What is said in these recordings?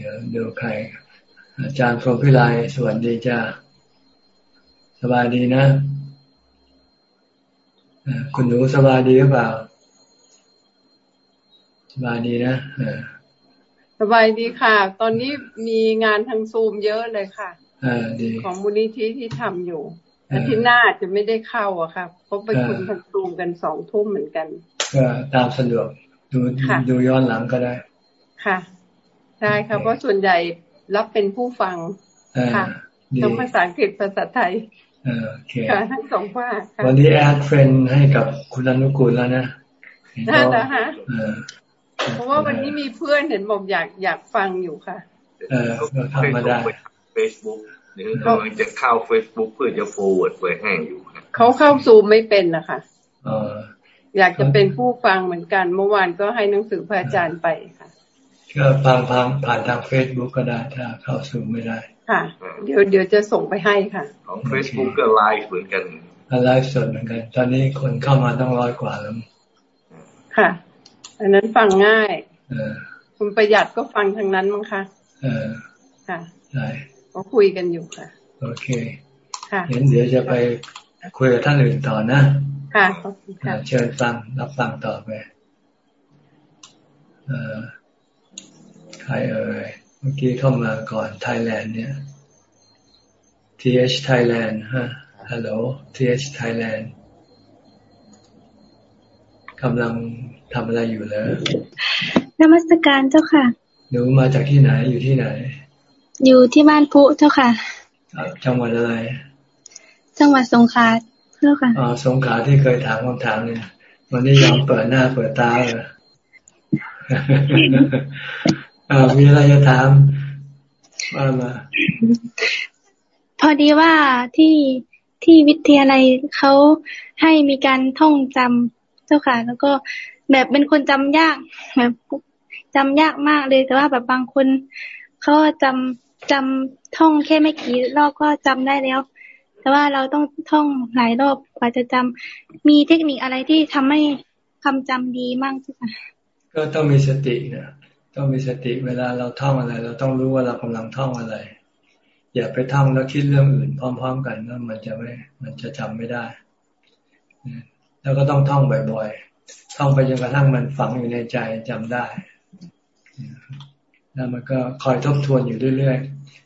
ดี๋ยวดูใคร อาจารย์พรหมพิไลสวัสดีจ้าสบายดีนะคุณหนูสบายดีหรือเปล่า สบายดีนะสบายดีค่ะ ตอนนี้มีงานทางซูมเยอะเลยค่ะของมูลนิธิที่ทำอยู่อาทิตย์หน้าจะไม่ได้เข้าอะค่ะเพราะไปคุยทางซูมกันสองทุ่มเหมือนกันก็ตามสะดวกดูดูย้อนหลังก็ได้ ค่ะ ใช่ค่ะเพราะส่วนใหญ่รับเป็นผู้ฟังค่ะทั้งภาษาอังกฤษภาษาไทยค่ะทั้งสองภาควันนี้ add เฟรนให้กับคุณอนุกูลแล้วนะน่าจะฮะเพราะว่าวันนี้มีเพื่อนเห็นบอกอยากอยากฟังอยู่ค่ะ เออธรรมดาเฟซบุ๊กเดี๋ยวกำลังจะเข้าเฟซบุ๊กเพื่อจะ forward ไปให้อยู่เขาเข้าซูมไม่เป็นนะคะอยากจะเป็นผู้ฟังเหมือนกัน เมื่อวานก็ให้หนังสือพระอาจารย์ไปค่ะ ก็ฟังฟังผ่านทางเฟซบุ๊กก็ได้ ถ้าเข้าซูมไม่ได้ ค่ะ เดี๋ยวเดี๋ยวจะส่งไปให้ค่ะ ของเฟซบุ๊กก็ไลฟ์เหมือนกันไลฟ์สดเหมือนกัน ตอนนี้คนเข้ามาต้องร้อยกว่าแล้ว ค่ะ อันนั้นฟังง่ายคุณประหยัดก็ฟังทางนั้นมั้งคะเออค่ะใช่ก็คุยกันอยู่ค่ะ โอเค ค่ะเห็นเดี๋ยวจะไปคุยกับท่านอื่นต่อนะ ค่ะ เชิญฟังรับฟังต่อไปใค รเอ่ยเมื่อกี้เข้ามาก่อนไทยแลนด์เนี่ย TH Thailand ฮะฮัลโหล TH Thailand กำลังทำอะไรอยู่เลยนมัสการเจ้าค่ะ หนูมาจากที่ไหนอยู่ที่ไหน อยู่ที่บ้านพุเจ้าค่ะจังหวัดอะไร จังหวัดสงขลาเจ้าค่ะอ๋อสงขลาที่เคยถามคำถามเนี่ยวันนี้ยอมเปิดหน้าเปิดตาเลย อ่ามีอะไรจะถามว่ามาพอดีว่าที่ที่วิทยาลัยเขาให้มีการท่องจำเจ้าค่ะ แล้วก็แบบเป็นคนจำยากแบบจำยากมากเลยแต่ว่าแบบบางคนเขาจำจำท่องแค่ไม่กี่รอบก็จำได้แล้ว แต่ว่าเราต้องท่องหลายรอบกว่าจะจำมีเทคนิคอะไรที่ทำให้คำจำดีมากจ้ะก็ต้องมีสตินะ ต้องมีสติเวลาเราท่องอะไร เราต้องรู้ว่าเรากำลังท่องอะไร อย่าไปท่องแล้วคิดเรื่องอื่น พร้อม ๆ กันแล้วมันจะไม่มันจะจำไม่ได้ แล้วก็ต้องท่องบ่อยๆท่องไปจนกระทั่งมันฝังอยู่ในใจจำได้แล้วมันก็คอยทบทวนอยู่เรื่อย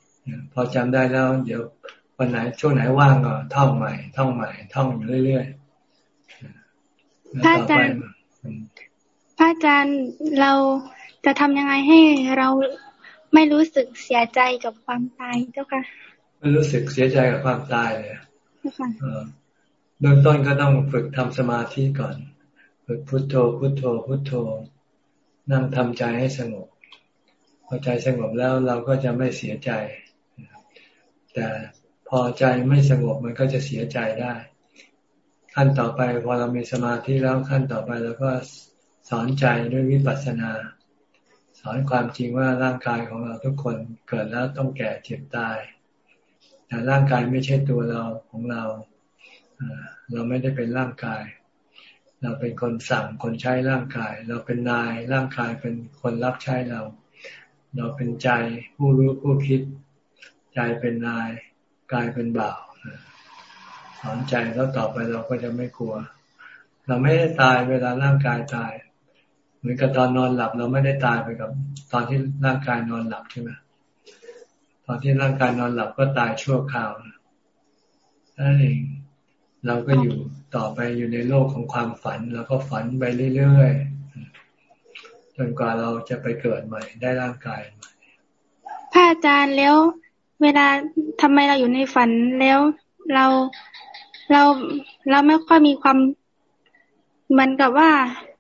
ๆพอจำได้แล้ว เดี๋ยววันไหนช่วงไหนว่างก็ท่องใหม่ ท่องใหม่ ท่องอยู่เรื่อยๆแล้วต่อไปพระอาจารย์เรา จะทำยังไงให้เราไม่รู้สึกเสียใจกับความตายเจ้าค่ะไม่รู้สึกเสียใจกับความตายเลยเบื้องต้นก็ต้องฝึกทำสมาธิก่อนฝึกพุทโธพุทโธพุทโธ นั่งทำใจให้สงบพอใจสงบแล้วเราก็จะไม่เสียใจ แต่พอใจไม่สงบมันก็จะเสียใจได้ ขั้นต่อไปพอเรามีสมาธิแล้วขั้นต่อไปเราก็สอนใจด้วยวิปัสสนา สอนความจริงว่าร่างกายของเราทุกคนเกิดแล้วต้องแก่เจ็บตายแต่ร่างกายไม่ใช่ตัวเราของเรา เราไม่ได้เป็นร่างกาย เราเป็นคนสั่งคนใช้ร่างกาย เราเป็นนายร่างกายเป็นคนรับใช้เรา เราเป็นใจผู้รู้ผู้คิด ใจเป็นนายกายเป็นบ่าวสอนใจแล้วต่อไปเราก็จะไม่กลัว เราไม่ได้ตายเวลาร่างกายตาย เหมือนกับตอนนอนหลับเราไม่ได้ตายไปกับ ตอนที่ร่างกายนอนหลับใช่ไหมตอนที่ร่างกายนอนหลับก็ตายชั่วคราวนั่นเองเราก็อยู่ต่อไปอยู่ในโลกของความฝัน แล้วก็ฝันไปเรื่อยๆจนกว่าเราจะไปเกิดใหม่ ได้ร่างกายใหม่พระอาจารย์แล้ว เวลาทำไมเราอยู่ในฝันแล้วเราเราเราไม่ค่อยมีความเหมือนกับว่า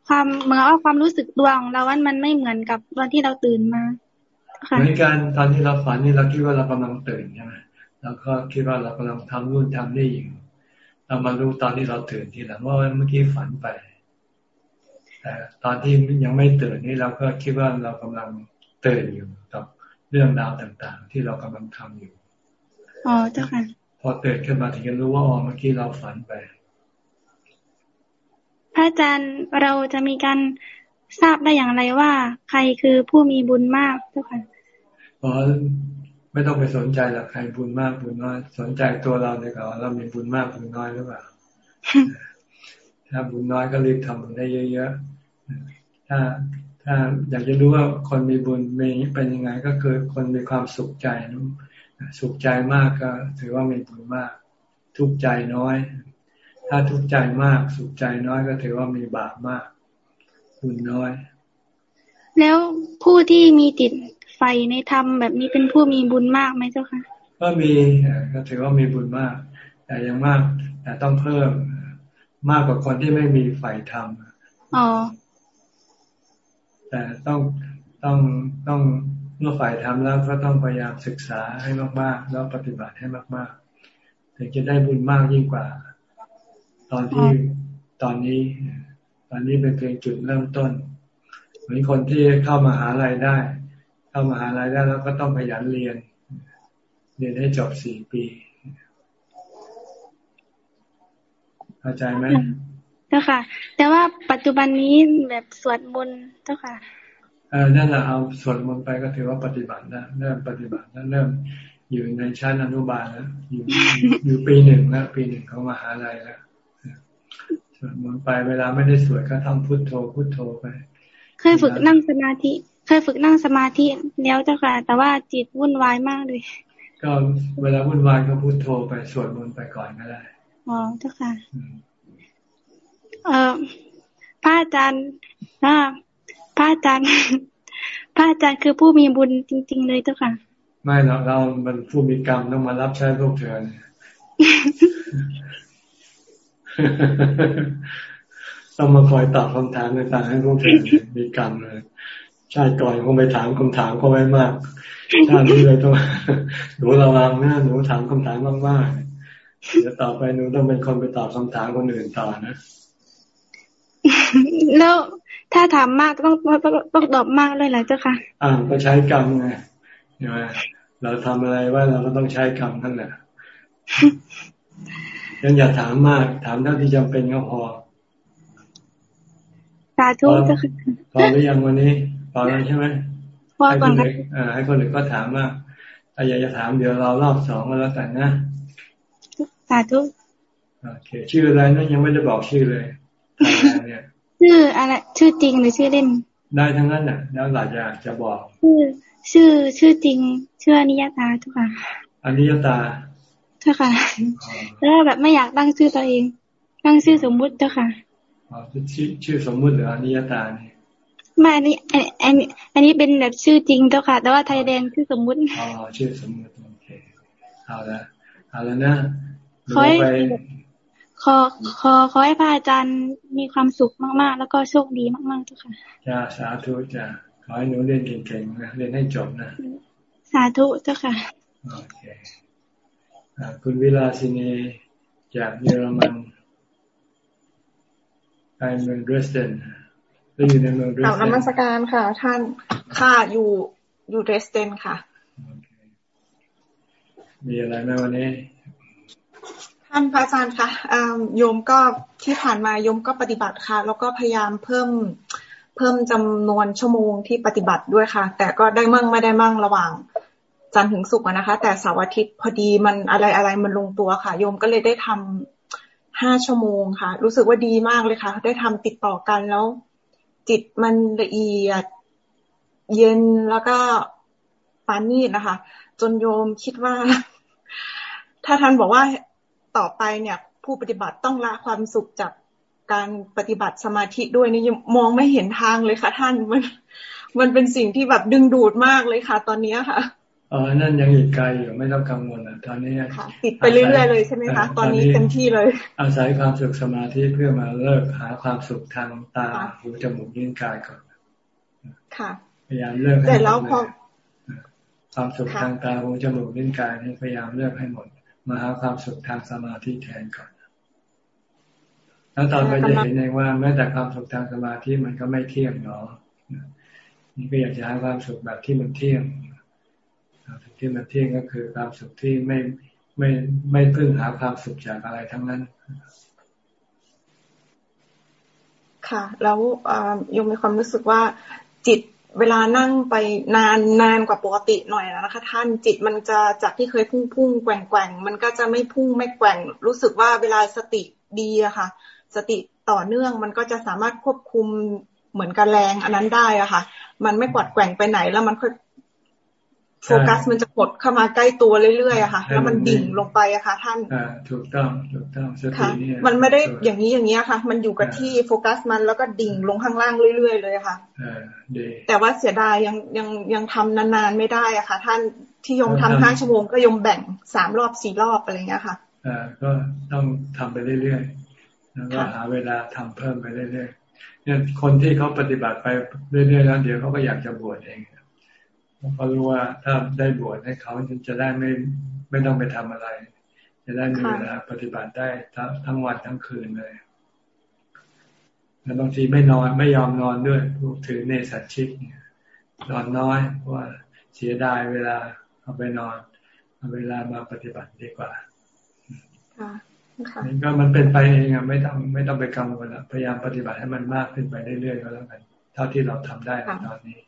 ความเหมือนว่าความรู้สึกดวงเราว่ามันไม่เหมือนกับตอนที่เราตื่นมาเหมือนกันตอนที่เราฝันนี่เราคิดว่าเรากำลังตื่นใช่ไหมเราก็คิดว่าเรากำลังทำนู่นทำนี่อยู่เรามารู้ตอนที่เราตื่นทีหลังว่าเมื่อกี้ฝันไปแต่ตอนที่ยังไม่ตื่นนี่เราก็คิดว่าเรากำลังตื่นอยู่กับเรื่องราวต่างๆ ที่เรากำลังทำอยู่อ๋อเจ้าค่ะ พอตื่นขึ้นมาถึงจะรู้ว่าอ๋อเมื่อกี้เราฝันไป พระอาจารย์เราจะมีการทราบได้อย่างไรว่า ใครคือผู้มีบุญมากเจ้าค่ะอ๋อไม่ต้องไปสนใจหรอกใครบุญมากบุญน้อย สนใจตัวเราดีกว่าเรามีบุญมากบุญน้อยหรือเปล่าถ้าบุญน้อยก็รีบทำบุญได้เยอะๆถ้าถ้าอยากจะรู้ว่าคนมีบุญมีเป็นยังไงก็คือคนมีความสุขใจสุขใจมากก็ถือว่ามีบุญมาก ทุกข์ใจน้อย ถ้าทุกข์ใจมากสุขใจน้อยก็ถือว่ามีบาปมากบุญน้อย แล้วผู้ที่มีจิตไฟในธรรมแบบนี้เป็นผู้มีบุญมากไหมเจ้าคะก็มีก็ถือว่ามีบุญมาก แต่ยังมากแต่ต้องเพิ่มมากกว่าคนที่ไม่มีไฟธรรมอ๋อแต่ต้องต้องต้องเมื่อฝ่ายทำแล้วก็ต้องพยายามศึกษาให้มากๆ แล้วปฏิบัติให้มากๆถึงจะได้บุญมากยิ่งกว่า ตอนที่ตอนนี้ ตอนนี้เป็นเพียงจุดเริ่มต้น เหมือนคนที่เข้ามาหาลัยได้ เข้ามาหาลัยได้แล้วก็ต้องขยันเรียน เรียนให้จบสี่ปีเข้าใจไหมเจ้าค่ะ แต่ว่าปัจจุบันนี้แบบสวดมนต์เจ้าค่ะเออนั่นแหละเอาสวดมนต์ไปก็ถือว่าปฏิบัตินะเริ่มปฏิบัติแล้วเริ่มอยู่ในชั้นอนุบาลแล้วอยู่อยู่ปีหนึ่งแล้วปีหนึ่งเขามาหาลัยแล้ว สวดมนต์ไปเวลาไม่ได้สวดก็ทำพุทโธพุทโธไป เคยฝึกนั่งสมาธิ เคยฝึกนั่งสมาธิแล้วเจ้าค่ะ แต่ว่าจิตวุ่นวายมากเลย ก็เวลาวุ่นวายก็พุทโธไปสวดมนต์ไปก่อนก็ได้อ๋อเจ้าค่ะเออพระอาจารย์พระพระอาจารย์พระอาจารย์คือผู้มีบุญจริง ๆ เลยเจ้าค่ะ ไม่เราเรามันผู้มีกรรมต้องมารับใช้พวกเธอ ต้องมาคอยตอบคำถามต่างๆให้พวกเธอมีกรรมเลยชาติก่อนคงไปถามคำถามเขาไว้มากชาตินี้เลยต้องหนูระวังนะหนูถามคำถามมากๆเดี๋ยวต่อไปหนูต้องเป็นคนไปตอบคำถามคนอื่นต่อนะแล้วถ้าถามมากต้องต้องต้องตอบมากเลยแหละเจ้าค่ะอ่าก็ใช้กรรมไงใช่ไหมเราทำอะไรว่าเราก็ต้องใช้กรรมนั่นแหละ ยังอย่าถามมาก ถามเท่าที่จำเป็นก็พอสาธุเจ้าค่ะพอหรือยังวันนี้พอแล้วใช่ไหมพอก่อนค่ะให้คนอื่นก็ถามมากถ้าอยากจะถามเดี๋ยวเรารอบสองก็แล้วแต่นะสาธุโอเค ชื่ออะไรนะยังไม่ได้บอกชื่อเลยเนี่ยชื่ออะไรชื่อจริงหรือชื่อเล่น ได้ทั้งนั้นน่ะ แล้วหลายอยากจะบอก ชื่อ ชื่อชื่อจริง ชื่ออนิยตาทุกค่ะอนิยตา ทุกค่ะ แล้วแบบไม่อยากตั้งชื่อตัวเอง ตั้งชื่อสมมุติเจ้าค่ะอ๋อชื่อชื่อสมมุติหรืออนิยตาเนี่ยไม่อันนี้อันนี้อันนี้เป็นแบบชื่อจริงเจ้าค่ะ แต่ว่าไทยแดงชื่อสมมุติอ๋อชื่อสมมุติโอเคเอาละเอาละนะขอให้ขอขอขอให้พระอาจารย์มีความสุขมาก ๆ แล้วก็โชคดีมากๆทุกค่ะจ้าสาธุจ้าขอให้หนูเรียนเก่งๆนะเรียนให้จบนะ สาธุเจ้าค่ะโอเค คุณวิลาสินีจากเยอรมันไปเมืองเดรสเดนก็อยู่ในเมืองเดรสเดนนมัสการค่ะ ท่านค่ะอยู่อยู่เดรสเดนค่ะ มีอะไรไหมวันนี้ ท่านพระอาจารย์คะโยมก็ที่ผ่านมาโยมก็ปฏิบัติค่ะ แล้วก็พยายามเพิ่มเพิ่มจำนวนชั่วโมงที่ปฏิบัติด้วยค่ะ แต่ก็ได้มั่งไม่ได้มั่งระหว่าง จันทร์ถึงศุกร์นะคะ แต่เสาร์อาทิตย์พอดีมันอะไรอะไรมันลงตัวค่ะ โยมก็เลยได้ทำห้าชั่วโมงค่ะ รู้สึกว่าดีมากเลยค่ะ ได้ทำติดต่อกันแล้ว จิตมันละเอียด เย็นแล้วก็ปานีนะคะ จนโยมคิดว่า ถ้าท่านบอกว่าต่อไปเนี่ย ผู้ปฏิบัติต้องละความสุขจากการปฏิบัติสมาธิด้วยนี่มองไม่เห็นทางเลยค่ะ ท่านมัน มันเป็นสิ่งที่แบบดึงดูดมากเลยค่ะ ตอนนี้ค่ะ อ๋อนั่นยังอีกไกลอยู่ไม่ต้องกังวลอะตอนนี้ค่ะติดไปเรื่อยๆเลยใช่ไหมคะตอนนี้เต็มที่เลย อาศัยความสุขสมาธิเพื่อมาเลิกหาความสุขทางตาหูจมูกนิ้วกายก่อนค่ะพยายามเลิกแต่แล้วพอความสุขทางตาหูจมูกนิ้วกายนี่พยายามเลิกให้หมด มาหาความสุขทางสมาธิแทนก่อนแล้วตอนไปจะเห็นเองว่าแม้แต่ความสุขทางสมาธิมันก็ไม่เที่ยงเนาะนี่ก็อยากจะหาความสุขแบบที่มันเที่ยงความสุข ที่มันเที่ยงก็คือความสุขที่ไม่ไม่ไม่พึ่งหาความสุขจากอะไรทั้งนั้น ค่ะ แล้วยมมีความรู้สึกว่าจิตเวลานั่งไปนานนานกว่าปกติหน่อยนะคะ ท่านจิตมันจะจากที่เคยพุ่งพุ่งแกว่งแกว่งมันก็จะไม่พุ่งไม่แกว่ง รู้สึกว่าเวลาสติดีอะค่ะ สติต่อเนื่องมันก็จะสามารถควบคุมเหมือนกับแรงอันนั้นได้อะค่ะ มันไม่กวัดแกว่งไปไหนแล้วมันค่อย โฟกัสมันจะกดเข้ามาใกล้ตัวเรื่อยๆอะค่ะ แล้วมันดิ่งลงไปอะค่ะ ท่านถูกต้องถูกต้องสตินี่มันไม่ได้อย่างนี้อย่างนี้ค่ะ มันอยู่กับที่โฟกัสมันแล้วก็ดิ่งลงข้างล่างเรื่อย ๆ เลยค่ะแต่ว่าเสียดายยังยังยังทำนานๆไม่ได้อะค่ะ ท่านที่ยมทำห้าชั่วโมงก็ยมแบ่งสามรอบสี่รอบอะไรเงี้ยค่ะอ่าก็ต้องทำไปเรื่อยๆแล้วก็หาเวลาทำเพิ่มไปเรื่อยๆเนี่ยคนที่เขาปฏิบัติไปเรื่อยๆแล้วเดี๋ยวเขาก็อยากจะบวชเอง เขารู้ว่าถ้าได้บวชให้เขาจะได้ไม่ไม่ต้องไปทำอะไร จะได้มีเวลาปฏิบัติได้ทั้งวันทั้งคืนเลยแล้วบางทีไม่นอนไม่ยอมนอนด้วยพวกถือเนสัตชิกเนี่ยนอนน้อยเพราะว่าเสียดายเวลาเอาไปนอนเอาเวลามาปฏิบัติดีกว่านี่ก็มันเป็นไปเองอะไม่ต้องไม่ต้องไปกังวลพยายามปฏิบัติให้มันมากขึ้นไปเรื่อยๆก็แล้วกัน เท่าที่เราทำได้ตอนนี้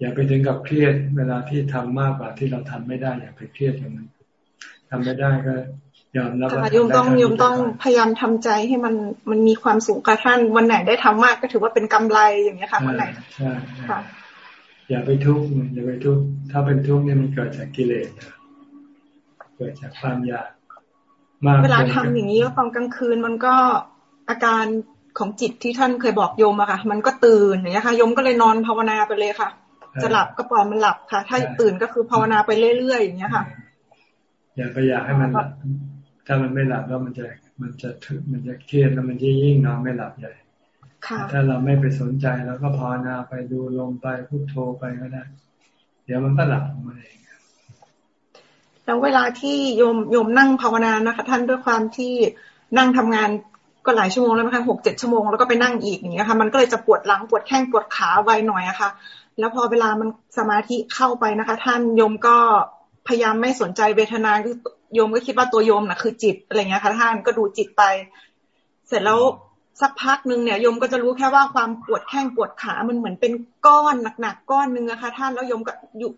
อย่าไปถึงกับเครียดเวลาที่ทำมากกว่าที่เราทำไม่ได้อย่าไปเครียดอย่างนั้นทำไม่ได้ก็ยอมรับว่าโยมต้องโยมต้องพยายามทำใจให้มันมันมีความสุขค่ะท่านวันไหนได้ทำมากก็ถือว่าเป็นกำไรอย่างเงี้ยค่ะวันไหนใช่ค่ะ อย่าไปทุกข์อย่าไปทุกข์ถ้าเป็นทุกข์เนี่ยมันเกิดจากกิเลสเกิดจากความอยากมากเวลาทำอย่างนี้ตอนกลางคืนมันก็อาการของจิตที่ท่านเคยบอกโยมอะค่ะ มันก็ตื่นอย่างเงี้ยค่ะโยมก็เลยนอนภาวนาไปเลยค่ะ จะหลับก็ปล่อยมันหลับค่ะ ถ้าตื่นก็คือภาวนาไปเรื่อยๆอย่างเงี้ยค่ะ อย่าไปอยากให้มันหลับถ้ามันไม่หลับแล้วมันจะมันจะถึงมันจะเครียดแล้วมันจะยิ่งนอนไม่หลับใหญ่ถ้าเราไม่ไปสนใจแล้วก็ภาวนาไปดูลมไปพุโทโธไปก็ได้ เดี๋ยวมันก็หลับของมันเองแล้วเวลาที่โยมโยมนั่งภาวนานะคะ ท่านด้วยความที่นั่งทำงานก็หลายชั่วโมงแล้วนะคะหกเจ็ดชั่วโมงแล้วก็ไปนั่งอีกอย่างเงี้ยค่ะ มันก็เลยจะปวดหลังปวดแข้งปวดขาไวหน่อยอะค่ะ แล้วพอเวลามันสมาธิเข้าไปนะคะ ท่านโยมก็พยายามไม่สนใจเวทนาคือโยมก็คิดว่าตัวโยมนะคือจิตอะไรเงี้ยค่ะท่านก็ดูจิตไป เสร็จแล้วสักพักหนึ่งเนี่ยโยมก็จะรู้แค่ว่าความปวดแข้งปวดขา มันเหมือนเป็นก้อนหนักๆก้อนหนึ่งนะคะท่านแล้วโยมก็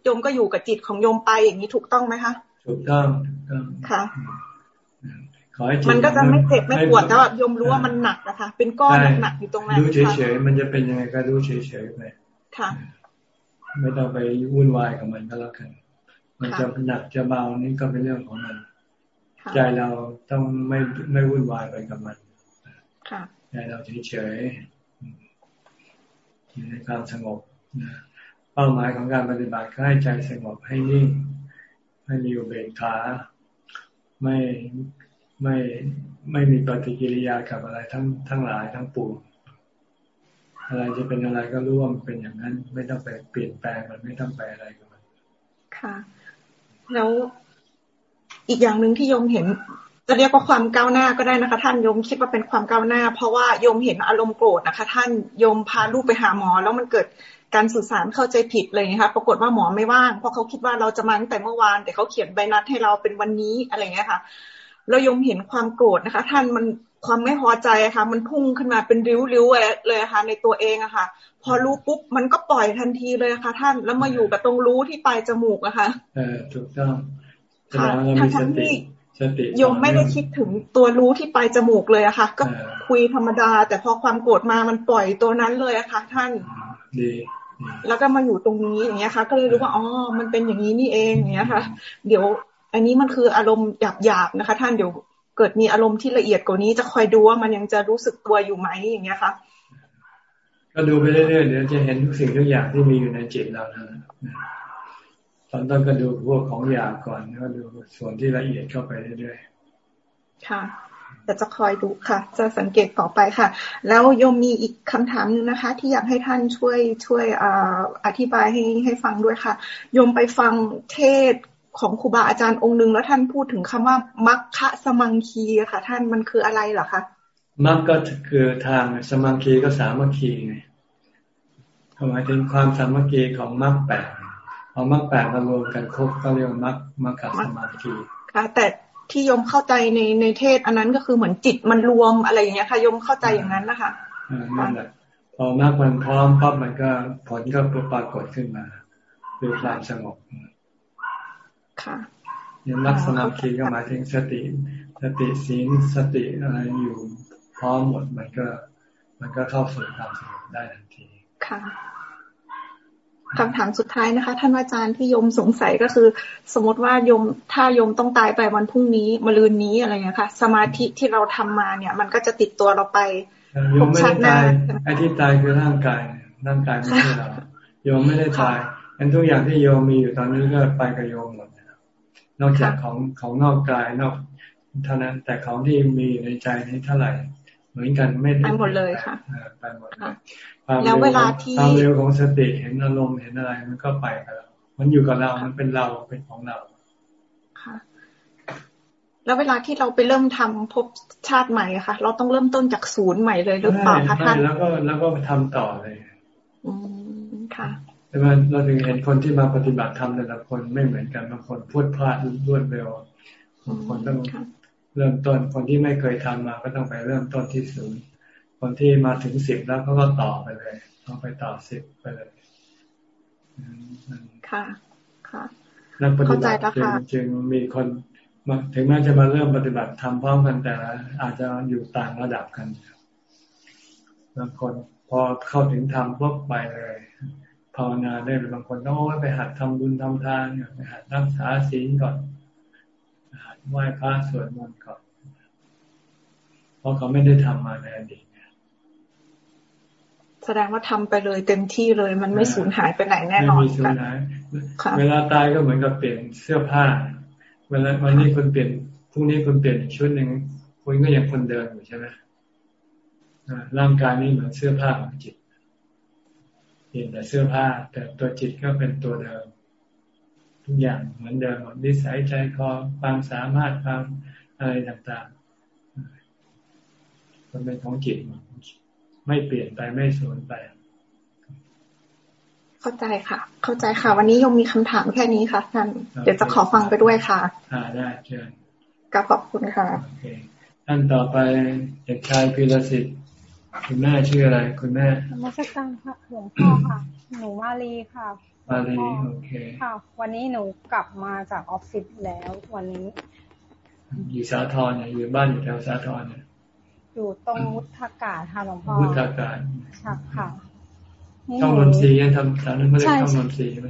โยมก็อยู่กับจิตของโยมไปอย่างนี้ถูกต้องไหมคะถูกต้องถูกต้องค่ะมันก็จะไม่เจ็บไม่ปวดแต่ว่ายมรู้ว่ามันหนักนะคะ เป็นก้อนหนักอยู่ตรงนั้นดูเฉยๆมันจะเป็นยังไงก็ดูเฉยๆไปค่ะ ไม่ต้องไปวุ่นวายกับมันก็แล้วกัน มันจะหนักจะเบานี่ก็เป็นเรื่องของมัน ใจเราต้องไม่ไม่วุ่นวายไปกับมันใจเราเฉยๆอยู่ในความสงบนะเป้าหมายของการปฏิบัติก็ให้ใจสงบให้นิ่ง ให้มีอุเบกขาไม่ไม่ไม่มีปฏิกิริยากับอะไรทั้งทั้งหลายทั้งปวง อะไรจะเป็นอะไรก็รู้ว่ามันเป็นอย่างนั้น ไม่ต้องไปเปลี่ยนแปลงมันไม่ต้องไปอะไรกับมันค่ะ แล้วอีกอย่างหนึ่งที่โยมเห็น จะเรียกว่าความก้าวหน้าก็ได้นะคะ ท่านโยมคิดว่าเป็นความก้าวหน้า เพราะว่าโยมเห็นอารมณ์โกรธนะคะ ท่านโยมพาลูกไปหาหมอ แล้วมันเกิดการสื่อสารเข้าใจผิดเลยนะคะปรากฏว่าหมอไม่ว่าง เพราะเขาคิดว่าเราจะมาตั้งแต่เมื่อวาน แต่เขาเขียนใบนัดให้เราเป็นวันนี้อะไรเงี้ยค่ะเรายมเห็นความโกรธนะคะ ท่านมัน ความไม่พอใจอะค่ะ มันพุ่งขึ้นมาเป็นริ้วๆเลยค่ะ ในตัวเองอะค่ะ พอรู้ปุ๊บมันก็ปล่อยทันทีเลยค่ะ ท่านแล้วมาอยู่กับตรงรู้ที่ปลายจมูกอะค่ะเออถูกต้องค่ะทั้งทั้งที่ยมไม่ได้คิดถึงตัวรู้ที่ปลายจมูกเลยอะค่ะ ก็คุยธรรมดา แต่พอความโกรธมามันปล่อยตัวนั้นเลยอะค่ะ ท่านดีแล้วก็มาอยู่ตรงนี้อย่างเงี้ยค่ะ ก็เลยรู้ว่าอ๋อมันเป็นอย่างนี้นี่เองอย่างเงี้ยค่ะ เดี๋ยวอันนี้มันคืออารมณ์หยาบๆนะคะ ท่านเดี๋ยว เกิดมีอารมณ์ที่ละเอียดกว่านี้จะคอยดูว่ามันยังจะรู้สึกตัวอยู่ไหมอย่างเงี้ยค่ะก็ดูไปเรื่อยๆเดี๋ยวจะเห็นทุกสิ่งทุกอย่างที่มีอยู่ในจิตเรานะตอนต้นก็ดูพวกของหยาบก่อนแล้วดูส่วนที่ละเอียดเข้าไปเรื่อยๆค่ะแต่จะคอยดูค่ะ จะสังเกตต่อไปค่ะ แล้วโยมมีอีกคำถามนึงนะคะ ที่อยากให้ท่านช่วยช่วยอธิบายให้ให้ฟังด้วยค่ะโยมไปฟังเทศ ของครูบาอาจารย์องค์หนึ่งแล้วท่านพูดถึงคำว่ามัคคะสมังคีค่ะ ท่านมันคืออะไรเหรอคะมัคก็คือทางสมังคีก็สามัคคีไงหมายถึงความสามัคคีของมัคแปดเอามัคแปดมารวมกันครบก็เรียกมัคมัคคะสมังคีค่ะแต่ที่ยมเข้าใจในในเทศ อันนั้นก็คือเหมือนจิตมันรวมอะไรอย่างเงี้ยค่ะยมเข้าใจอย่างนั้นนะคะนั่นแหละพอมากมันพร้อมปั๊บมันก็ผลก็ปรากฏขึ้นมาคือความสงบ ค่ะยังลักษณะคีก็หมายถึงสติ สติสีลสติอะไรอยู่พร้อมหมดมันก็ มันก็เข้าสู่ความสงบได้ทันที ค่ะคำถามสุดท้ายนะคะ ท่านอาจารย์ที่โยมสงสัยก็คือ สมมติว่าโยมถ้าโยมต้องตายไปวันพรุ่งนี้มะรืนนี้อะไรเงี้ยค่ะ สมาธิที่เราทำมาเนี่ย มันก็จะติดตัวเราไปโยมไม่ได้ตายไอ้ที่ตายคือร่างกายร่างกายไม่ใช่เราโยมไม่ได้ตายงั้นทุกอย่างที่โยมมีอยู่ตอนนี้ก็ไปกับโยมหมด นอกจากของของนอกกายนอกเท่านั้นแต่ของที่มีในใจนี้เท่าไหร่ เหมือนกันไม่ไปหมดเลยค่ะไปหมดแล้วเวลาที่ความเร็วของสติเห็นอารมณ์เห็นอะไรมันก็ไปกับเรามันอยู่กับเรา มันเป็นเราเป็นของเราค่ะ แล้วเวลาที่เราไปเริ่มทำพบชาติใหม่ค่ะ เราต้องเริ่มต้นจากศูนย์ใหม่เลยหรือเปล่าคะท่านแล้วก็แล้วก็ไปทำต่อเลย อืมค่ะ แต่ว่าเราถึงเห็นคนที่มาปฏิบัติธรรมแต่ละคนไม่เหมือนกันบางคนพูดพลาดรวดเร็วบางคนต้องเริ่มต้นคนที่ไม่เคยทำมาก็ต้องไปเริ่มต้นที่ศูนย์คนที่มาถึงสิบแล้วเขาก็ต่อไปเลยต้องไปต่อสิบไปเลยค่ะค่ะนักปฏิบัติจึงจึงมีคนถึงแม้จะมาเริ่มปฏิบัติทำพร้อมกันแต่อาจจะอยู่ต่างระดับกันบางคนพอเข้าถึงธรรมปุ๊บไปเลย ภาวนาได้บางคนต้องไปหัดทำบุญทำทานไปหัดรักษาศีลก่อนหัดไหว้พระสวดมนต์ก่อน เพราะเขาไม่ได้ทำมาในอดีตแสดงว่าทำไปเลยเต็มที่เลย มันไม่สูญหายไปไหนแน่นอนค่ะเวลาตายก็เหมือนกับเปลี่ยนเสื้อผ้า เวลาวันนี้คุณเปลี่ยนพรุ่งนี้คุณเปลี่ยนอีกชุดหนึ่งคุณก็ยังคนเดิมอยู่ใช่ไหมร่างกายนี้เหมือนเสื้อผ้าของจิต เปลี่ยนแต่เสื้อผ้า แต่ตัวจิตก็เป็นตัวเดิม ทุกอย่างเหมือนเดิมหมดนิสัยใจคอความสามารถความอะไรต่างๆ มันเป็นของจิตไม่เปลี่ยนไปไม่สูญไปเข้าใจค่ะ เข้าใจค่ะ วันนี้ยมมีคำถามแค่นี้ค่ะท่าน เดี๋ยวจะขอฟังไปด้วยค่ะ อ่าได้เชิญกับขอบคุณค่ะโอเคท่านต่อไปเด็กชายพิรสิทธิ์ คุณแม่ชื่ออะไร คุณแม่มาสักการค่ะหลวงพ่อค่ะ หนูมาลีค่ะมาลีโอเคค่ะ วันนี้หนูกลับมาจากออฟฟิศแล้ววันนี้ อยู่สาทรเนี่ยอยู่บ้านอยู่แถวสาทรเนี่ยอยู่ตรงวุฒากาศค่ะหลวงพ่อวุฒากาศค่ะค่ะช่องนนทรียังทำแถวนั้นไม่ได้ช่องนนทรีใช่ไหม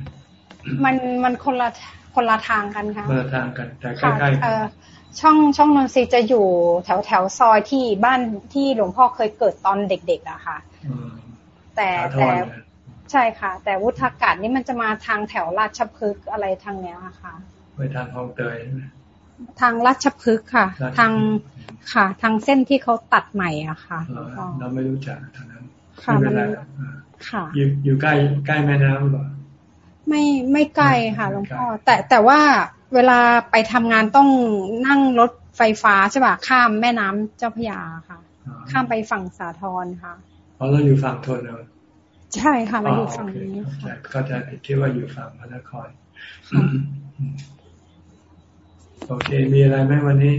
มันมันคนละคนละทางกันค่ะคนละทางกัน แต่ใกล้ๆกัน ช่องช่องนนทรีจะอยู่แถวแถวซอยที่บ้านที่หลวงพ่อเคยเกิดตอนเด็ก ๆอะค่ะแต่แต่ใช่ค่ะ แต่วุฒากาศนี่มันจะมาทางแถวราชพฤกษ์อะไรทางเนี้ยค่ะไปทางคลองเตยทางราชพฤกษ์ค่ะ ทางค่ะ ทางเส้นที่เขาตัดใหม่อะค่ะเราไม่รู้จักทางนั้นค่ะไม่เป็นไรค่ะอยู่อยู่ใกล้ใกล้แม่น้ำหรือเปล่าไม่ไม่ใกล้ค่ะหลวงพ่อแต่แต่ว่า เวลาไปทำงานต้องนั่งรถไฟฟ้าใช่ป่ะข้ามแม่น้ำเจ้าพยาค่ะ ข้ามไปฝั่งสาทรค่ะอ๋อเราอยู่ฝั่งทนเนอะใช่ค่ะเราอยู่ฝั่งนี้ค่ะก็จะคิดว่าอยู่ฝั่งพระนครโอเค มีอะไรไหมวันนี้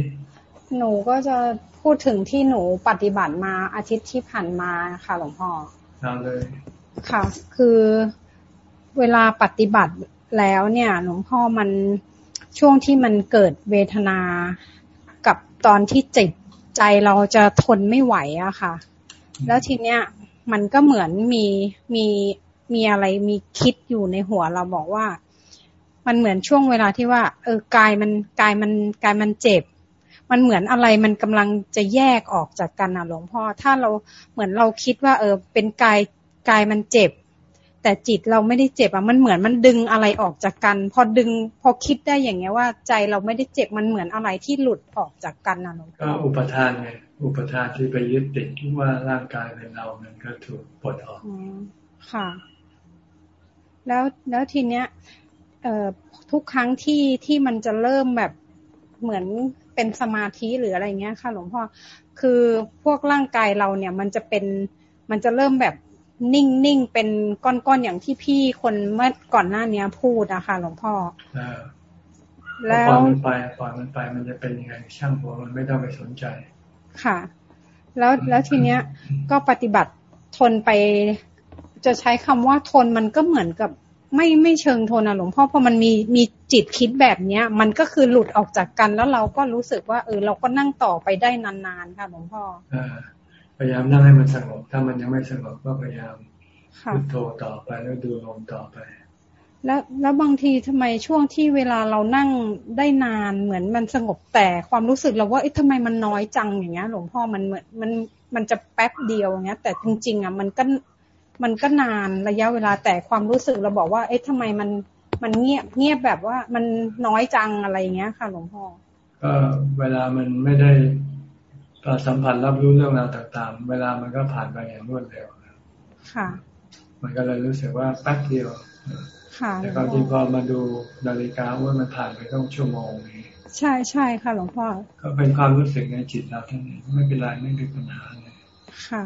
หนูก็จะพูดถึงที่หนูปฏิบัติมาอาทิตย์ที่ผ่านมาค่ะหลวงพ่อเอาเลย ค่ะ คือเวลาปฏิบัติแล้วเนี่ย หลวงพ่อมัน ช่วงที่มันเกิดเวทนากับตอนที่จิตใจเราจะทนไม่ไหวอะค่ะ แล้วทีเนี้ยมันก็เหมือนมีมีมีอะไรมีคิดอยู่ในหัวเราบอกว่า มันเหมือนช่วงเวลาที่ว่า เออกายมันกายมันกายมันเจ็บ มันเหมือนอะไรมันกำลังจะแยกออกจากกันนะหลวงพ่อ ถ้าเราเหมือนเราคิดว่า เออ เป็นกายกายมันเจ็บ แต่จิตเราไม่ได้เจ็บอะมันเหมือนมันดึงอะไรออกจากกัน พอดึงพอคิดได้อย่างเงี้ยว่าใจเราไม่ได้เจ็บมันเหมือนอะไรที่หลุดออกจากกันนะหลวงพ่อก็อุปทานไงอุปทานที่ไปยึดติดว่าร่างกายเป็นเรามันก็ถูกปลดออกค่ะ แล้วแล้วทีเนี้ยเอ่อทุกครั้งที่ที่มันจะเริ่มแบบเหมือนเป็นสมาธิหรืออะไรเงี้ยค่ะ หลวงพ่อคือพวกร่างกายเราเนี่ย มันจะเป็นมันจะเริ่มแบบ นิ่งนิ่งเป็นก้อนๆ อย่างที่พี่คนเมื่อก่อนหน้านี้พูดอะค่ะหลวงพ่อแล้วปล่อยมันไปปล่อยมันไปมันจะเป็นยังไงช่างหัวมันไม่ต้องไปสนใจ ค่ะ แล้วแล้วทีเนี้ยก็ปฏิบัติทนไป จะใช้คำว่าทนมันก็เหมือนกับ ไม่ไม่เชิงทนอะหลวงพ่อเพราะมันมีมีจิตคิดแบบเนี้ย มันก็คือหลุดออกจากกันแล้วเราก็รู้สึกว่า เออเราก็นั่งต่อไปได้นานๆค่ะหลวงพ่อพ ยายามนั่งให้มันสงบ ถ้ามันยังไม่สงบก็พยายามพุทโธต่อไปแล้วดูลมต่อไป แล้วแล้วบางทีทำไมช่วงที่เวลาเรานั่งได้นานเหมือนมันสงบแต่ความรู้สึกเราว่าเอ๊ะทำไมมันน้อยจังอย่างเงี้ย หลวงพ่อมันเหมือนมันมันจะแป๊บเดียวอย่างเงี้ย แต่จริงๆอะมันก็มันก็นานระยะเวลาแต่ความรู้สึกเราบอกว่า เอ๊ะทำไมมันมันเงียบเงียบแบบว่ามันน้อยจังอะไรเงี้ยค่ะ หลวงพ่อก็เวลามันไม่ได้ สัมผัสรับรู้เรื่องราวต่างๆ เวลามันก็ผ่านไปอย่างรวดเร็วค่ะ มันก็เลยรู้สึกว่าแป๊บเดียวค่ะแต่ความจริงพอมาดูนาฬิกาว่ามันผ่านไปต้องชั่วโมงนี้ ใช่ใช่ค่ะหลวงพ่อ ก็เป็นความรู้สึกในจิตเราทั้งนี้ไม่เป็นไรไม่เป็นปัญหาเลยค่ะ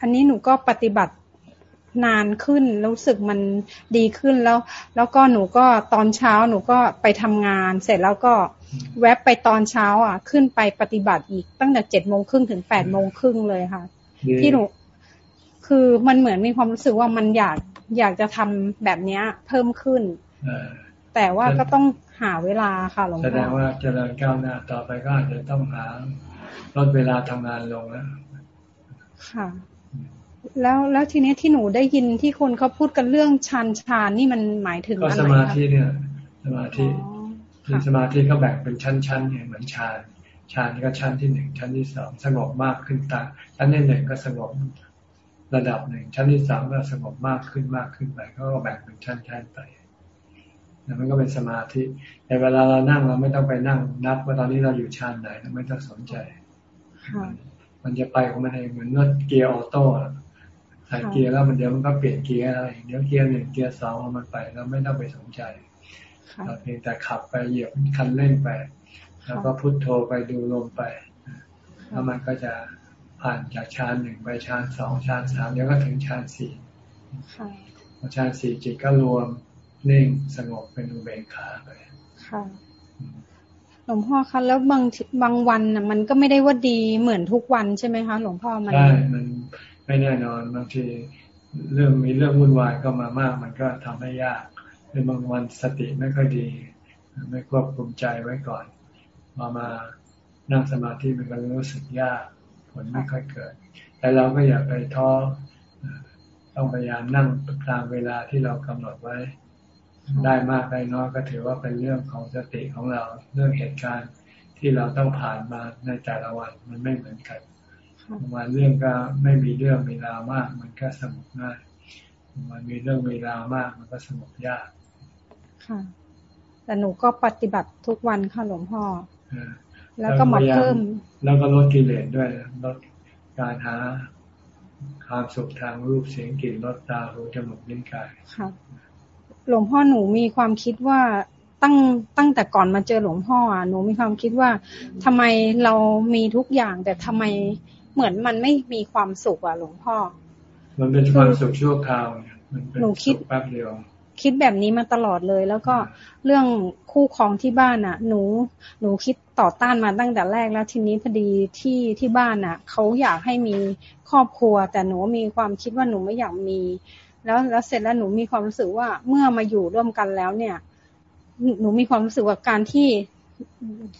อันนี้หนูก็ปฏิบัติ นานขึ้นรู้สึกมันดีขึ้นแล้ว แล้วก็หนูก็ตอนเช้าหนูก็ไปทำงาน เสร็จแล้วก็แวบไปตอนเช้า อะ ขึ้นไปปฏิบัติอีกตั้งแต่เจ็ดโมงครึ่งถึงแปดโมงครึ่งเลยค่ะ ที่หนูคือมันเหมือนมีความรู้สึกว่ามันอยากอยากจะทำแบบเนี้ย เพิ่มขึ้นแต่ว่าก็ต้องหาเวลาค่ะหลวงพ่อแสดงว่าเจริญก้าวหน้าต่อไปก็อาจจะต้องหาลดเวลาทำงานลงแล้วค่ะ แล้วแล้วทีนี้ที่หนูได้ยินที่คนเขาพูดกันเรื่องฌานฌานนี่มันหมายถึงอะไรก็สมาธิเนี่ย สมาธิสมาธิก็แบ่งเป็นชั้นๆเนี่ยเหมือนฌานฌานก็ชั้นที่หนึ่งชั้นที่สองสงบมากขึ้นตาชั้นที่หนึ่งก็สงบระดับหนึ่งชั้นที่สามก็สงบมากขึ้นมากขึ้นไปก็แบ่งเป็นชั้นๆไปแล้วมันก็เป็นสมาธิแต่เวลาเรานั่งเราไม่ต้องไปนั่งนับว่าตอนนี้เราอยู่ฌานไหนเราไม่ต้องสนใจมันจะไปของมันเองเหมือนรถเกียร์ออโต้ ใส่เกียร์แล้วมันเดี๋ยวมันก็เปลี่ยนเกียร์อะไรเดี๋ยวเกียร์หนึ่งเกียร์สองมันไปเราไม่ต้องไปสนใจเราเพียงแต่ขับไปเหยียบคันเร่งไปแล้วก็พุทโธไปดูลมไปแล้วมันก็จะผ่านจากฌานหนึ่งไปฌานสองฌานสามเดี๋ยวก็ถึงฌานสี่พอชานสี่จิตก็รวมนิ่งสงบเป็นอุเบกขาไปหลวงพ่อคะแล้วบางบางวันน่ะมันก็ไม่ได้ว่าดีเหมือนทุกวันใช่ไหมคะ หลวงพ่อมันใช่มัน ไม่แน่นอนบางทีเรื่องมีเรื่องวุ่นวายก็มามาก มันก็ทำให้ยากในบางวันสติไม่ค่อยดี ไม่ควบคุมใจไว้ก่อนมามานั่งสมาธิมันก็รู้สึกยากผลไม่ค่อยเกิด แต่เราก็อย่าไปท้อต้องพยายามนั่งตามเวลาที่เรากำหนดไว้ ได้มากได้น้อยก็ถือว่าเป็นเรื่องของสติของเราเรื่องเหตุการณ์ที่เราต้องผ่านมาในแต่ละวันมันไม่เหมือนกัน วันเรื่องก็ไม่มีเรื่องมีราวมาก มันก็สงบง่ายมันมีเรื่องมีราวมาก มันก็สงบยาก ค่ะ แต่หนูก็ปฏิบัติทุกวันค่ะหลวงพ่อแล้วก็มาเพิ่ม แล้วก็ลดกิเลสด้วยลดการหาความสุขทางรูปเสียงกลิ่นรสตาหูจมูกลิ้นกายค่ะหลวงพ่อหนูมีความคิดว่าตั้งตั้งแต่ก่อนมาเจอหลวงพ่ออะหนูมีความคิดว่าทำไมเรามีทุกอย่างแต่ทำไม เหมือนมันไม่มีความสุขอะหลวงพ่อ มันเป็นความสุขชั่วคราวมันเป็นหนูคิดแป๊บเดียวคิดแบบนี้มาตลอดเลย แล้วก็เรื่องคู่ครองที่บ้านอะ หนูหนูคิดต่อต้านมาตั้งแต่แรกแล้วทีนี้พอดีที่ที่บ้านอะเขาอยากให้มีครอบครัว แต่หนูมีความคิดว่าหนูไม่อยากมี แล้วแล้วเสร็จแล้วหนูมีความรู้สึกว่าเมื่อมาอยู่ร่วมกันแล้วเนี่ย หนูมีความรู้สึกว่าการที่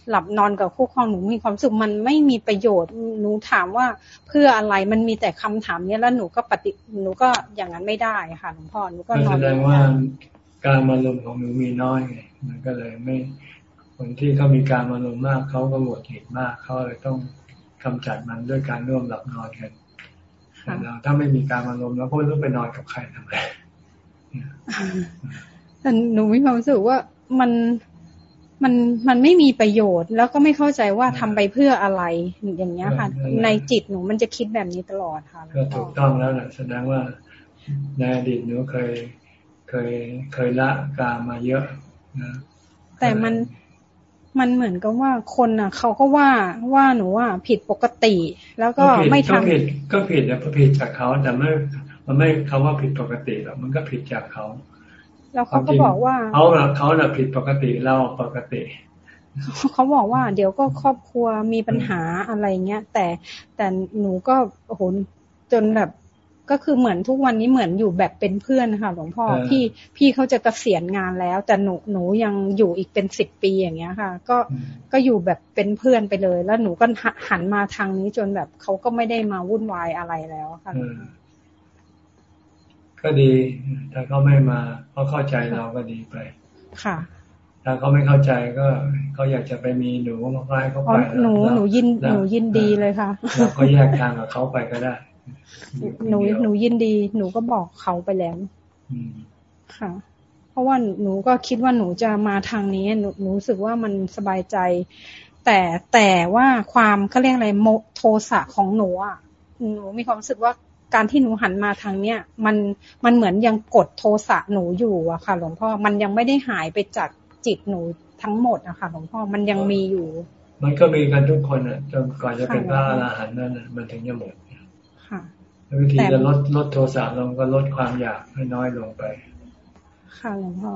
หลับนอนกับคู่ครองหนูมีความสุขมันไม่มีประโยชน์หนูถามว่าเพื่ออะไรมันมีแต่คำถามเนี้ยแล้วหนูก็ปฏิหนูก็อย่างนั้นไม่ได้ค่ะหลวงพ่อหนูก็นอนแสดงว่าการมาลมของหนูมีน้อยไงมันก็เลยไม่คนที่เขามีการมาลมมากเขาก็หมดเหตุมากเขาเลยต้องกำจัดมันด้วยการร่วมหลับนอนกันแต่เราถ้าไม่มีการมาลมแล้วก็ไม่รู้ไปนอนกับใครทำไมแต่หนูมีความรู้สึกว่ามัน มันมันไม่มีประโยชน์ แล้วก็ไม่เข้าใจว่าทำไปเพื่ออะไรอย่างเงี้ยค่ะ ในจิตหนูมันจะคิดแบบนี้ตลอดค่ะก็ถูกต้องแล้วนะแสดงว่าในอดีตหนูเคยเคยเคยละกามาเยอะนะแต่มันมันเหมือนกับว่าคนอะ เขาก็ว่าว่าหนูว่าผิดปกติ แล้วก็ไม่ทำก็ผิดก็ผิดนะผิดจากเขาแต่ไม่มันไม่คาว่าผิดปกติหรอกมันก็ผิดจากเขา แล้วเขาก็บอกว่าเขาเขาเน่ะผิดปกติเราปกติเขาบอกว่า เดี๋ยวก็ครอบครัวมีปัญหาอะไรเงี้ยแต่แต่หนูก็โอ้โหจนแบบก็คือเหมือนทุกวันนี้เหมือนอยู่แบบเป็นเพื่อนค่ะหลวงพ่อพี่พี่เขาจะเกษียณงานแล้ว แต่หนูหนูยังอยู่อีกเป็นสิบปีอย่างเงี้ยค่ะ ก็ก็อยู่แบบเป็นเพื่อนไปเลย แล้วหนูก็หันมาทางนี้จนแบบเขาก็ไม่ได้มาวุ่นวายอะไรแล้วค่ะ ก็ดี ถ้าเขาไม่มาเขาเข้าใจเราก็ดีไป ค่ะ ถ้าเขาไม่เข้าใจก็เขาอยากจะไปมีหนูมาใกล้เขาไปหนูหนูยินหนูยินดีเลยค่ะเราก็แยกทางกับเขาไปก็ได้ หนูหนูยินดี หนูก็บอกเขาไปแล้วค่ะ เพราะว่าหนูก็คิดว่าหนูจะมาทางนี้หนูหนูรู้สึกว่ามันสบายใจ แต่แต่ว่าความเขาเรียกอะไรโมโทสะของหนูอะหนูมีความรู้สึกว่า การที่หนูหันมาทางเนี้ยมันมันเหมือนยังกดโทสะหนูอยู่อะค่ะ หลวงพ่อมันยังไม่ได้หายไปจากจิตหนูทั้งหมดอะค่ะ หลวงพ่อมันยังมีอยู่ มันก็มีกันทุกคนอะจนก่อนจะเป็นพระอรหันต์นั่นมันถึงจะหมดค่ะวิธีจะลดลดโทสะลงก็ลดความอยากให้น้อยลงไป ค่ะหลวงพ่อ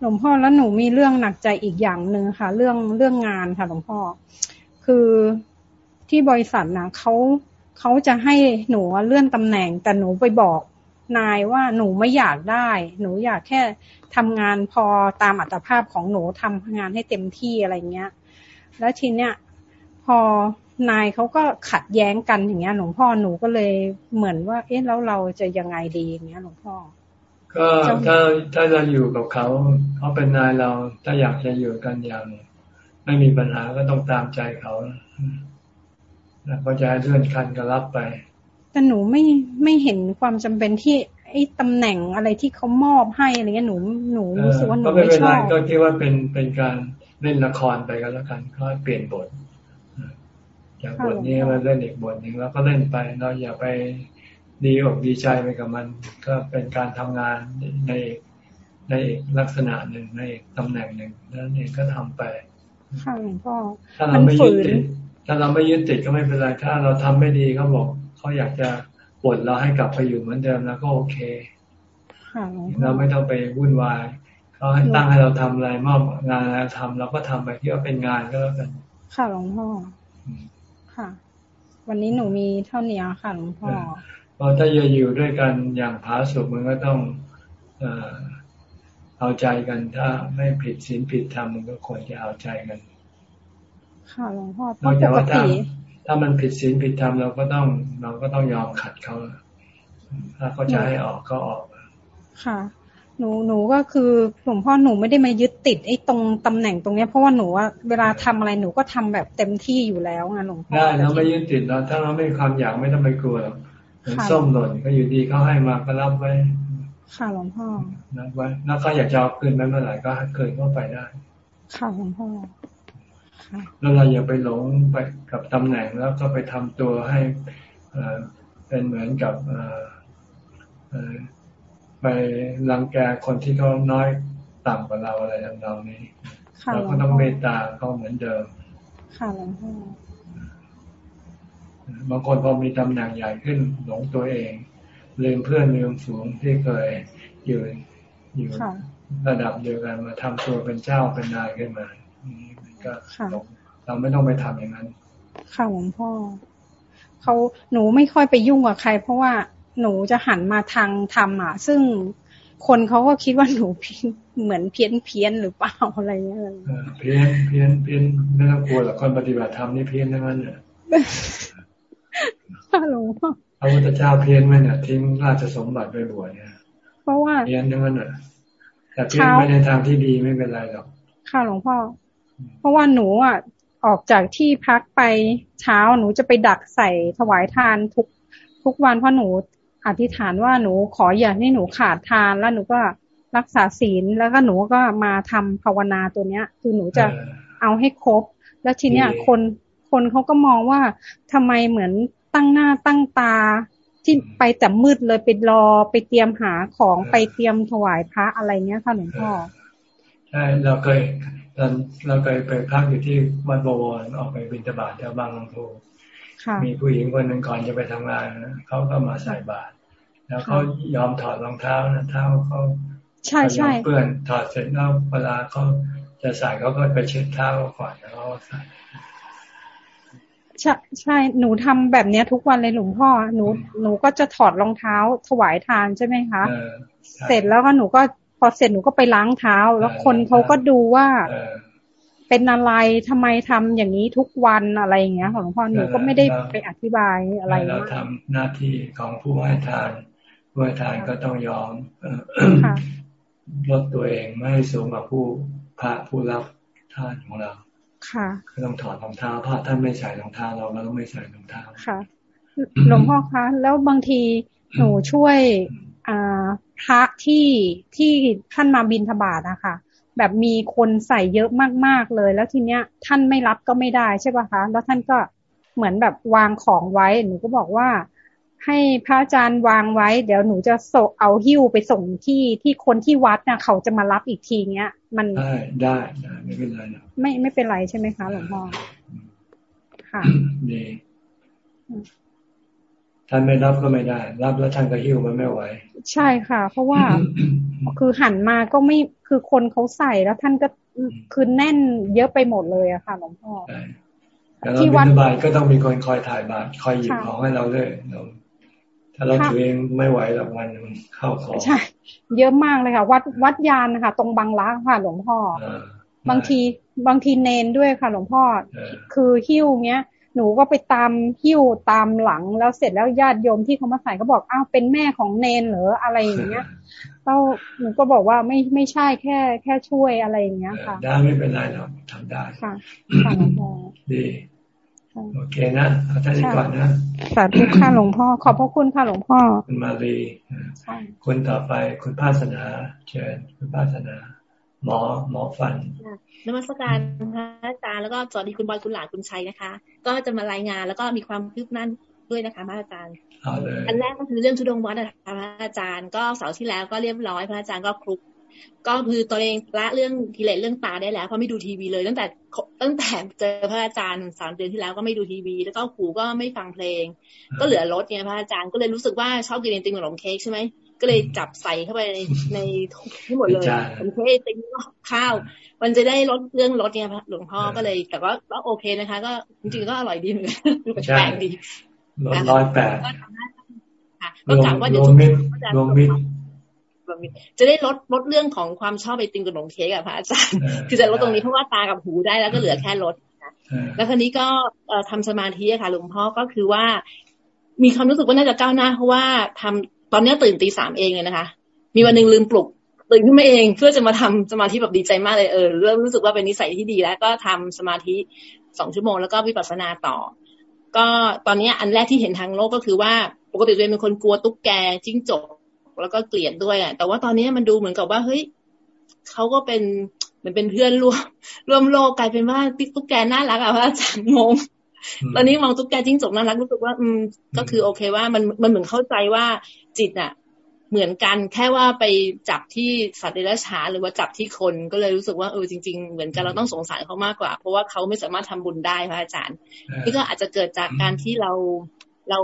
หลวงพ่อแล้วหนูมีเรื่องหนักใจอีกอย่างหนึ่งค่ะ เรื่องเรื่องงานค่ะหลวงพ่อ คือที่บริษัทนะเขา เขาจะให้หนูเลื่อนตำแหน่ง แต่หนูไปบอกนายว่าหนูไม่อยากได้ หนูอยากแค่ทำงานพอตามอัตภาพของหนูทำงานให้เต็มที่อะไรเงี้ย แล้วทีเนี้ยพอนายเขาก็ขัดแย้งกันอย่างเงี้ย หลวงพ่อหนูก็เลยเหมือนว่า เอ๊ะแล้วเราจะยังไงดีอย่างเงี้ย หลวงพ่อ ก็ถ้าถ้าเราอยู่กับเขาเขาเป็นนายเราถ้าอยากจะอยู่กันอย่างไม่มีปัญหาก็ต้องตามใจเขา ก็จะเลื่อนคันก็รับไป แต่หนูไม่ไม่เห็นความจำเป็นที่ไอ้ตำแหน่งอะไรที่เขามอบให้อะไรเงี้ยหนูหนูรู้สึกว่าหนูไม่ชอบก็คิดว่าเป็นเป็นการเล่นละครไปก็แล้วกันก็เปลี่ยนบทจากบทนี้มาเล่นอีกบทหนึ่งแล้วก็เล่นไปเราอย่าไปดีอกดีใจไปกับมัน ก็เป็นการทำงานในในลักษณะหนึ่งในตำแหน่งหนึ่งนั่นเองก็ทำไปค่ะหลวงพ่อถ้าเราไม่ยึดติด ถ้าเราไม่ยึดติดก็ไม่เป็นไร ถ้าเราทำไม่ดีเขาบอกเขาอยากจะปลดเราให้กลับไปอยู่เหมือนเดิมแล้วก็โอเคเราไม่ต้องไปวุ่นวายเขาให้ตั้งให้เราทำอะไรมอบงานอะไรทำเราก็ทำไปที่ว่าเป็นงานก็แล้วกัน ค่ะหลวงพ่อค่ะ วันนี้หนูมีเท่านี้ค่ะหลวงพ่อพอถ้าจะอยู่ด้วยกันอย่างผาสุกมันก็ต้องเอเอาใจกันถ้าไม่ผิดศีลผิดธรรมมันก็ควรจะเอาใจกัน ค่ะหลวงพ่อนอกจากว่าถ้าถ้ามันผิดศีลผิดธรรมเราก็ต้องเราก็ต้องยอมขัดเขาถ้าเขาจะให้ออกก็ออกค่ะ หนูหนูก็คือหลวงพ่อหนูไม่ได้มายึดติดไอ้ตรงตำแหน่งตรงเนี้ยเพราะว่าหนูว่าเวลาทำอะไรหนูก็ทำแบบเต็มที่อยู่แล้วไงหลวงพ่อได้เราไม่ยึดติดเราถ้าเราไม่มีความอยากไม่ต้องไปกลัวเหมือนส้มหล่นก็อยู่ดีเขาให้มาก็รับไว้ ค่ะหลวงพ่อรับไว้แล้วเขาอยากจะเอาคืนไปเมื่อไหร่ก็เกินเข้าไปได้ ค่ะหลวงพ่อ แล้วเราอย่าไปหลงไปกับตำแหน่งแล้วก็ไปทำตัวให้เป็นเหมือนกับไปรังแกคนที่เขาน้อยต่ำกว่าเราอะไรทำนองนี้เราก็ต้องเมตตาเขาเหมือนเดิม ค่ะหลวงพ่อบางคนพอมีตำแหน่งใหญ่ขึ้นหลงตัวเองลืมเพื่อนลืมฝูงที่เคยอยู่อยู่ระดับเดียวกันมาทำตัวเป็นเจ้าเป็นนายขึ้นมานี่ ก็เราไม่ต้องไปทำอย่างนั้น ค่ะหลวงพ่อเขาหนูไม่ค่อยไปยุ่งกับใคร เพราะว่าหนูจะหันมาทางธรรมอะ ซึ่งคนเขาก็คิดว่าหนูเหมือนเพี้ยนเพี้ยนหรือเปล่าอะไรเงี้ยเพี้ยนเพี้ยนเพี้ยนไม่ต้องกลัวหรอกคนปฏิบัติธรรมนี่เพี้ยนทั้งนั้นเนี่ยฮัลโหลพระพุทธเจ้าเพี้ยนไหมเนี่ยทิ้งราชสมบัติไปบวชเนี่ย เพราะว่าเพี้ยนทั้งนั้นอะแต่เพี้ยนไปในทางที่ดีไม่เป็นไรหรอกค่ะหลวงพ่อ เพราะว่าหนูอะออกจากที่พักไปเช้าหนูจะไปดักใส่ถวายทานทุกทุกวันเพราะหนูอธิษฐานว่าหนูขออย่าให้หนูขาดทานแล้วหนูก็รักษาศีลแล้วก็หนูก็มาทำภาวนาตัวเนี้ย คือหนูจะเอาให้ครบ แล้วทีเนี้ยคนคนเขาก็มองว่าทำไมเหมือนตั้งหน้าตั้งตาที่ไปแต่มืดเลยไปรอไปเตรียมหาของไปเตรียมถวายพระอะไรเงี้ยค่ะหลวงพ่อใช่เราเคย ตอนเราเคยไปพักอยู่ที่วัดบวรออกไปบิณฑบาตแถวบางลำพูมีผู้หญิงคนหนึ่งก่อนจะไปทำงานนะเขาก็มาใส่บาตรแล้วเขายอมถอดรองเท้านะเท้าเขาใช่ใช่เปื้อนถอดเสร็จแล้วเวลาเขาจะใส่เขาก็ไปเช็ดเท้าก่อนแล้วเขาใส่ใช่ใช่ หนูทำแบบเนี้ยทุกวันเลยหลวงพ่อ หนู หนูก็จะถอดรองเท้าถวายทานใช่ไหมคะ เสร็จแล้วก็หนูก็พ อเสร็จหนูก็ไปล้างเท้า แล้วคนเขาก็ดูว่าเป็นอะไรทำไมทำอย่างนี้ทุกวันอะไรอย่างเงี้ยของหลวงพ่อหนูก็ไม่ได้ไปอธิบายอะไรเราทำหน้าที่ของผู้ให้ทาน ผู้ให้ทานก็ต้องยอมลดตัวเองไม่ให้สูงกว่าผู้พระผู้รับทานของเรา ค่ะก็ต้องถอดรองเท้าพระท่านไม่ใส่รองเท้าเราก็ต้องไม่ใส่รองเท้าค่ะหลวงพ่อคะแล้วบางทีหนูช่วยอ่า พระที่ที่ท่านมาบินทบาทนะคะแบบมีคนใส่เยอะมากๆเลย แล้วทีเนี้ย ท่านไม่รับก็ไม่ได้ใช่ป่ะคะ แล้วท่านก็เหมือนแบบวางของไว้ หนูก็บอกว่า ให้พระอาจารย์วางไว้ เดี๋ยวหนูจะส่งเอาหิ้วไปส่งที่ที่คนที่วัดนะเขาจะมารับอีกทีเนี้ย มันได้ได้ได้ไม่เป็นไรนะไม่ไม่เป็นไรใช่ไหมคะหลวงพ่อค่ะดี ท่านไม่รับก็ไม่ได้ รับแล้วท่านก็หิ้วมันไม่ไหว ใช่ค่ะ เพราะว่าคือหันมาก็ไม่คือคนเขาใส่แล้วท่านก็คือแน่นเยอะไปหมดเลยอะค่ะหลวงพ่อที่วัดบาทก็ต้องมีคนคอยถ่ายบาตรคอยหยิบของให้เราด้วยเราถ้าเราถือเองไม่ไหวหรอกวันมันเข้าของใช่ เยอะมากเลยค่ะ วัดวัดยานนะคะตรงบางรักค่ะ หลวงพ่อ บางทีบางทีเนนด้วยค่ะ หลวงพ่อ คือหิ้วเนี้ย หนูก็ไปตามหิ้วตามหลังแล้วเสร็จแล้วญาติโยมที่เขามาใส่ก็บอกอ้าวเป็นแม่ของเนนเหรออะไรอย่างเงี้ยเราหนูก็บอกว่าไม่ไม่ใช่แค่แค่ช่วยอะไรอย่างเงี้ยค่ะ ได้ไม่เป็นไรหรอกทำได้ค่ะค่ะหลวงพ่อดีโอเคนะเอาท่านนี้ก่อนนะสาธุค่ะหลวงพ่อ ขอบพระคุณค่ะหลวงพ่อ คุณมาลีคนต่อไปคุณภาสนา เชิญคุณภาสนา หมอหมอฟันนมัสการพระอาจารย์แล้วก็สวัสดีคุณบอยคุณหลานคุณชัยนะคะ ก็จะมารายงานแล้วก็มีความคืบหน้าด้วยนะคะพระอาจารย์อันแรกก็คือเรื่องชุดงวัดนะคะพระอาจารย์ก็เสาร์ที่แล้วก็เรียบร้อยพระอาจารย์ก็ครุกก็คือตัวเองละเรื่องกิเลสเรื่องตาได้แล้วเพราะไม่ดูทีวีเลย ตั้งแต่ตั้งแต่เจอพระอาจารย์สามเดือนที่แล้วก็ไม่ดูทีวี แล้วก็หูก็ไม่ฟังเพลง ก็เหลือรถเนี่ยพระอาจารย์ก็เลยรู้สึกว่าชอบกินไอติมกับขนมเค้กใช่ไหม ก็เลยจับใส่เข้าไปในในทั้งหมดเลยผมเทติ้งข้าว มันจะได้ลดเรื่องลดเนี่ยหลวงพ่อก็เลย แต่ก็ก็โอเคนะคะ ก็จริงๆก็อร่อยดีเหมือนกันแปลกดีร้อยแปดก็กลับว่าจะรวมมิตรจะได้ลดลดเรื่องของความชอบไอติมกับขนมเค้กอะพระอาจารย์ คือจะลดตรงนี้เพราะว่าตากับหูได้แล้วก็เหลือแค่ลดแล้วคราวนี้ก็ทำสมาธิค่ะหลวงพ่อก็คือว่า มีความรู้สึกว่าน่าจะก้าวหน้าเพราะว่าทำ ตอนนี้ตื่นตีสามเองเลยนะคะ มีวันหนึ่งลืมปลุกตื่นขึ้นมาเองเพื่อจะมาทำสมาธิแบบดีใจมากเลยเออเริ่มรู้สึกว่าเป็นนิสัยที่ดีแล้วก็ทำสมาธิสองชั่วโมงแล้วก็วิปัสสนาต่อ ก็ตอนนี้อันแรกที่เห็นทางโลกก็คือว่าปกติตัวเองเป็นคนกลัวตุ๊กแกจิ้งจกแล้วก็เกลียดด้วยอะแต่ว่าตอนนี้มันดูเหมือนกับว่าเฮ้ยเขาก็เป็นเหมือนเป็นเพื่อนร่วมร่วมโลกกลายเป็นว่าตุ๊กแกน่ารักอะพระอาจารย์งง ตอนนี้มองตุ๊กแกจิ้งจกน่ารักรู้สึกว่า อืม ก็คือโอเคว่ามันมันเหมือนเข้าใจว่าจิตอะ เหมือนกันแค่ว่าไปจับที่สัตว์เดรัจฉานหรือว่าจับที่คนก็เลยรู้สึกว่าเออจริง ๆ เหมือนกันเราต้องสงสารเขามากกว่า เพราะว่าเขาไม่สามารถทำบุญได้พระอาจารย์ นี่ก็อาจจะเกิดจากการที่เราเรา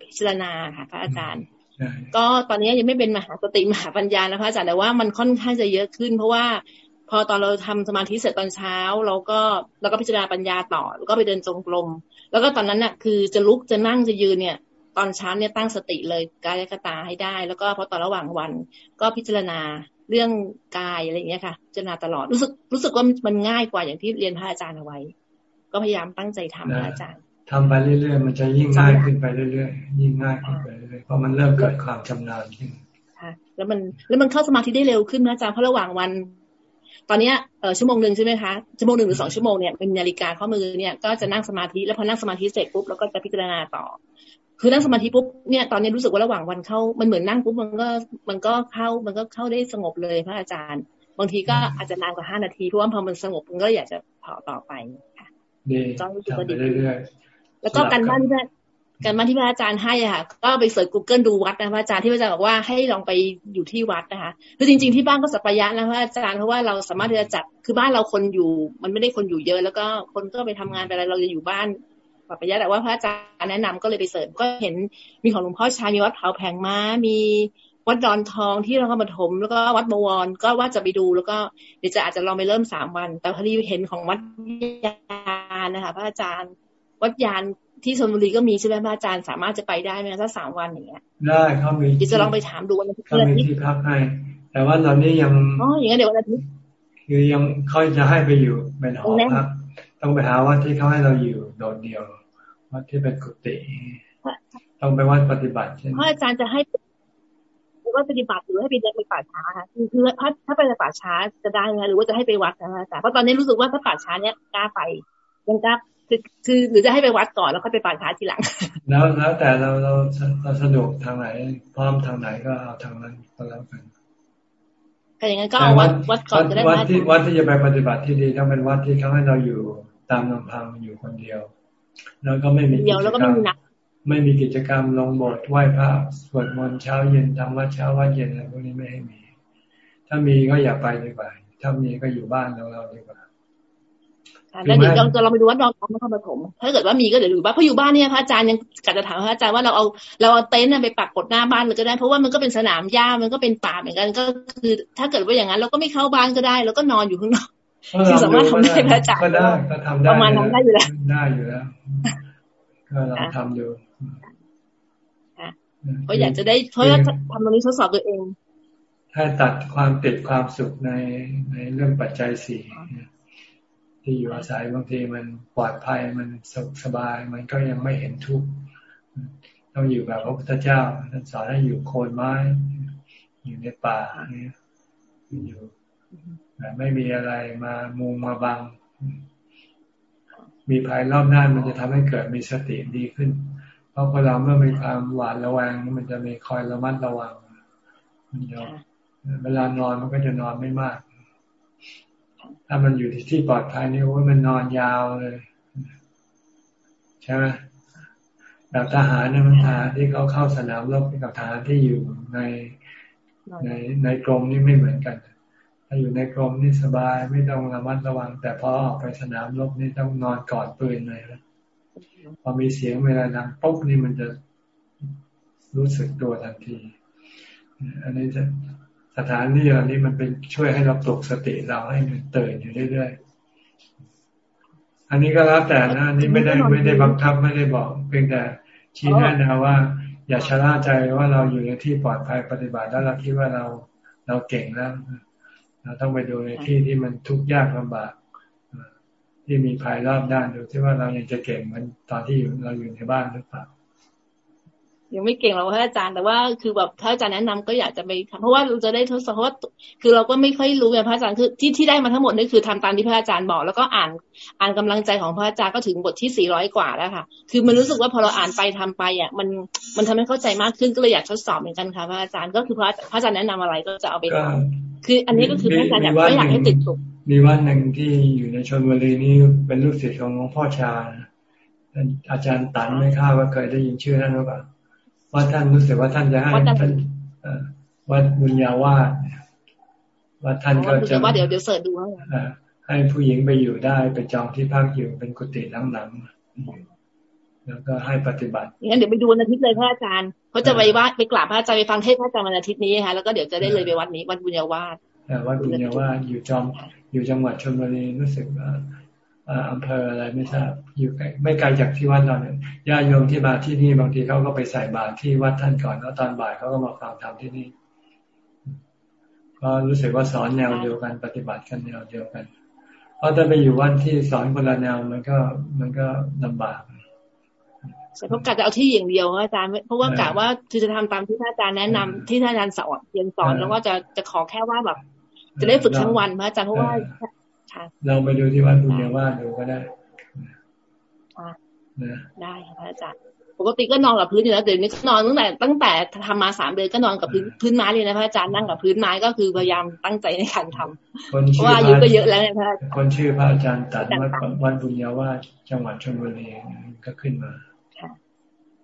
พิจารณาค่ะพระอาจารย์ก็ตอนนี้ยังไม่เป็นมหาสติมหาปัญญานะพระอาจารย์แต่ว่ามันค่อนข้างจะเยอะขึ้น เพราะว่า พอตอนเราทำสมาธิเสร็จตอนเช้า เราก็เราก็พิจารณาปัญญาต่อ แล้วก็ไปเดินจงกรมแล้วก็ตอนนั้นน่ะ คือจะลุกจะนั่งจะยืนเนี่ย ตอนเช้าเนี่ยตั้งสติเลยกายกตาให้ได้ แล้วก็พอตอนระหว่างวัน ก็พิจารณาเรื่องกายอะไรอย่างเงี้ยค่ะพิจารณาตลอดรู้สึกรู้สึกว่ามันง่ายกว่าอย่างที่เรียนพระอาจารย์เอาไว้ ก็พยายามตั้งใจทำพระอาจารย์ทำไปเรื่อยๆ มันจะยิ่งง่ายขึ้นไปเรื่อยๆ ยิ่งง่ายขึ้นไปเรื่อยๆ เพราะมันเริ่มเกิดความชำนาญขึ้นค่ะแล้วมันแล้วมันเข้าสมาธิได้เร็วขึ้นนะอาจารย์เพราะระหว่างวัน ตอนนี้เออชั่วโมงหนึ่งใช่ไหมคะชั่วโมงหนึ่งหรือสองชั่วโมงเนี่ยเป็นนาฬิกาข้อมือเนี่ยก็จะนั่งสมาธิแล้วพอนั่งสมาธิเสร็จปุ๊บแล้วก็จะพิจารณาต่อ คือนั่งสมาธิปุ๊บเนี่ยตอนนี้รู้สึกว่าระหว่างวันเข้ามันเหมือนนั่งปุ๊บมันก็มันก็เข้ามันก็เข้าได้สงบเลยพระอาจารย์ บางทีก็อาจจะนานกว่าห้านาทีเพราะว่าพอมันสงบมันก็อยากจะเผาต่อไปค่ะก็รู้สึกว่าดีแล้วก็การบ้านที่ การมาที่พระอาจารย์ให้อะค่ะ ก็ไปเสิร์ช Google ดูวัดนะพระอาจารย์ที่พระอาจารย์บอกว่าให้ลองไปอยู่ที่วัดนะคะคือจริง ๆที่บ้านก็สัปยะนะพระอาจารย์เพราะว่าเราสามารถที่จะจัดคือบ้านเราคนอยู่ มันไม่ได้คนอยู่เยอะ แล้วก็คนก็ไปทำงานไปอะไรเราจะอยู่บ้านสัปยะแต่ว่าพระอาจารย์แนะนำก็เลยไปเสิร์ชก็เห็นมีของหลวงพ่อชายมีวัดเผาแผงม้ามีวัดดอนทองที่เราก็มาถม แล้วก็วัดบวรก็ว่าจะไปดูแล้วก็เดี๋ยวจะอาจจะลองไปเริ่มสามวัน แต่พอดีเห็นของวัดยานนะคะ พระอาจารย์วัดยาน ที่ชลบุรีก็มีใช่ไหมพระอาจารย์สามารถจะไปได้ไหมถ้าสามวันอย่างเงี้ยได้เขามีจะลองไปถามดูวันอาทิตย์เขามีที่พักให้แต่ว่าตอนนี้ยังอ๋ออย่างนั้นเดี๋ยววันอาทิตย์คือยังเขาจะให้ไปอยู่เป็นหอพักต้องไปหาวัดที่เขาให้เราอยู่โดดเดียววัดที่เป็นกุฏิต้องไปวัดปฏิบัติใช่ไหมพระอาจารย์จะให้ว่าปฏิบัติหรือให้ไปเดินไปป่าช้าค่ะคือคือถ้าถ้าไปป่าช้าจะได้ไหมหรือว่าจะให้ไปวัดนะอาจารย์เพราะตอนนี้รู้สึกว่าถ้าป่าช้าเนี้ยกล้าไปยังกล้า คือคือหรือจะให้ไปวัดก่อนแล้วค่อยไปป่าช้าทีหลัง แล้วแล้วแต่เราเราเราสะดวกทางไหน พร้อมทางไหนก็เอาทางนั้นก็แล้วกันก็อย่างนั้นก็เอาวัดวัดก่อนก็ได้วัดที่วัดที่จะไปปฏิบัติที่ดีต้องเป็นวัดที่เขาให้เราอยู่ตามลำพังอยู่คนเดียว แล้วก็ไม่มีเดียวแล้วก็ไม่มีนักไม่มีกิจกรรมลงโบสถ์ไหว้พระสวดมนต์เช้าเย็นทำวัดเช้าวัดเย็นอะไรพวกนี้ไม่ให้มี ถ้ามีก็อย่าไปดีกว่าถ้ามีก็อยู่บ้านเราเราดีกว่า แล้วเดี๋ยวเราเราไปดูวัดดอนนครปฐมถ้าเกิดว่ามีก็เดี๋ยวดูบ้านเพราะอยู่บ้านเนี่ยพระอาจารย์ยังกะจะถามพระอาจารย์ว่าเราเอาเราเอาเต็นท์ไปปักกดหน้าบ้านเลยก็ได้ เพราะว่ามันก็เป็นสนามหญ้ามันก็เป็นป่าเหมือนกันก็คือ ถ้าเกิดว่าอย่างนั้นเราก็ไม่เข้าบ้านก็ได้ แล้วก็นอนอยู่ข้างนอกคือสามารถทำได้พระอาจารย์ก็ได้ก็ทำได้ประมาณนั้นได้อยู่แล้วได้อยู่แล้วก็ลองทำดูก็อยากจะได้เพราะว่าทำตรงนี้ทดสอบตัวเองให้ตัดความติดความสุขในในเรื่องปัจจัยสี่ ที่อยู่อาศัยบางทีมันปลอดภัยมันสุขสบาย มันก็ยังไม่เห็นทุกข์ต้องอยู่แบบพระพุทธเจ้าท่านสอนให้อยู่โคนไม้ อยู่ในป่าเนี่ยอยู่แบบไม่มีอะไรมามุงมาบัง มีภายรอบด้านมันจะทำให้เกิดมีสติดีขึ้น เพราะพอเราเมื่อมีความหวาดระแวงมันจะมีคอยระมัดระวังมันจะเวลานอนมันก็จะนอนไม่มากามันอยู่ที่ที่ปลอดภัยนี่โอ้ยมันนอนยาวเลย ใช่ไหมแบบทหารเนี่ยมันทหารที่เขาเข้าสนามรบกับทหารที่อยู่ในในในกรมนี่ไม่เหมือนกัน ถ้าอยู่ในกรมนี่สบายไม่ต้องระมัดระวัง แต่พอออกไปสนามรบนี่ต้องนอนกอดปืนเลยนะพอมีเสียงเวลาดังปุ๊บนี่มันจะรู้สึกตัวทันที อันนี้จะ สถานที่อันนี้มันเป็นช่วยให้เราปลุกสติเราให้มันตื่นอยู่เรื่อยๆ อันนี้ก็แล้วแต่นะอันนี้ไม่ได้ไม่ได้บังคับไม่ได้บอก เพียงแต่ชี้แนะนะว่า อย่าชะล่าใจว่าเราอยู่ในที่ปลอดภัยปฏิบัติแล้วเราคิดว่าเราเราเก่งแล้วเราต้องไปดูในที่ที่มันทุกข์ยากลำบากที่มีภายรอบด้านดูที่ว่าเรายังจะเก่งเหมือนตอนที่อยู่เราอยู่ในบ้านหรือเปล่า ยังไม่เก่งหรอกพระอาจารย์ แต่ว่าคือแบบพระอาจารย์แนะนำก็อยากจะไปทำเพราะว่าเราจะได้ทดสอบเพราะว่าคือเราก็ไม่ค่อยรู้ไงพระอาจารย์คือที่ที่ได้มาทั้งหมดนี่คือทำตามที่พระอาจารย์บอก แล้วก็อ่านอ่านกำลังใจของพระอาจารย์ก็ถึงบทที่สี่ร้อยกว่าแล้วค่ะ คือมันรู้สึกว่าพอเราอ่านไปทำไปอะมันมันทำให้เข้าใจมากขึ้นก็เลยอยากทดสอบเหมือนกันค่ะพระอาจารย์ก็คือพระพระอาจารย์แนะนำอะไรก็จะเอาไปทำคืออันนี้ก็คือพระอาจารย์อยากไม่อยากให้ติดตุกมีวันหนึ่งที่อยู่ในชนบุรีนี่เป็นลูกศิษย์ของหลวงพ่อชาอาจารย์ตันไม่ข้าว่าเคยได้ยินชื่อท่านหรือเปล่า ว่าท่านรู้สึกว่าท่านจะให้ท่านวัดบุญญาวาสว่าท่านก็จะว่าเดี๋ยวเดี๋ยวเสิร์ชดูให้ผู้หญิงไปอยู่ได้ไปจองที่พักอยู่เป็นกุฏิหลังๆแล้วก็ให้ปฏิบัติงั้นเดี๋ยวไปดูวันอาทิตย์เลยพระอาจารย์เขาจะไปวัดไปกราบพระอาจารย์ไปฟังเทศพระอาจารย์วันอาทิตย์นี้ค่ะแล้วก็เดี๋ยวจะได้เลยไปวัดนี้วัดบุญญาวาสวัดบุญญาวาสอยู่จอมอยู่จังหวัดชลบุรีรู้สึกว่า อำเภออะไรไม่ทราบอยู่ไม่ไกลจากที่วัดเราเนี่ยญาติโยมที่มาที่นี่บางทีเขาก็ไปใส่บาตรที่วัดท่านก่อนแล้วตอนบ่ายเขาก็มาฟังธรรมที่นี่ ก็รู้สึกว่าสอนแนวเดียวกันปฏิบัติกันแนวเดียวกัน เพราะถ้าไปอยู่วัดที่สอนคนละแนวมันก็มันก็ลำบากเพราะกะจะเอาที่อย่างเดียวอาจารย์เพราะว่ากะว่าคือจะทำตามที่ท่านอาจารย์แนะนำที่ท่านอาจารย์สอนเรียนสอนแล้วก็จะจะขอแค่ว่าแบบ จะได้ฝึกทั้งวันพระอาจารย์เพราะว่า เราไปดูที่วัดบุญญาวาดูก็ได้ได้ค่ะพระอาจารย์ปกติก็นอนกับพื้นอยู่แล้วเดี๋ยวนี้ก็นอนตั้งแต่ตั้งแต่ทำมาสามเดือนก็นอนกับพื้นพื้นไม้เลยนะพระอาจารย์นั่งกับพื้นไม้ก็คือพยายามตั้งใจในการทำเพราะว่าอายุก็เยอะแล้วนะพระคนชื่อพระอาจารย์ตัดวัดวัดบุญญาวาจังหวัดชลบุรีก็ขึ้นมาค่ะ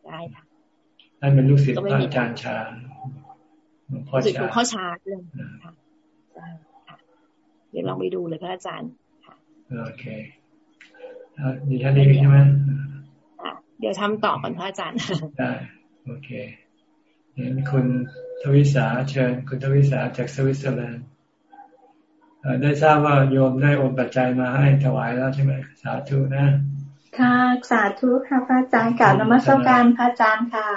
ได้ค่ะนั่นเป็นลูกศิษย์พระอาจารย์ชาหลวงพ่อชาหลวงพ่อชาเรื่อง เดี๋ยวลองไปดูเลยพระอาจารย์โอเคมีแค่นี้ใช่ไหมเดี๋ยวทำต่อก่อนพระอาจารย์ได้โอเคเห็นคุณทวิสาเชิญ คุณทวิสาจากสวิตเซอร์แลนด์ได้ทราบว่าโยมได้โอนปัจจัยมาให้ถวายแล้วใช่ไหมสาธุนะ ค่ะสาธุค่ะพระอาจารย์กล่าวนมัสการพระอาจารย์ค่ะ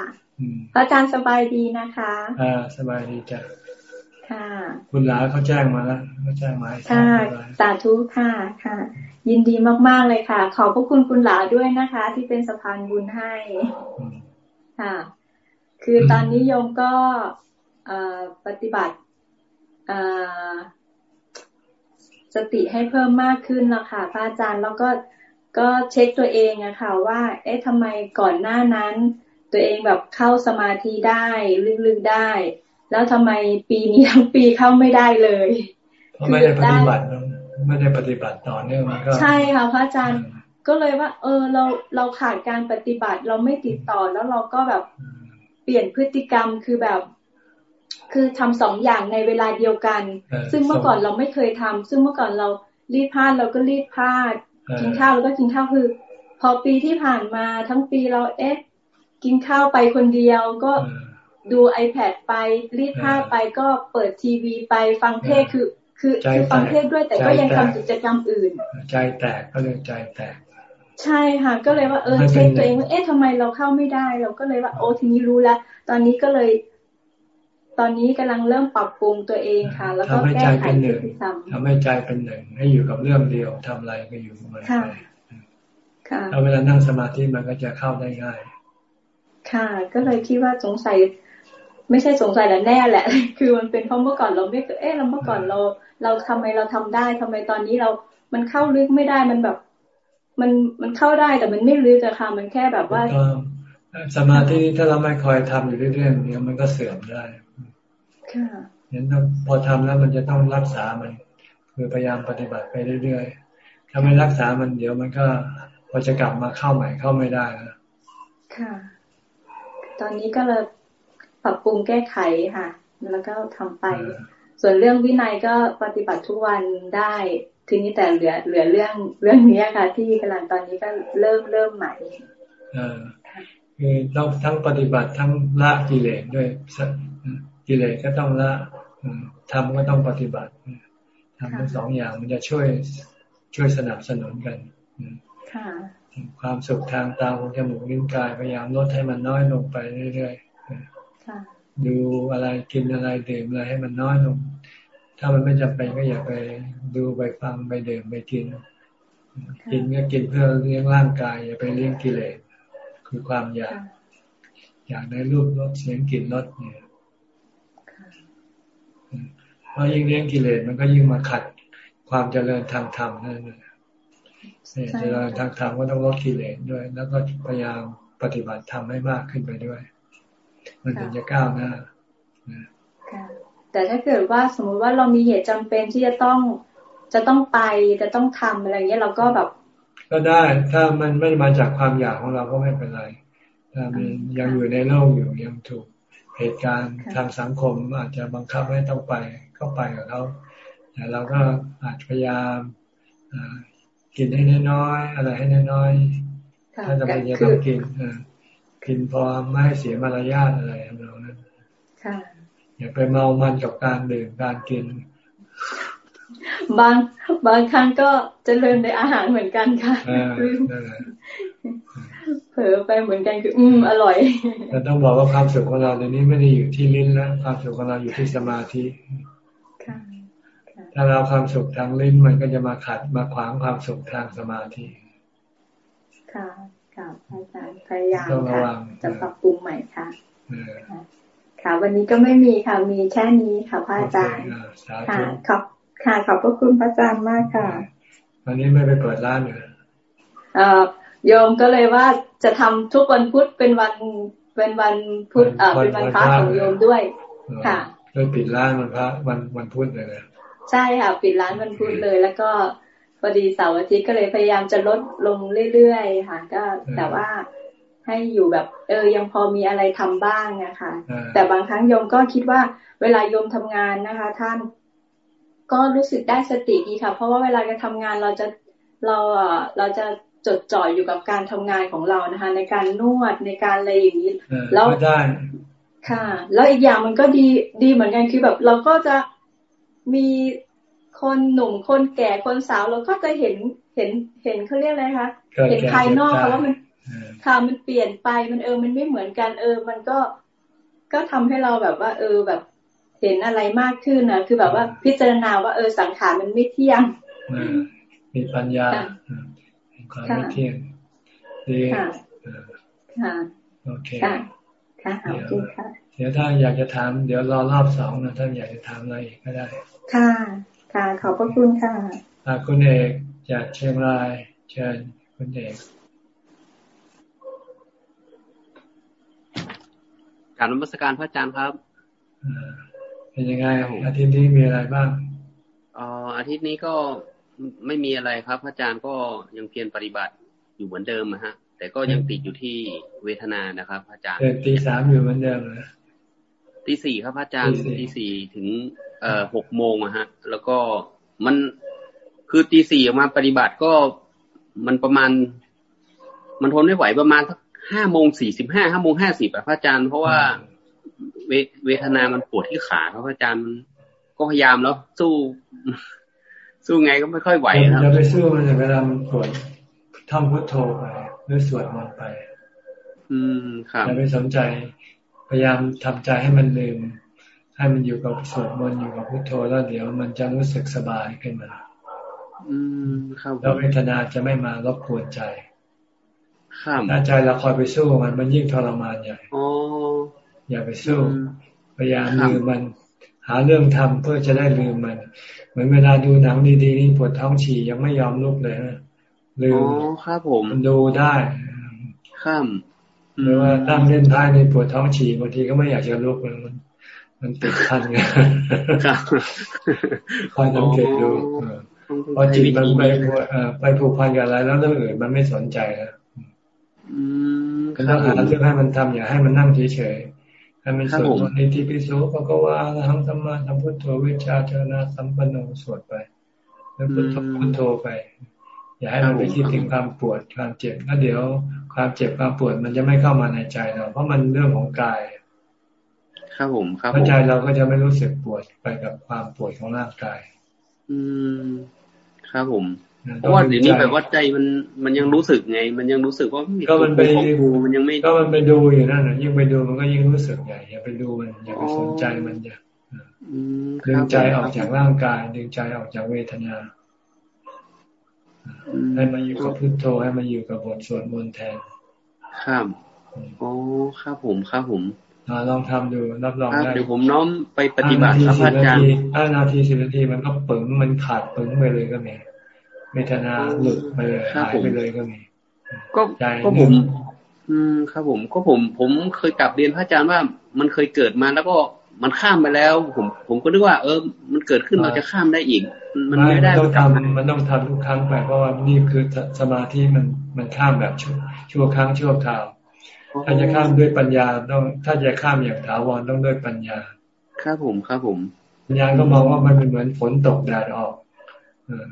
พระอาจารย์สบายดีนะคะ อ่า สบายดีจ้ะ ค่ะคุณหลาเขาแจ้งมาแล้วเขาแจ้งมาค่ะสาธุค่ะค่ะ ยินดีมากๆเลยค่ะ ขอบพระคุณคุณหลาด้วยนะคะ ที่เป็นสะพานบุญให้ค่ะ คือตอนนี้โยมก็ปฏิบัติสติให้เพิ่มมากขึ้นแล้วค่ะพระอาจารย์แล้วก็ก็เช็คตัวเองอะค่ะ ว่า เอ๊ะทำไมก่อนหน้านั้น ตัวเองแบบเข้าสมาธิได้ลึกๆได้ แล้วทำไมปีนี้ทั้งปีเข้าไม่ได้เลยไม่ได้ปฏิบัติไม่ได้ปฏิบัติต่อเนื่องมันก็ใช่ค่ะพระอาจารย์ก็เลยว่า เออเราเราขาดการปฏิบัติเราไม่ติดต่อแล้วเราก็แบบเปลี่ยนพฤติกรรมคือแบบ คือทำสองอย่างในเวลาเดียวกัน ซึ่งเมื่อก่อนเราไม่เคยทำซึ่งเมื่อก่อนเรารีดผ้าเราก็รีดผ้ากินข้าวแล้วก็กินข้าวคือ พอปีที่ผ่านมาทั้งปีเราเอ๊ะกินข้าวไปคนเดียวก็ ดู iPad ไปรีดผ้าไปก็เปิดทีวีไปฟังเทศคือ คือคือฟังเทศด้วยแต่ก็ยังทำกิจกรรมอื่น ใจแตกก็เลยใจแตก ใช่ค่ะก็เลยว่าเออเช็คตัวเองว่าเอ๊ะทำไมเราเข้าไม่ได้ เราก็เลยว่าโอ้ทีนี้รู้แล้วตอนนี้ก็เลย ตอนนี้กำลังเริ่มปรับปรุงตัวเองค่ะ แล้วก็แก้ไขพฤติกรรมทำให้ใจเป็นหนึ่งให้อยู่กับเรื่องเดียวทำอะไรก็อยู่กับมันไปแล้วเวลานั่งสมาธิมันก็จะเข้าได้ง่าย ค่ะ ก็เลยคิดว่าสงสัย ไม่ใช่สงสัยแหละแน่แหละ คือมันเป็นเพราะเมื่อก่อนเราไม่เอ๊ะเราเมื่อก่อนเรา เราทำไมเราทำได้ทำไมตอนนี้เรา มันเข้าลึกไม่ได้มันแบบ มันมันเข้าได้แต่มันไม่ลึกอะค่ะมันแค่แบบว่าสมาธิถ้าเราไม่คอยทำอยู่เรื่อยๆเนี่ยมันก็เสื่อมได้ค่ะเห็นพอทำแล้วมันจะต้องรักษามันคือพยายามปฏิบัติไปเรื่อยๆถ้าไม่รักษามันเดี๋ยวมันก็พอจะกลับมาเข้าใหม่เข้าไม่ได้นะค่ะ ตอนนี้ก็เลย ปรับปรุงแก้ไขค่ะ แล้วก็ทำไป ส่วนเรื่องวินัยก็ปฏิบัติทุกวันได้ ทีนี้แต่เหลือเหลือเรื่องเรื่องนี้ค่ะ ที่กำลังตอนนี้ก็เริ่มเริ่มใหม่คือต้องทั้งปฏิบัติทั้งละกิเลสด้วยกิเลสก็ต้องละทำก็ต้องปฏิบัติทำทั้งสองอย่างมันจะช่วยช่วยสนับสนุนกันความสุขทางตาหูจมูกลิ้นกายพยายามลดให้มันน้อยลงไปเรื่อยๆ ดูอะไรกินอะไรดื่มอะไรให้มันน้อยลง ถ้ามันไม่จำเป็นก็อย่าไปดูไปฟังไปดื่มไปกิน กินก็กินเพื่อเลี้ยงร่างกาย อย่าไปเลี้ยงกิเลสคือความอยากอยากในรูปรสเสียงกลิ่นรสเนี่ยเพราะยิ่งเลี้ยงกิเลสมันก็ยิ่งมาขัดความเจริญทางธรรมนั่นเองเจริญทางธรรมก็ต้องลดกิเลสด้วย แล้วก็พยายามปฏิบัติธรรมให้มากขึ้นไปด้วย มันถึงจะก้าวหน้าแต่ถ้าเกิดว่าสมมุติว่าเรามีเหตุจำเป็นที่จะต้องจะต้องไปจะต้องทำอะไรเงี้ยเราก็แบบ ก็ได้ถ้ามันไม่มาจากความอยากของเราก็ไม่เป็นไรถ้ามันยังอยู่ในโลกอยู่ยังถูกเหตุการณ์ทางสังคมอาจจะบังคับให้ต้องไปก็ไปกับเขาแต่เราก็อาจพยายามกินให้น้อยๆอะไรให้น้อยๆถ้าจะเป็นจะต้องกิน กินพอไม่ให้เสียมารยาทอะไรของเรานั้นอย่าไปเมามันกับการดื่มการกิน บางบางครั้งก็เจริญในอาหารเหมือนกันค่ะเผลอไปเหมือนกันคือ อืมอร่อยแต่ต้องบอกว่าความสุขของเราในนี้ไม่ได้อยู่ที่ลิ้นแล้วความสุขของเราอยู่ที่สมาธิถ้าเราความสุขทางลิ้นมันก็จะมาขัดมาขวางความสุขทางสมาธิค่ะ ค่ะอาจารย์พยายามค่ะจะปรับปรุงใหม่ค่ะค่ะ วันนี้ก็ไม่มีค่ะ มีแค่นี้ค่ะพระอาจารย์ค่ะขอบค่ะขอบพระคุณพระอาจารย์มากค่ะ วันนี้ไม่ไปเปิดร้านเหรอเอ่อโยมก็เลยว่าจะทำทุกวันพุธเป็นวันเป็นวันพุธเอ่อเป็นวันพระของโยมด้วย ค่ะเลยปิดร้านวันพระวันวันพุธเลยนะใช่ค่ะ ปิดร้านวันพุธเลยแล้วก็ พอดีเสาร์อาทิตย์ก็เลยพยายามจะลดลงเรื่อยๆค่ะ ก็แต่ว่าให้อยู่แบบ เออยังพอมีอะไรทำบ้างนะคะ แต่บางครั้งโยมก็คิดว่าเวลาโยมทำงานนะคะ ท่าน ก็รู้สึกได้สติดีค่ะ เพราะว่าเวลาจะทำงานเราจะเราเราจะจดจ่อยอยู่กับการทำงานของเรานะคะ ในการนวดในการอะไรอย่างนี้แล้วได้ค่ะ แล้วอีกอย่างมันก็ดีดีเหมือนกันคือแบบ เราก็จะมี คนหนุ่มคนแก่คนสาวเราก็จะเห็นเห็นเห็นเขาเรียกอะไรคะเห็นภายนอกว่ามันค่ะมันเปลี่ยนไปมันเออมันไม่เหมือนกันเออ มันก็ก็ทำให้เราแบบว่า เออแบบเห็นอะไรมากขึ้นนะคือแบบว่าพิจารณาว่าเออสังขารมันไม่เที่ยงมีปัญญาความไม่เที่ยงดีค่ะโอเคค่ะค่ะโอเคค่ะเดี๋ยวถ้าอยากจะถาม เดี๋ยวรอรอบสองนะถ้าอยากจะถามอะไรอีกก็ได้ ค่ะ ค่ะขอบพระคุณค่ะคุณเอกจากเชียงราย เชิญคุณเอกการนมัสการพระอาจารย์ครับเป็นยังไงอาทิตย์นี้มีอะไรบ้างอ๋ออาทิตย์นี้ก็ไม่มีอะไรครับ พระอาจารย์ก็ยังเพียรปฏิบัติอยู่เหมือนเดิมนะฮะ แต่ก็ยังติดอยู่ที่เวทนานะครับ พระอาจารย์ตีสามอยู่เหมือนเดิมนะ ตีสี่ครับพระอาจารย์ตีสี่ถึง เอ่อหกโมงอะฮะ แล้วก็มันคือตีสี่ออกมาปฏิบัติก็มันประมาณ มันทนไม่ไหวประมาณสักห้าโมงสี่สิบห้าห้าโมงห้าสิบอะพระอาจารย์เพราะว่าเวเวทนามันปวดที่ขาครับอาจารย์ก็พยายามแล้วสู้ สู้ไงก็ไม่ค่อยไหวครับอย่าไปสู้มันเวลามันปวดท่องพุทโธไปหรือสวดมนต์ไป อืมครับอย่าไปสนใจพ ยายามทำใจให้มันลืม ให้มันอยู่กับสวดมนต์อยู่กับพุทโธแล้วเดี๋ยวมันจะรู้สึกสบายขึ้นมา อืมครับแล้วเวทนาจะไม่มารบกวนใจครับถ้าใจเราคอยไปสู้มันมันยิ่งทรมานใหญ่อ๋ออย่าไปสู้ พยายามลืมมัน หาเรื่องทำเพื่อจะได้ลืมมัน เหมือนเวลาดูหนังดีๆนี่ปวดท้องฉี่ยังไม่ยอมลุกเลยนะลืมครับผมมันดูได้ข้าม หรือว่าตั้งเล่นท้ายในปวดท้องฉี่บางทีก็ไม่อยากจะลุกมันมันติดพันไงคอยสังเกตดูพอจิตมันไปไปผูกพันกับอะไรแล้วเรื่องอื่นมันไม่สนใจแล้วก็ต้องหาเรื่องให้มันทำอย่าให้มันนั่งเฉยๆให้มันสวดมนต์ในที่พิสูจก็ก็ว่าทำธรรมะทำพุทโธวิชาเจนะสัมปันโนสวดไปแล้วพุทโธพุทโธไป อย่าให้มันไปคิดถึงความปวดความเจ็บแล้วเดี๋ยว ความเจ็บความปวดมันจะไม่เข้ามาในใจเรา เพราะมันเรื่องของกายครับผมครับใจเราก็จะไม่รู้สึกปวดไปกับความปวดของร่างกาย อืมครับผมเพราะว่าเดี๋ยวนี้แบบว่าใจมันมันยังรู้สึกไง มันยังรู้สึกว่าก็มันไปดูมันยังไม่ก็มันไปดูอยู่นั่นยิ่งไปดูมันก็ยิ่งรู้สึกใหญ่อย่าไปดูมันอย่าไปสนใจมันอย่าดึงใจออกจากร่างกายดึงใจออกจากเวทนา ให้มาอยู่กับพุทโธให้มาอยู่กับบทสวดมนต์แทนครับโอ้ครับผมครับผมลองทำดูรับรองได้เดี๋ยวผมน้อมไปปฏิบัติครับอาจารย์ห้านาทีสิบนาทีมันก็ปึงมันขาดปึงไปเลยก็มีเวทนาหลุดไปเลยหายไปเลยก็มีก็ก็ผม อืมครับผม ก็ผม ผมเคยกลับเรียนพระอาจารย์ว่ามันเคยเกิดมาแล้วก็ มันข้ามไปแล้ว ผมผมก็นึกว่า เออ มันเกิดขึ้นเราจะข้ามได้อีก มันไม่ได้ต้องทำมันต้องทำทุกครั้งไปเพราะว่านี่คือสมาธิมันมันข้ามแบบชั่วครั้งชั่วคราวถ้าจะข้ามด้วยปัญญาต้อง ถ้าจะข้ามอย่างถาวรต้องด้วยปัญญาครับผมครับผม ปัญญาก็มองว่ามันเป็นเหมือนฝนตกแดดออกเออ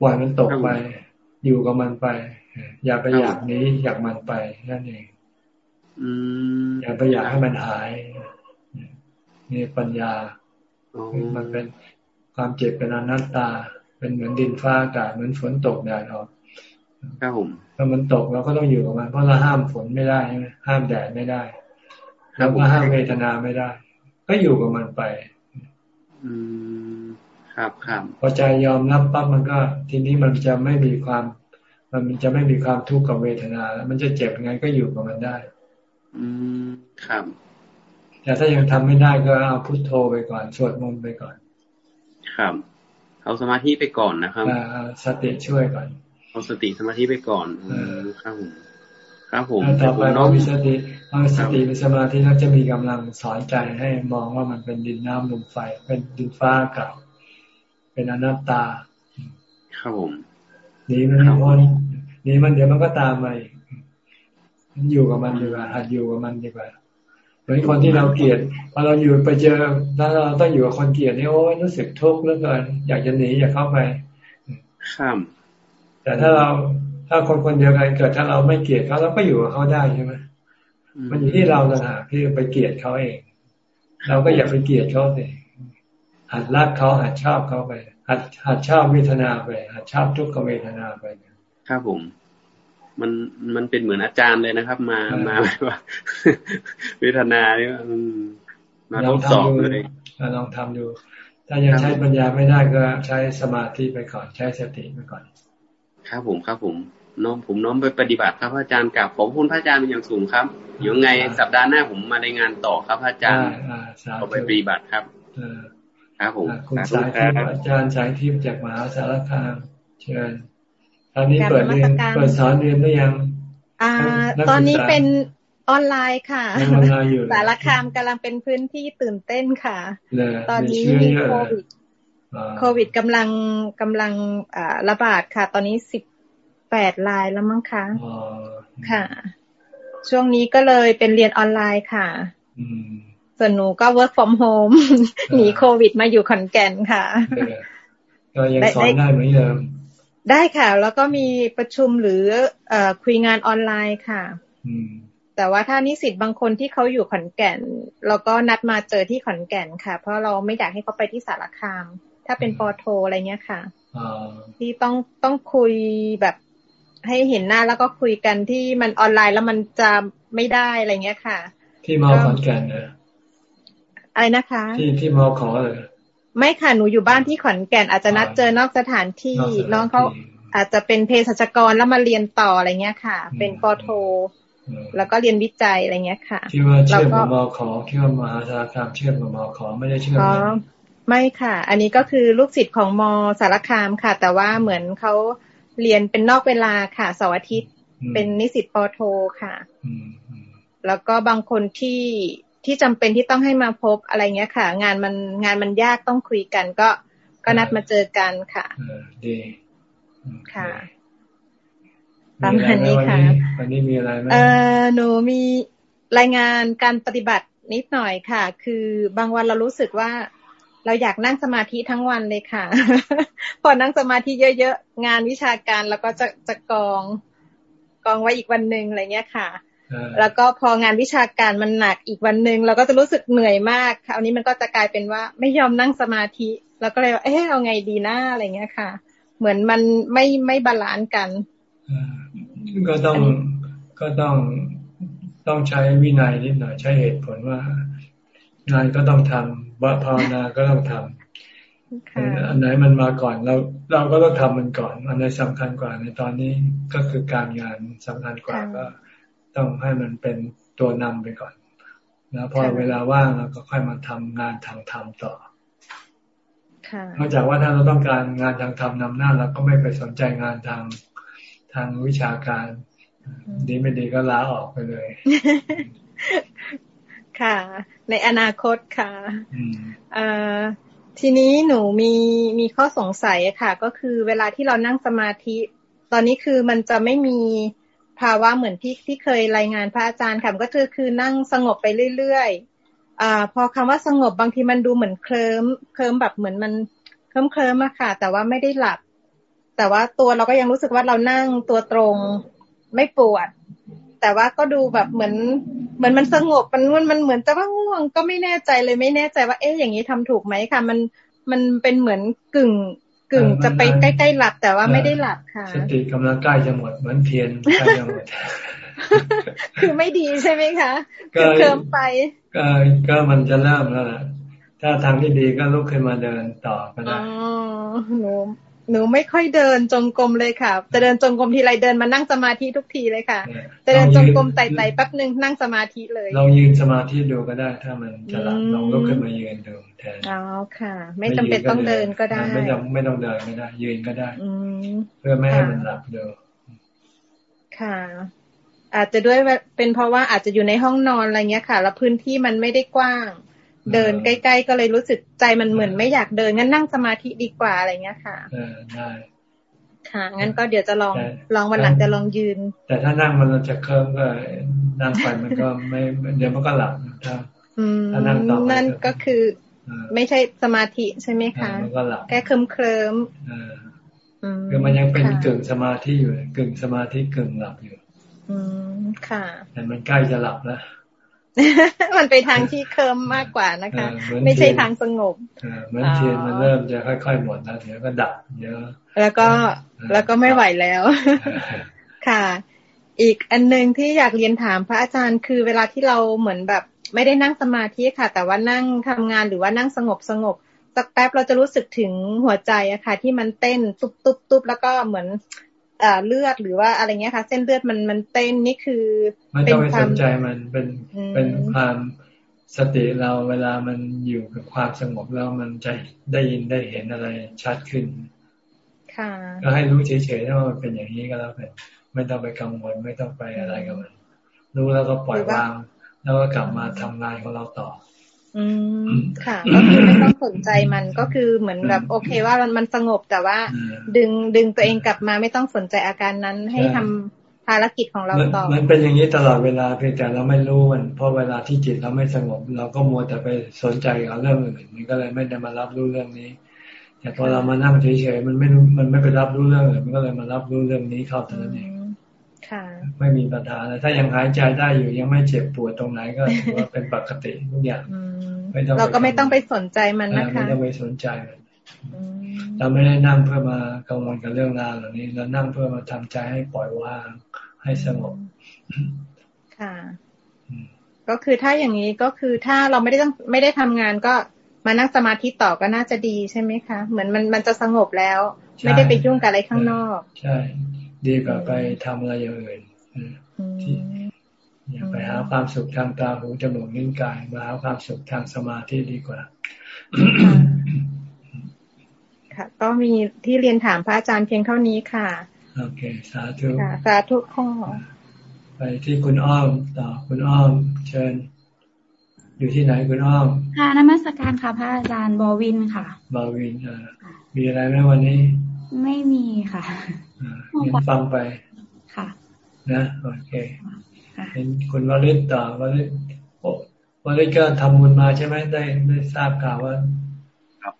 ปล่อยมันตกไป อยู่กับมันไป อย่าไปอยากนี้อยากมันไปนั่นเองอย่าไปอยากให้มันหาย นี่ปัญญา มันเป็นความเจ็บเป็นอนัตตา เป็นเหมือนดินฟ้าอากาศเหมือนฝนตกแดดออกครับผมถ้ามันตกเราก็ต้องอยู่กับมันเพราะเราห้ามฝนไม่ได้ใช่ไหมห้ามแดดไม่ได้แล้วก็ห้ามเวทนาไม่ได้ ก็อยู่กับมันไป อืมครับครับพอใจยอมรับปั๊บมันก็ ทีนี้มันจะไม่มีความ มันจะไม่มีความทุกข์กับเวทนา แล้วมันจะเจ็บไงก็อยู่กับมันได้ อืมครับ แต่ถ้ายังทำไม่ได้ก็เอาพุทโธไปก่อน สวดมนต์ไปก่อน ครับ เอาสมาธิไปก่อนนะครับสติช่วยก่อน เอาสติสมาธิไปก่อนครับผมครับผมต่อไปเรามีสติพอสติมีสมาธิแล้วจะมีกำลังสอนใจให้มองว่ามันเป็นดินน้ำลมไฟ เป็นดินฟ้าอากาศเป็นอนัตตา ครับผมนี่มันพ้นนี่มันเดี๋ยวมันก็ตามมามันอยู่กับมันดีกว่าหัดอยู่กับมันดีกว่า เหมือนคนที่เราเกลียดพอเราอยู่ไปเจอแล้วเราต้องอยู่กับคนเกลียดนี่โอ้ยรู้สึกทุกข์เหลือเกินอยากจะหนีอยากเข้าไปครับแต่ถ้าเราถ้าคนคนเดียวกันเกิดถ้าเราไม่เกลียดเขาเราก็อยู่กับเขาได้ใช่ไหมมันอยู่ที่เราต่างหากที่ไปเกลียดเขาเอง เราก็อย่าไปเกลียดเขาสิหัดรักเขาหัดชอบเขาไปหัดหัดชอบเวทนาไปหัดชอบทุกขเวทนาไปครับผม มันมันเป็นเหมือนอาจารย์เลยนะครับ มามาว่าเวทนาเนี่ยมาทดสอบเลยลองทำดู ถ้ายังใช้ปัญญาไม่ได้ก็ใช้สมาธิไปก่อนใช้สติไปก่อน ครับผมครับผมน้อมผมน้อมไปปฏิบัติครับพระอาจารย์กลับขอบคุณพระอาจารย์เป็นอย่างสูงครับอยู่ไงสัปดาห์หน้าผมมาในงานต่อครับพระอาจารย์เอาไปปฏิบัติครับครับผมคุณสายทิพย์อาจารย์สายทิพย์จากมหาสารคามเชิญ ตอนนี้เปิดเรียนเปิดสอนเรียนหรือยังอ่า ตอนนี้เป็นออนไลน์ค่ะสารคามกำลังเป็นพื้นที่ตื่นเต้นค่ะ ตอนนี้มีโควิดโควิดกำลังกำลังอ่าระบาดค่ะ ตอนนี้สิบแปดลายแล้วมั้งคะค่ะ ช่วงนี้ก็เลยเป็นเรียนออนไลน์ค่ะส่วนหนูก็ work from home หนีโควิดมาอยู่ขอนแก่นค่ะก็ยังสอนได้เหมือนเดิม ได้ค่ะ แล้วก็มีประชุมหรืออคุยงานออนไลน์ค่ะแต่ว่าถ้านิสิตบางคนที่เขาอยู่ขอนแก่นเราก็นัดมาเจอที่ขอนแก่นค่ะ เพราะเราไม่อยากให้เขาไปที่สารคาม ถ้าเป็นปอโทอะไรเงี้ยค่ะที่ต้องต้องคุยแบบให้เห็นหน้าแล้วก็คุยกันที่มันออนไลน์แล้วมันจะไม่ได้อะไรเงี้ยค่ะ ที่มอขอนแก่นเนะอะไรนะคะ ที่ที่มอขอเลย ไม่ค่ะ หนูอยู่บ้านที่ขอนแก่นอาจจะนัดเจอนอกสถานที่น้องเขาอาจจะเป็นเภสัชกรแล้วมาเรียนต่ออะไรเงี้ยค่ะ เป็นปโท แล้วก็เรียนวิจัยอะไรเงี้ยค่ะที่ว่าเชื่อมกับมอขอที่ว่ามหาสารคามเชื่อมกับมอขอไม่ได้เชื่อมไม่ค่ะ อันนี้ก็คือลูกศิษย์ของมอสารคามค่ะ แต่ว่าเหมือนเขาเรียนเป็นนอกเวลาค่ะเสาร์อาทิตย์ เป็นนิสิตปโทค่ะแล้วก็บางคนที่ ที่จำเป็นที่ต้องให้มาพบอะไรเงี้ยค่ะ งานมันงานมันยากต้องคุยกัน ก็ก็นัดมาเจอกันค่ะดีค่ะตามอันนี้ค่ะวันนี้มีอะไรไหมเออหนูมีรายงานการปฏิบัตินิดหน่อยค่ะ คือบางวันเรารู้สึกว่าเราอยากนั่งสมาธิทั้งวันเลยค่ะ พอนั่งสมาธิเยอะๆ งานวิชาการแล้วก็จะจะกอง กองไว้อีกวันหนึ่งอะไรเงี้ยค่ะ แล้วก็พองานวิชาการมันหนักอีกวันหนึ่งเราก็จะรู้สึกเหนื่อยมากคราวนี้มันก็จะกลายเป็นว่าไม่ยอมนั่งสมาธิ แล้วก็เลยว่าเออเอาไงดีน้าอะไรเงี้ยค่ะ เหมือนมันไม่ไม่ balance กันก็ต้องก็ต้องต้องใช้วินัยนิดหน่อยใช้เหตุผลว่า งานก็ต้องทำว่าภาวนาก็ต้องทำอันไหนมันมาก่อนเราเราก็ต้องทำมันก่อน อันไหนสำคัญกว่าในตอนนี้ก็คือการงานสำคัญกว่าก็ ต้องให้มันเป็นตัวนำไปก่อน แล้วพอเวลาว่างเราก็ค่อยมาทำงานทางธรรมต่อนอกจากว่าถ้าเราต้องการงานทางธรรมนำหน้าเราก็ไม่ไปสนใจงานทางทางวิชาการ ดีไม่ดีก็ลาออกไปเลย ค่ะ ในอนาคตค่ะทีนี้หนูมีมีข้อสงสัยค่ะ ก็คือเวลาที่เรานั่งสมาธิ ตอนนี้คือมันจะไม่มี ภาวะเหมือนที่ที่เคยรายงานพระอาจารย์ค่ะก็คือคือนั่งสงบไปเรื่อยๆอ่าพอคำว่าสงบบางทีมันดูเหมือนเคลิ้มเคลิ้มแบบเหมือนมันเคลิ้มเคลิ้มอะค่ะ แต่ว่าไม่ได้หลับ แต่ว่าตัวเราก็ยังรู้สึกว่าเรานั่งตัวตรงไม่ปวด แต่ว่าก็ดูแบบเหมือนเหมือนมันสงบมันมันมันเหมือนจะว่าง่วงก็ไม่แน่ใจเลยไม่แน่ใจว่าเอ๊ะอย่างนี้ทำถูกไหมค่ะ มันมันเป็นเหมือนกึ่ง กึ่งจะไปใกล้ๆหลับแต่ว่าไม่ได้หลับค่ะ สติกำลังใกล้จะหมดเหมือนเทียนใกล้จะหมดคือไม่ดีใช่ไหมคะก็เคิมไปก็ก็มันจะเริ่มแล้วล่ะถ้าทางที่ดีก็ลุกขึ้นมาเดินต่อก็ได้อ๋อหนู หนูไม่ค่อยเดินจงกรมเลยค่ะ จะเดินจงกรมทีไรเดินมานั่งสมาธิทุกทีเลยค่ะจะเดินจงกรมไต่ๆแป๊บหนึ่งนั่งสมาธิเลยลองยืนสมาธิดูก็ได้ ถ้ามันจะหลับลองลุกขึ้นมายืนดูแทนอ๋อค่ะ ไม่จำเป็นต้องเดินก็ได้ ไม่ต้องไม่ต้องเดินก็ได้ ยืนก็ได้เพื่อไม่ให้มันหลับดูค่ะ อาจจะด้วยเป็นเพราะว่าอาจจะอยู่ในห้องนอนอะไรเงี้ยค่ะ แล้วพื้นที่มันไม่ได้กว้าง เดินใกล้ๆก็เลยรู้สึกใจมันเหมือนไม่อยากเดินงั้นนั่งสมาธิดีกว่าอะไรเงี้ยค่ะเออได้ค่ะงั้นก็เดี๋ยวจะลองลองวันหลังจะลองยืน แต่ถ้านั่งมันจะเคลิ้มก็นั่งไปมันก็ไม่เดี๋ยวมันก็หลับถ้าถ้านั่งต่อนั่นก็คือไม่ใช่สมาธิใช่ไหมคะมันก็หลับแค่เคลิ้มเคลิ้มคือมันยังเป็นกึ่งสมาธิอยู่กึ่งสมาธิกึ่งหลับอยู่ อืมค่ะ แต่มันใกล้จะหลับแล้ว มันไปทางที่เคิมมากกว่านะคะ ไม่ใช่ทางสงบเหมือนเทียนมันเริ่มจะค่อยๆหมดแล้วเดี๋ยวก็ดับเยอะแล้วก็แล้วก็ไม่ไหวแล้ว ค่ะ อีกอันหนึ่งที่อยากเรียนถามพระอาจารย์คือเวลาที่เราเหมือนแบบ ไม่ได้นั่งสมาธิค่ะ แต่ว่านั่งทำงานหรือว่านั่งสงบสงบสักแป๊บเราจะรู้สึกถึงหัวใจอะค่ะ ที่มันเต้นตุ๊บตุ๊บตุ๊บแล้วก็เหมือน เลือดหรือว่าอะไรเงี้ยค่ะ เส้นเลือดมันมันเต้นนี่คือมันต้องไปสนใจมันเป็นเป็นความสติเราเวลามันอยู่กับความสงบแล้วมันจะได้ยินได้เห็นอะไรชัดขึ้น ค่ะก็ให้รู้เฉยๆว่ามันเป็นอย่างนี้ก็แล้วกันไม่ต้องไปกังวลไม่ต้องไปอะไรกับมัน รู้แล้วก็ปล่อยวาง แล้วก็กลับมาทำงานของเราต่อ อืมค่ะ ก็คือไม่ต้องสนใจมันก็คือเหมือนแบบโอเคว่ามันมันสงบแต่ว่า ดึงดึงตัวเองกลับมาไม่ต้องสนใจอาการนั้นให้ทำภารกิจของเราต่อ มันเป็นอย่างนี้ตลอดเวลาเพียงแต่เราไม่รู้มันเพราะเวลาที่จิตเราไม่สงบ เราก็มัวแต่ไปสนใจกับเรื่องอื่นมันก็เลยไม่ได้มารับรู้เรื่องนี้แต่พอเรามานั่งเฉยๆมันไม่รู้มันไม่ไปรับรู้เรื่องอื่นมันก็เลยมารับรู้เรื่องนี้เข้าเท่านั้นเองไม่มีปัญหาถ้ายังหายใจได้อยู่ยังไม่เจ็บปวดตรงไหนก็ถือว่าเป็นปกติทุกอย่าง เราก็ไม่ต้องไปสนใจมันนะคะไม่ต้องไปสนใจมันเราไม่ได้นั่งเพื่อมากังวลกับเรื่องราวเหล่านี้เรานั่งเพื่อมาทำใจให้ปล่อยวางให้สงบค่ะ ก็คือถ้าอย่างนี้ก็คือถ้าเราไม่ได้ต้องไม่ได้ทำงานก็มานั่งสมาธิต่อก็น่าจะดีใช่ไหมคะ เหมือนมันมันจะสงบแล้ว ไม่ได้ไปยุ่งกับอะไรข้างนอก ใช่ ดีกว่าไปทำอะไรอย่างอื่นที่ อย่าไปหาความสุขทางตาหูจมูกนิ้วกาย มาหาความสุขทางสมาธิดีกว่า ค่ะ ก็มีที่เรียนถามพระอาจารย์เพียงเท่านี้ค่ะ โอเค สาธุค่ะ สาธุข้อไปที่คุณอ้อมต่อคุณอ้อม เชิญ อยู่ที่ไหนคุณอ้อม ค่ะนมัสการค่ะพระอาจารย์บอวินค่ะ บอวินอ่ามีอะไรไหมวันนี้ ไม่มีค่ะอ่าฟังไป ค่ะ นะ โอเค เห็นคุณวริศต่อวริศวริศก็ทำบุญมาใช่ไหมได้ได้ทราบข่าวว่าครับ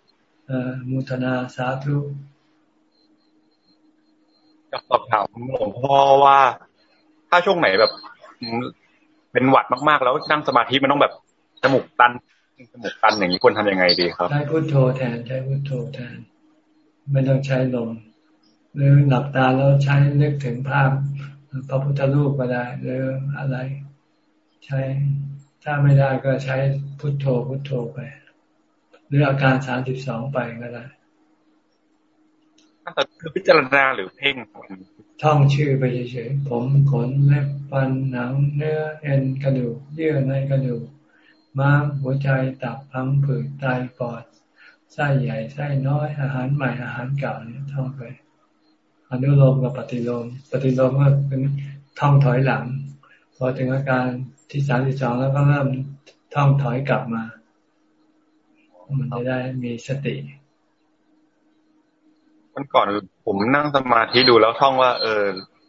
เอ่อมุทนาสาธุจะสอบถามหลวงพ่อว่า ถ้าช่วงไหนแบบ เป็นหวัดมากๆ แล้วนั่งสมาธิมันต้องแบบจมูกตันจมูกตันอย่างนี้ควรทำยังไงดีครับ ใช้พุทโธแทนใช้พุทโธแทน ไม่ต้องใช้ลมหรือหลับตาแล้วใช้นึกถึงภาพ พระพุทธรูปก็ได้หรืออะไร ใช้ถ้าไม่ได้ก็ใช้พุทโธพุทโธไป หรืออาการสามสิบสองไปก็ได้คือพิจารณาหรือเพ่งท่องชื่อไปเฉยๆผมขนเล็บฟันหนังเนื้อเอ็นกระดูกเยื่อในกระดูกม้ามหัวใจตับพังผืดไตปอดไส้ใหญ่ไส้น้อยอาหารใหม่อาหารเก่าเนี่ยท่องไป อนุโลมกับปฏิโลม ปฏิโลมก็เป็นท่องถอยหลัง พอถึงอาการที่สามสิบสองแล้วก็เริ่มท่องถอยกลับมา มันจะได้มีสติวันก่อนผมนั่งสมาธิดูแล้วท่องว่า เออ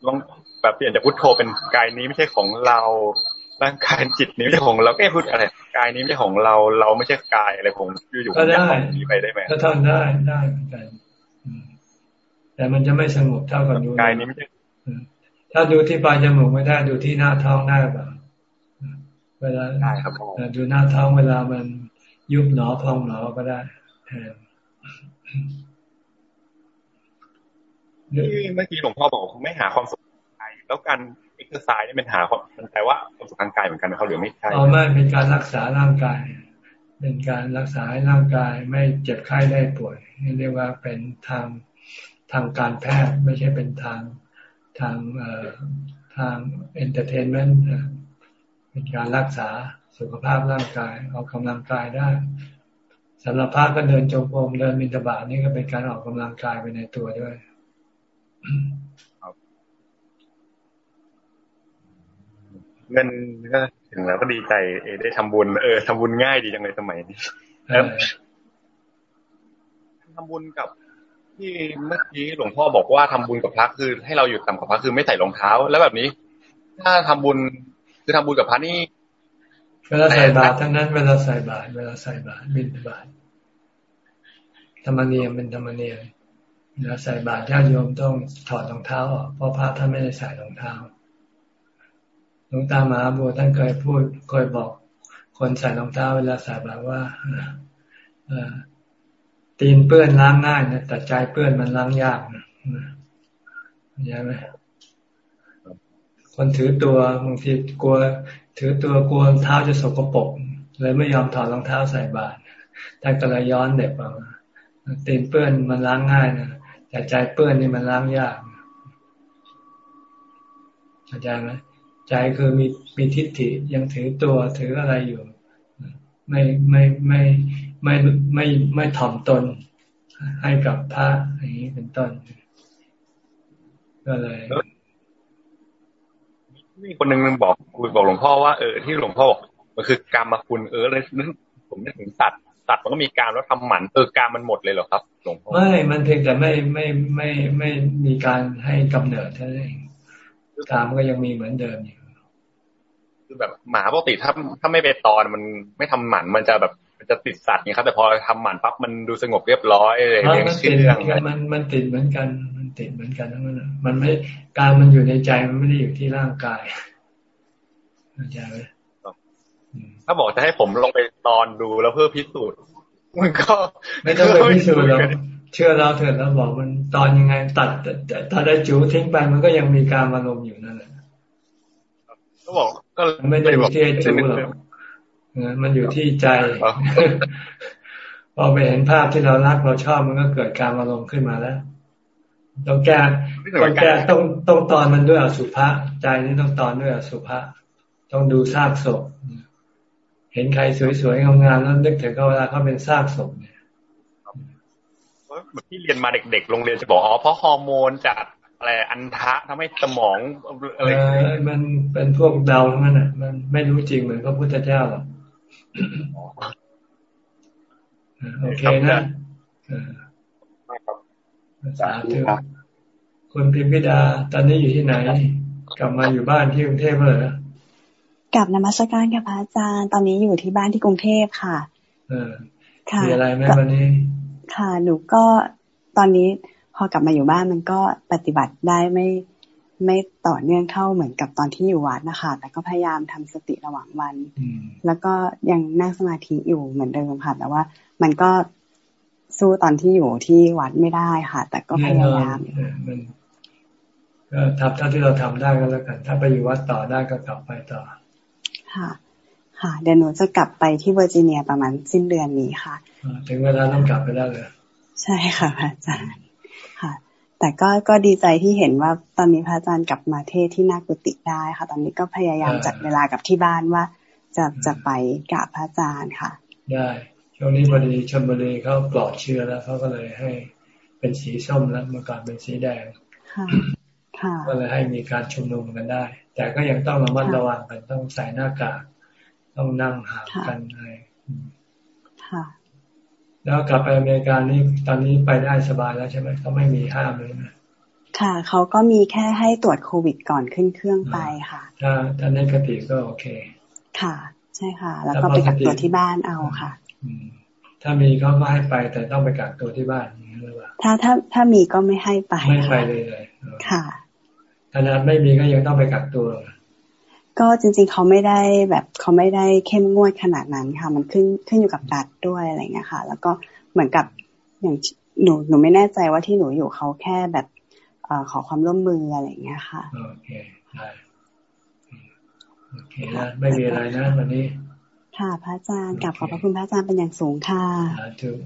ลองแบบเปลี่ยนจากพุทโธเป็นกายนี้ไม่ใช่ของเราร่างกายจิตนี้ไม่ใช่ของเราแค่พูดอะไรกายนี้ไม่ใช่ของเรา เราไม่ใช่กายอะไรผมอยู่ๆก็ได้ไปได้ไหมก็ท่องได้ได้เหมือนกัน แต่มันจะไม่สงบเท่ากับดูกายนี้ไม่ใช่ถ้าดูที่ปลายจมูกไม่ได้ดูที่หน้าท้องได้ป่ะเวลาได้ครับดูหน้าท้องเวลามันยุบหนอพองหนอก็ได้แทนเมื่อกี้หลวงพ่อบอกไม่หาความสุขกายแล้วการเอ็กซ์ไซส์นี่เป็นหามันแปลว่าความสุขทางกายเหมือนกันนะครับหรือไม่ใช่อ๋อไม่เป็นการรักษาร่างกาย เป็นการรักษาให้ร่างกายไม่เจ็บไข้ได้ป่วยนี่เรียกว่าเป็นทาง ทางการแพทย์ไม่ใช่เป็นทางทางทาง entertainment เป็นการรักษาสุขภาพร่างกายออกกำลังกายได้สำหรับพระก็เดินจงกรมเดินบิณฑบาตนี่ก็เป็นการออกกำลังกายไปในตัวด้วยเงินก็ถึงแล้วก็ดีใจ เอ ได้ทำบุญเออทำบุญง่ายดีจังเลยสมัยนี้แล้วทำบุญกับ ที่เมื่อกี้หลวงพ่อบอกว่าทำบุญกับพระคือ ให้เราอยู่ต่ำกว่าพระคือไม่ใส่รองเท้า แล้วแบบนี้ ถ้าทำบุญคือทำบุญกับพระนี่เวลาใส่บาตรทั้งนั้นเวลาใส่บาตรเวลาใส่บาตรบิณฑบาตรธรรมเนียมเป็นธรรมเนียมเวลาใส่บาตรญาติโยมต้องถอดรองเท้าออกเพราะพระท่านไม่ได้ใส่รองเท้าหลวงตามหาบัวท่านเคยพูดเคยบอก คนใส่รองเท้า เวลาใส่แบบว่า ตีนเปื้อนล้างง่ายนะแต่ใจเปื้อนมันล้างยากนะใช่ไหมคนถือตัวบางทีกลัว ถือตัวกลัวเท้าจะสกปรกเลยไม่ยอมถอดรองเท้าใส่บาตรท่านก็เลยย้อนเด็กมาตีนเปื้อนมันล้างง่ายนะแต่ใจเปื้อนนี่มันล้างยากเข้าใจไหมใจคือมีมีทิฏฐิยังถือตัวถืออะไรอยู่ ไม่ไม่ไม่ ไม่ไม่ไม่ถ่อมตนให้กับพระอย่างนี้เป็นต้นก็เลยมีคนหนึ่งบอกคุยบอกหลวงพ่อว่าเออที่หลวงพ่อบอกมันคือกรรมคุณเออเลยนึกผมนึกถึงสัตว์สัตว์มันก็มีการแล้วทำหมันเออการมันหมดเลยเหรอครับหลวงพ่อไม่มันเพียงแต่ไม่ไม่ไม่ไม่มีการให้กำเนิดเท่านั้นเองกามก็ยังมีเหมือนเดิมอยู่คือแบบหมาปกติถ้าถ้าไม่ไปตอนมันไม่ทำหมันมันจะแบบ มันจะติดสัตว์นี่ครับ แต่พอทำหมันปั๊บมันดูสงบเรียบร้อยเลยเลี้ยงชื่องมันมันติดเหมือนกัน มันติดเหมือนกันทั้งนั้นมันไม่การมันอยู่ในใจมันไม่ได้อยู่ที่ร่างกายเข้าใจไหมถ้าบอกจะให้ผมลงไปตอนดูแล้วเพื่อพิสูจน์มันก็ไม่ต้องไปพิสูจน์เราเชื่อเราเถิดเราบอกมันตอนยังไง ตัดตัดได้จูทิ้งไปมันก็ยังมีการมาลมอยู่นั่นแหละก็บอกก็ไม่ได้อยู่ที่จูหรอก มันอยู่ที่ใจพอไปเห็นภาพที่เรารักเราชอบมันก็เกิดการอารมณ์ขึ้นมาแล้วต้องแก้ต้องแก้ต้องต้องตอนมันด้วยอสุภะใจนี่ต้องตอนด้วยอสุภะต้องดูซากศพเห็นใครสวยๆงามๆแล้วนึกถึงเขาเวลาเขาเป็นซากศพเนี่ยที่เรียนมาเด็กๆโรงเรียนจะบอกอ๋อเพราะฮอร์โมนจากอะไรอันทะทำให้สมองอะไรมันเป็นพวกเดาทั้งนั้นอะ มันไม่รู้จริงเหมือนพระพุทธเจ้าหรอก โอเคนะสาธุคุณพิมพิดา ตอนนี้อยู่ที่ไหน กลับมาอยู่บ้านที่กรุงเทพเลยกับนมัสการกับพระอาจารย์ ตอนนี้อยู่ที่บ้านที่กรุงเทพค่ะ เออมีอะไรไหมวันนี้ ค่ะ หนูก็ตอนนี้พอกลับมาอยู่บ้านมันก็ปฏิบัติได้ไม่ ไม่ต่อเนื่องเท่าเหมือนกับตอนที่อยู่วัดนะคะ แต่ก็พยายามทำสติระหว่างวัน แล้วก็ยังนั่งสมาธิอยู่เหมือนเดิมค่ะแต่ว่ามันก็สู้ตอนที่อยู่ที่วัดไม่ได้ค่ะ แต่ก็พยายามก็ทำเท่าที่เราทำได้ก็แล้วกัน ถ้าไปอยู่วัดต่อได้ก็กลับไปต่อ ค่ะ ค่ะ เดี๋ยวหนูจะกลับไปที่เวอร์จิเนียประมาณสิ้นเดือนนี้ค่ะ ถึงเวลาต้องกลับไปได้เลย ใช่ค่ะอาจารย์ค่ะ แต่ก็ก็ดีใจที่เห็นว่าตอนนี้พระอาจารย์กลับมาเทศที่นากุติได้ค่ะ ตอนนี้ก็พยายามจัดเวลากับที่บ้านว่า จะจะไปกราบพระอาจารย์ค่ะ ได้ช่วงนี้พอดีชมบุรีเขาปลอดเชื้อแล้วเขาก็เลยให้เป็นสีส้มแล้วเมื่อก่อนเป็นสีแดงค่ะก็เลยให้มีการชุมนุมกันได้ แต่ก็ยังต้องระมัดระวังกันต้องใส่หน้ากากต้องนั่งห่างกันอะไรค่ะ แล้วกลับไปอเมริกานี่ตอนนี้ไปได้สบายแล้วใช่ไหมเขาไม่มีห้ามเลยนะค่ะเขาก็มีแค่ให้ตรวจโควิดก่อนขึ้นเครื่องไปค่ะ ถ้าถ้าในกติก็โอเค ค่ะ ใช่ค่ะ แล้วก็ไปกักตัวที่บ้านเอาค่ะถ้ามีเขาก็ให้ไปแต่ต้องไปกักตัวที่บ้านอย่างนี้หรือเปล่าถ้าถ้าถ้ามีก็ไม่ให้ไปไม่ไปเลยเลยค่ะขนาดไม่มีก็ยังต้องไปกักตัว ก็จริง ๆเขาไม่ได้แบบเขาไม่ได้เข้มงวดขนาดนั้นค่ะ มันขึ้นขึ้นอยู่กับรัฐด้วยอะไรเงี้ยค่ะ แล้วก็เหมือนกับอย่างหนูหนูไม่แน่ใจว่าที่หนูอยู่เขาแค่แบบอขอความร่วมมืออะไรเงี้ยค่ะโอเคได้โอเคนะไม่มีอะไรนะวันนี้ ค่ะ พระอาจารย์กลับขอบพระคุณพระอาจารย์เป็นอย่างสูงค่ะถูก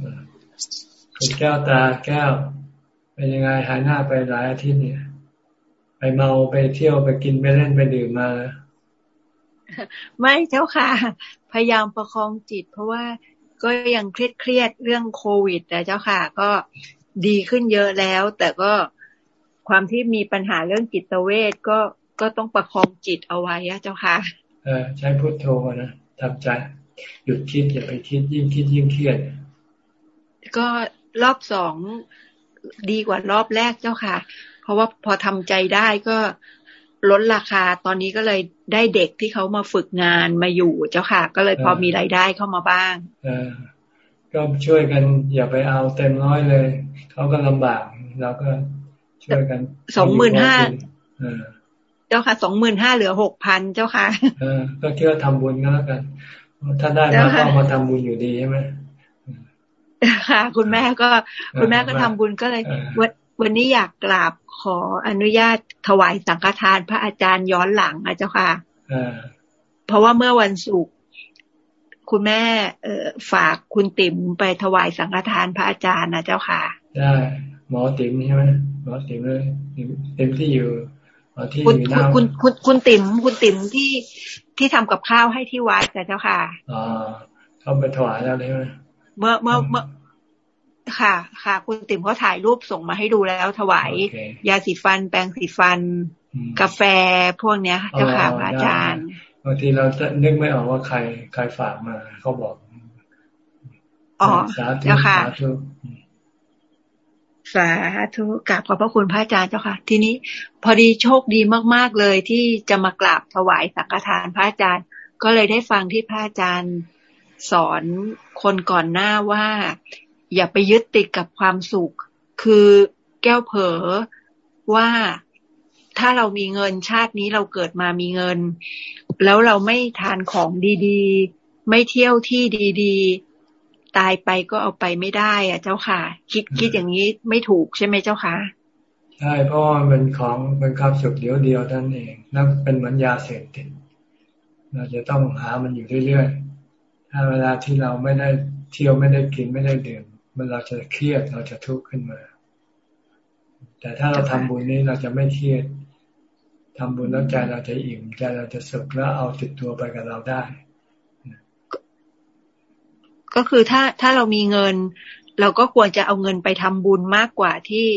คุณแก้วตาแก้ว เป็นยังไงหายหน้าไปหลายอาทิตย์เนี่ย ไปเมาไปเที่ยวไปกินไปเล่นไปดื่มมา ไม่เจ้าค่ะ พยายามประคองจิต เพราะว่าก็ยังเครียดเครียดเรื่องโควิดนะเจ้าค่ะ ก็ดีขึ้นเยอะแล้ว แต่ก็ความที่มีปัญหาเรื่องจิตเวทก็ก็ต้องประคองจิตเอาไว้อะเจ้าค่ะเออใช้พุทโธนะทำใจหยุดคิดอย่าไปคิดยิ่งคิดยิ่งเครียด ก็รอบสองดีกว่ารอบแรกเจ้าค่ะ เพราะว่าพอทำใจได้ก็ ลดราคาตอนนี้ก็เลยได้เด็กที่เขามาฝึกงานมาอยู่เจ้าค่ะ ก็เลยพอมีรายได้เข้ามาบ้างอก็ช่วยกันอย่าไปเอาเต็มร้อยเลย เขาก็ลำบากเราก็ช่วยกันสองหมื่นห้าเจ้าค่ะสองหมื่นห้าเหลือหกพันเจ้าค่ะเออก็คิดว่าทำบุญก็แล้วกันถ้าได้มาก็มาทำบุญอยู่ดีใช่ไหมค่ะ คุณแม่ก็ คุณแม่ก็ทำบุญก็เลยวัน วันนี้อยากกราบขออนุญาตถวายสังฆทานพระอาจารย์ย้อนหลังนะเจ้าค่ะเพราะว่าเมื่อวันศุกร์คุณแม่เออฝากคุณติ๋มไปถวายสังฆทานพระอาจารย์นะเจ้าค่ะ ได้หมอติ๋มใช่ไหมหมอติ๋มเลยติ๋มที่อยู่ที่คุณคุณคุณคุณติ๋มคุณติ๋มที่ที่ทำกับข้าวให้ที่วัดแต่เจ้าค่ะอ๋อเขาไปถวายแล้วใช่ไหมเมื่อเมื่อเมื่อ ค่ะ ค่ะ คุณติ๋มเขาถ่ายรูปส่งมาให้ดูแล้วถวาย ยาสีฟัน แปรงสีฟัน กาแฟพวกเนี้ยเจ้าค่ะอาจารย์บางทีเราจะนึกไม่ออกว่าใครใครฝากมา เขาบอกอ๋อเจ้าค่ะสาธุกราบขอบพระคุณพระอาจารย์เจ้าค่ะ ทีนี้พอดีโชคดีมากๆเลยที่จะมากราบถวายสังฆทานพระอาจารย์ ก็เลยได้ฟังที่พระอาจารย์สอนคนก่อนหน้าว่า อย่าไปยึดติดกับความสุข คือแก้วเผลอว่าถ้าเรามีเงินชาตินี้เราเกิดมามีเงิน แล้วเราไม่ทานของดีๆ ไม่เที่ยวที่ดีๆ ตายไปก็เอาไปไม่ได้อะเจ้าค่ะ คิดคิดอย่างนี้ไม่ถูกใช่ไหมเจ้าค่ะใช่เพราะว่าเป็นของเป็นความสุขเดียวเดียวนั่นเองนั่นเป็นเหมือนยาเสพติดเราจะต้องหามันอยู่เรื่อยๆถ้าเวลาที่เราไม่ได้เที่ยวไม่ได้กินไม่ได้ดื่ม มันเราจะเครียดเราจะทุกข์ขึ้นมา แต่ถ้าเราทำบุญนี้เราจะไม่เครียดทำบุญแล้วใจเราจะอิ่มใจเราจะสุขแล้วเอาติดตัวไปกับเราได้ ก็คือถ้าถ้าเรามีเงิน เราก็ควรจะเอาเงินไปทำบุญมากกว่าที่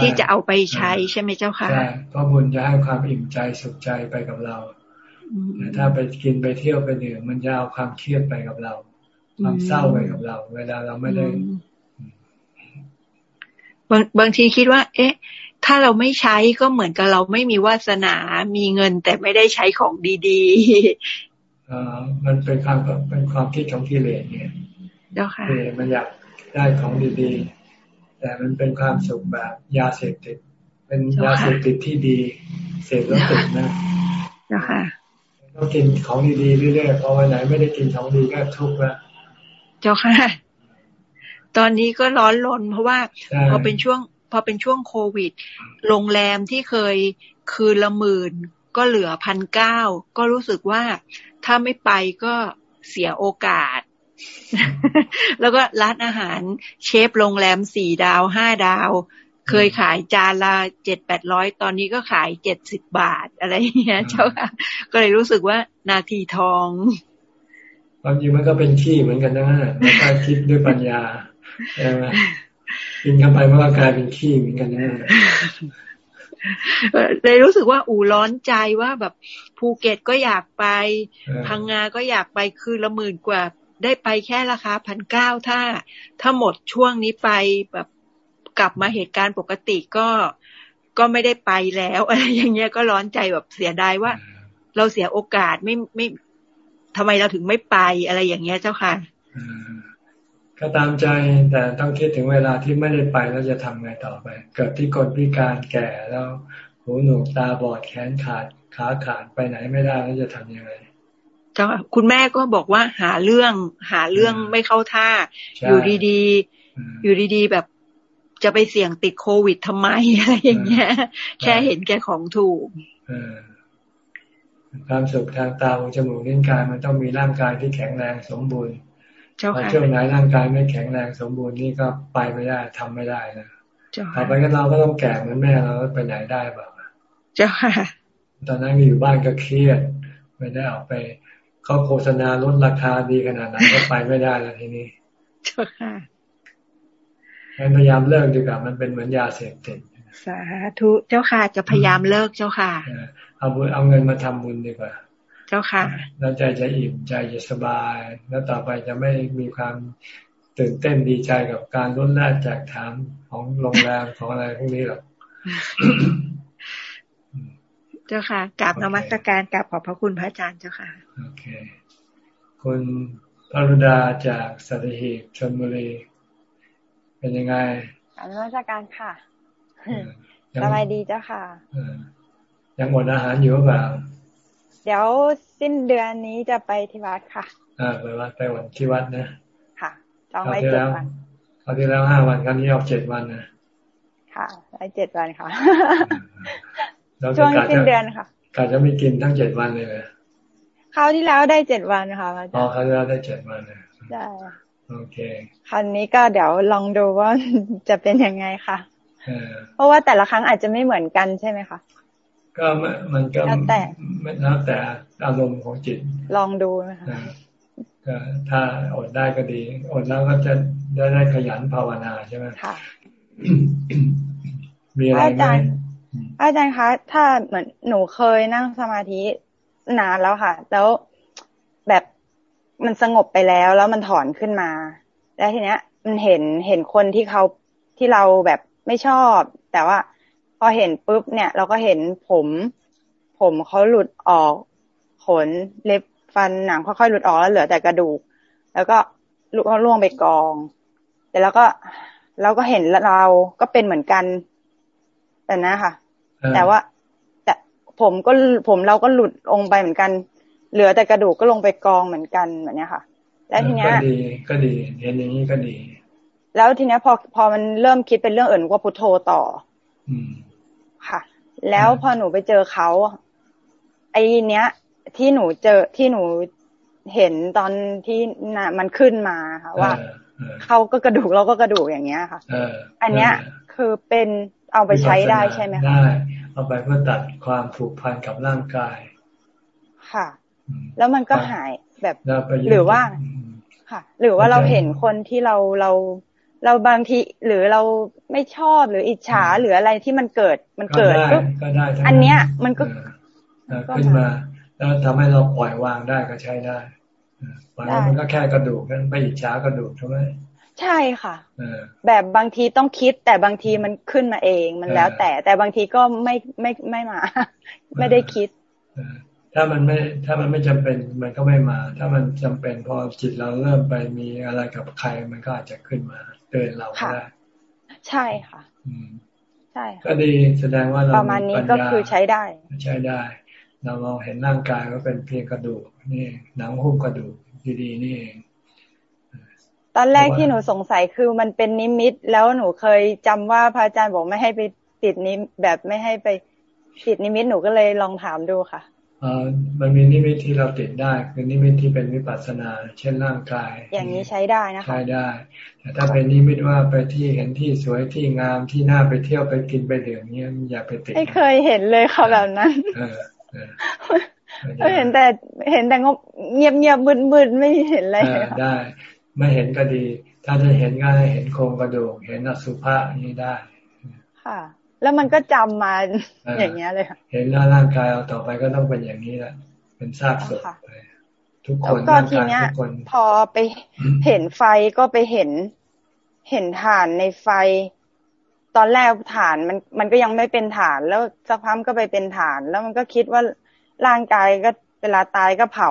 ที่จะเอาไปใช้ใช่ไหมเจ้าค่ะใช่เพราะบุญจะให้ความอิ่มใจสุขใจไปกับเราแต่ถ้าไปกินไปเที่ยวไปดื่มมันจะเอาความเครียดไปกับเรา ความเศร้าไปกับเรา เวลาเราไม่ได้ บางบางทีคิดว่า เอ๊ะ ถ้าเราไม่ใช้ก็เหมือนกับเราไม่มีวาสนา มีเงินแต่ไม่ได้ใช้ของดีๆอ่ามันเป็นความเป็นความคิดของกิเลสเนี่ยเจ้าค่ะมันอยากได้ของดีๆ แต่มันเป็นความสุขแบบยาเสพติด เป็นยาเสพติดที่ดีเสพแล้วติดนะเจ้าค่ะต้องกินของดีๆเรื่อยๆพอวันไหนไม่ได้กินของดีก็ทุกข์แล้วเจ้าค่ะ ตอนนี้ก็ร้อนรนเพราะว่าพอเป็นช่วง พอเป็นช่วงโควิด โรงแรมที่เคยคืนละหมื่น ก็เหลือพันเก้าก็รู้สึกว่าถ้าไม่ไปก็เสียโอกาส แล้วก็ร้านอาหารเชฟโรงแรมสี่ดาวห้าดาว เคยขายจานละเจ็ดแปดร้อยตอนนี้ก็ขายเจ็ดสิบบาทอะไรเงี้ย เจ้าค่ะ ก็เลยรู้สึกว่านาทีทองความจริงมันก็เป็นขี้เหมือนกันนะแล้วก็คิดด้วยปัญญาใช่ไหม กินเข้าไปมันก็กลายเป็นขี้เหมือนกันนะเลยรู้สึกว่าอู่ร้อนใจว่าแบบภูเก็ตก็อยากไป พังงาก็อยากไปคือละหมื่นกว่า ได้ไปแค่ราคาพันเก้าถ้า ถ้าหมดช่วงนี้ไปแบบกลับมาเหตุการณ์ปกติก็ก็ไม่ได้ไปแล้วอะไรอย่างเงี้ยก็ร้อนใจแบบเสียดายว่า เราเสียโอกาสไม่ไม่ทำไมเราถึงไม่ไปอะไรอย่างเงี้ยเจ้าค่ะ ก็ตามใจแต่ต้องคิดถึงเวลาที่ไม่ได้ไปแล้วจะทำไงต่อไป เกิดที่คนพิการแก่แล้วหูหนวกตาบอดแขนขาดขาขาดไปไหนไม่ได้แล้วจะทํำยังไงจ้าคุณแม่ก็บอกว่าหาเรื่องหาเรื่องไม่เข้าท่า อยู่ดีๆ อยู่ดีๆ แบบจะไปเสี่ยงติดโควิดทำไมอะไรอย่างเงี้ย แค่เห็นแก่ของถูกความสุขทางตาหูจมูกนิ้วกายมันต้องมีร่างกายที่แข็งแรงสมบูรณ์ พอช่วงไหนร่างกายไม่แข็งแรงสมบูรณ์นี่ก็ไปไม่ได้ทำไม่ได้นะต่อไปก็เราก็ต้องแก่เหมือนแม่เราไปไหนได้บ้างเจ้าค่ะ ตอนนั้นอยู่บ้านก็เครียด ไม่ได้ออกไปเขาโฆษณาลดราคาดีขนาดนั้นก็ไปไม่ได้แล้วทีนี้ เจ้าค่ะพยายามเลิกดีกว่ามันเป็นเหมือนยาเสพติดสาธุเจ้าค่ะจะพยายามเลิกเจ้าค่ะ เอาบุญเอาเงินมาทำบุญดีกว่าเจ้าค่ะ แล้วใจจะอิ่มใจจะสบาย แล้วต่อไปจะไม่มีความตื่นเต้นดีใจกับการลดแลกจากถามของโรงแรมของอะไรพวกนี้หรอกเจ้าค่ะกราบนมัสการกราบขอบพระคุณพระอาจารย์เจ้าค่ะ โอเค คุณพรุดาจากสัตหีบชนบุรีเป็นยังไงกราบนมัสการค่ะสบายดีเจ้าค่ะ ยังหมดอาหารอยู่หรือเปล่า เดี๋ยวสิ้นเดือนนี้จะไปที่วัดค่ะอ่าไปวัดไปวันที่วัดนะ ค่ะจองไว้เจ็ดวันคราวที่แล้วห้าวันครั้งนี้เอาเจ็ดวันนะ ค่ะไว้เจ็ดวันค่ะช่วงสิ้นเดือนค่ะกาจะไม่กินทั้งเจ็ดวันเลยคราวที่แล้วได้เจ็ดวันค่ะอาจารย์อ๋อคราวที่แล้วได้เจ็ดวันเลยได้โอเคคราวนี้ก็เดี๋ยวลองดูว่าจะเป็นยังไงค่ะเพราะว่าแต่ละครั้งอาจจะไม่เหมือนกันใช่ไหมคะ ก็มันก็แล้วแต่แล้วแต่อารมณ์ของจิต ลองดูนะคะก็ถ้าอดได้ก็ดี อดแล้วก็จะได้ได้ขยันภาวนาใช่ไหมค่ะมีอะไรไหมอาจารย์คะ ถ้าเหมือนหนูเคยนั่งสมาธินานแล้วค่ะ แล้วแบบมันสงบไปแล้วแล้วมันถอนขึ้นมา แล้วทีเนี้ย มันเห็นเห็นคนที่เขาที่เราแบบไม่ชอบ แต่ว่าพ อเห็นปุ๊บเนี่ย เราก็เห็นผม ผมเขาหลุดออก ขนเล็บฟันหนังค่อยๆหลุดออกแล้วเหลือแต่กระดูก แล้วก็ล่วงไปกองแต่แล้วก็เราก็เห็นเราก็เป็นเหมือนกัน แต่นะค่ะ แต่ว่า แต่ผมก็ผมเราก็หลุดลงไปเหมือนกัน เหลือแต่กระดูกก็ลงไปกองเหมือนกันแบบนี้ค่ะ แล้วทีเนี้ยก็ดีก็ดีเห็นอย่างนี้ก็ดี แล้วทีเนี้ยพอพอมันเริ่มคิดเป็นเรื่องอื่นก็พุทโธต่อ อืม ค่ะ แล้วพอหนูไปเจอเขาไอ้เนี้ย ที่หนูเจอที่หนูเห็นตอนที่น่ะมันขึ้นมาค่ะว่าเขาก็กระดูกเราก็กระดูกอย่างเงี้ยค่ะอันเนี้ยคือเป็นเอาไปใช้ได้ใช่ไหมคะได้เอาไปเพื่อตัดความผูกพันกับร่างกาย ค่ะ แล้วมันก็หายแบบหรือว่า ค่ะ หรือว่าเราเห็นคนที่เราเรา เราบางทีหรือเราไม่ชอบหรืออิจฉาหรืออะไรที่มันเกิดมันเกิดปุ๊บอันเนี้ยมันก็ขึ้นมา แล้วทำให้เราปล่อยวางได้ก็ใช้ได้ปล่อยมันก็แค่กระดูกนั่นไม่อิจฉากระดูกใช่ไหมใช่ค่ะแบบบางทีต้องคิดแต่บางทีมันขึ้นมาเองมันแล้วแต่แต่บางทีก็ไม่ไม่ไม่มา ไม่ได้คิด ถ้ามันไม่ถ้ามันไม่จำเป็นมันก็ไม่มา ถ้ามันจำเป็นพอจิตเราเริ่มไปมีอะไรกับใครมันก็อาจจะขึ้นมาเตือนเราก็ได้ใช่ค่ะใช่ก็ดีแสดงว่าเราประมาณนี้ก็คือใช้ได้ ใช้ได้ เรามองเห็นร่างกายว่าเป็นเพียงกระดูกนี่หนังหุ้มกระดูกดีๆนี่เองตอนแรกที่หนูสงสัยคือมันเป็นนิมิต แล้วหนูเคยจำว่าพระอาจารย์บอกไม่ให้ไปติดนิมแบบไม่ให้ไปติดนิมิตหนูก็เลยลองถามดูค่ะอ่า มันมีนิมิตที่เราติดได้คือนิมิตที่เป็นวิปัสสนา เช่นร่างกาย อย่างนี้ใช้ได้นะคะใช้ได้ แต่ถ้าเป็นนิมิตว่าไปที่เห็นที่สวยที่งามที่น่าไปเที่ยวไปกินไปดื่มเนี้ยอย่าไปติดไม่เคยเห็นเลยค่ะแบบนั้นเห็นแต่เห็นแต่สงบเงียบเงียบมืดมืดไม่เห็นอะไรได้ ไม่เห็นก็ดี ถ้าจะเห็นก็ให้เห็นโครงกระดูกเห็นอสุภะนี้ได้ ค่ะ แล้วมันก็จำมาอย่างเงี้ยเลยเห็นร่างกายเราต่อไปก็ต้องเป็นอย่างนี้แหละเป็นซากศพทุกคนร่างกายทุกคนพอไปเห็นไฟก็ไปเห็นเห็นฐานในไฟ ตอนแรกฐานมันมันก็ยังไม่เป็นฐาน แล้วสักพักก็ไปเป็นฐาน แล้วมันก็คิดว่าร่างกายก็เวลาตายก็เผา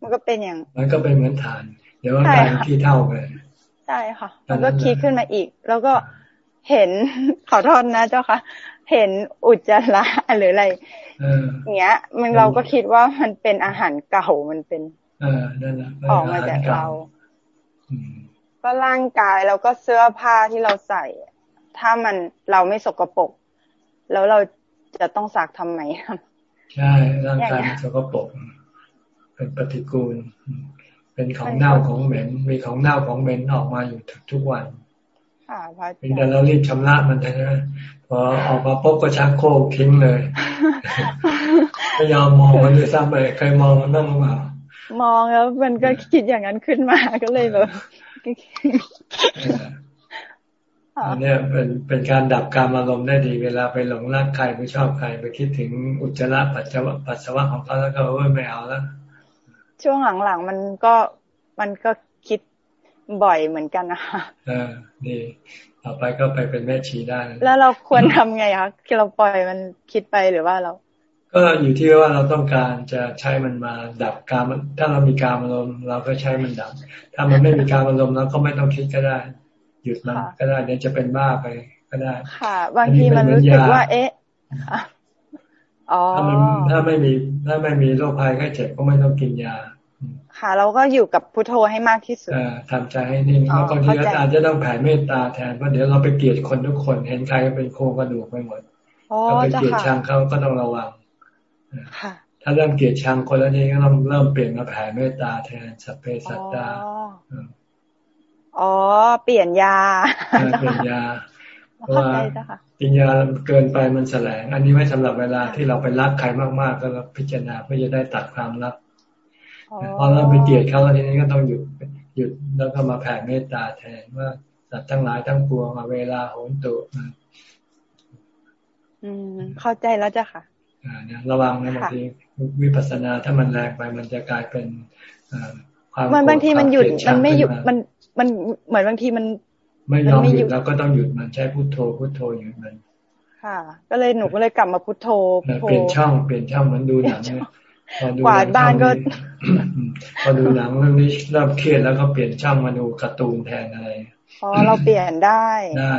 มันก็เป็นอย่างมันก็เป็นเหมือนฐานดี๋ยวกลายเป็นขี้เท่าไปใช่ค่ะ มันก็คิดขึ้นมาอีก แล้วก็ เห็นขอโทษนะเจ้าค่ะ เห็นอุจจาระหรืออะไรเงี้ย มันเราก็คิดว่ามันเป็นอาหารเก่ามันเป็นเออนั่นแหละออกมาจากเราก็ร่างกายแล้วก็เสื้อผ้าที่เราใส่ ถ้ามันเราไม่สกปรกแล้วเราจะต้องซักทำไมใช่ร่างกายสกปรกเป็นปฏิกูล เป็นของเน่าของเหม็นมีของเน่าของเหม็นออกมาอยู่ทุกวัน เพียงแต่เรารีบชำระมันนะ พอออกมาปุ๊บก็ชักโครกทิ้งเลยไม่ยอมมองมันเลยซ้ำเลยเคยมองมันบ้างหรือเปล่ามองแล้วมันก็คิดอย่างนั้นขึ้นมาก็เลยแบบอันนี้เป็นเป็นการดับการอารมณ์ได้ดี เวลาไปหลงรักใครไม่ชอบใครไปคิดถึงอุจจาระปัสสาวะปัสสาวะของเขาแล้วก็ว่าไม่เอาแล้วช่วงหลังๆมันก็มันก็คิด บ่อยเหมือนกันนะคะเออดีต่อไปก็ไปเป็นแม่ชีได้ แล้วเราควรทำไงคะคือเราปล่อยมันคิดไปหรือว่าเรา ก็อยู่ที่ว่าเราต้องการจะใช้มันมาดับการถ้าเรามีการอารมณ์เราก็ใช้มันดับ ถ้ามันไม่มีการอารมณ์เราก็ไม่ต้องคิดก็ได้ หยุดมันก็ได้เดี๋ยวจะเป็นบ้าไปก็ได้ ค่ะ บางทีมันรู้สึกว่า เอ๊ะถ้ามันถ้าไม่มีถ้าไม่มีโรคภัยไข้เจ็บก็ไม่ต้องกินยา ค่ะ เราก็อยู่กับพุทโธให้มากที่สุดทำใจให้นิ่งแล้วบางทีอาจจะต้องแผ่เมตตาแทนเพราะเดี๋ยวเราไปเกลียดคนทุกคนเห็นใครก็เป็นโครงกระดูกไปหมดเราไปเกลียดชังเขาก็ต้องระวังถ้าเริ่มเกลียดชังคนแล้วนี้ก็ต้องเริ่มเปลี่ยนมาแผ่เมตตาแทนสัพเพสัตตาอ๋อ เปลี่ยนยาเปลี่ยนยาเพราะว่ากินยาเกินไปมันแสลง อันนี้ไว้สำหรับเวลาที่เราไปรักใครมากๆ ก็เราพิจารณาเพื่อจะได้ตัดความรัก พอเราไปเกลียดเขาแล้วทีนี้ก็ต้องหยุดหยุดแล้วก็มาแผ่เมตตาแทนว่าสัตว์ทั้งหลายทั้งปวงเวลาโหนตุอืม เข้าใจแล้วจ้ะค่ะอ่าเนี่ยระวังนะบางทีวิปัสสนาถ้ามันแรงไปมันจะกลายเป็นความมันบางทีมันหยุดมันไม่หยุดมันมันเหมือนบางทีมัน ไม่ยอมหยุดแล้วก็ต้องหยุดมันใช้พุทโธพุทโธหยุดมัน ค่ะ ก็เลยหนูก็เลยกลับมาพุทโธเปลี่ยนช่องเปลี่ยนช่องมันดูหนัง กวาดบ้านก็พอดูหนังเรื่องนี้เริ่มเครียดแล้วก็เปลี่ยนช่องมาดูการ์ตูนแทนอะไรอ๋อเราเปลี่ยนได้ได้